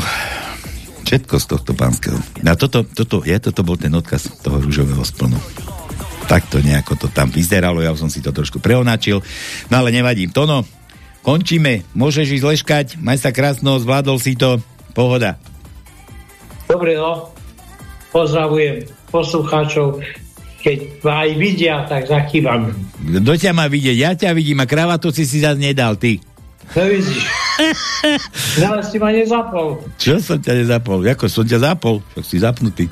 [SPEAKER 1] Všetko z tohto pánskeho. A toto, toto, ja toto bol ten odkaz toho rúžového splnu. Takto nejako to tam vyzeralo, ja som si to trošku preonačil. No ale nevadím. Tono, končíme. Môžeš ísť leškať, maj sa krásno, zvládol si to. Pohoda.
[SPEAKER 12] Dobre, no. Pozdravujem poslucháčov. Keď ma aj vidia, tak zakývam.
[SPEAKER 1] Kto ťa má vidieť? Ja ťa vidím a kravatu si si zase nedal, ty.
[SPEAKER 12] No vidíš. [laughs] No, ale si ma nezapol.
[SPEAKER 1] Čo som ťa nezapol? Ako som ťa zapol? Však si zapnutý.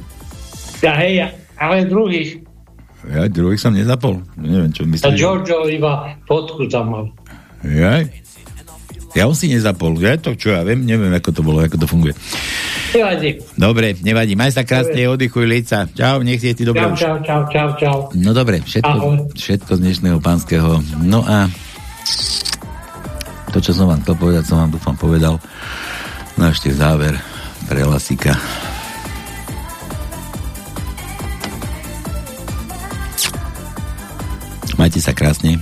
[SPEAKER 12] Ja hej, ale druhých.
[SPEAKER 1] Ja druhých som nezapol. Neviem, čo
[SPEAKER 12] A
[SPEAKER 1] myslíš.
[SPEAKER 12] Giorgio iba fotku tam mal.
[SPEAKER 1] Ja? Ja on si nezapol. Ja to, čo ja viem, neviem, ako to bolo, ako to funguje.
[SPEAKER 12] Nevadí.
[SPEAKER 1] Dobre, nevadí. Maj sa krásne, oddychuj lica. Čau, nech je ti dobre
[SPEAKER 12] Čau, čau, čau, čau, čau.
[SPEAKER 1] No dobre,
[SPEAKER 12] Ahoj.
[SPEAKER 1] všetko, všetko z dnešného pánskeho. No a to, čo som vám chcel povedať, som vám dúfam povedal. No ešte záver pre Lasika. Majte sa krásne.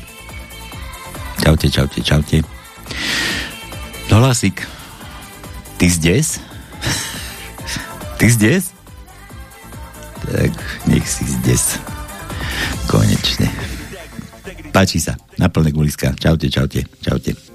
[SPEAKER 1] Čaute, čaute, čaute. No Lasik, ty zdes? [laughs] ty zdes? Tak nech si zdes. Konečne. Páči sa. Na guliska. Čaute, čaute, čaute.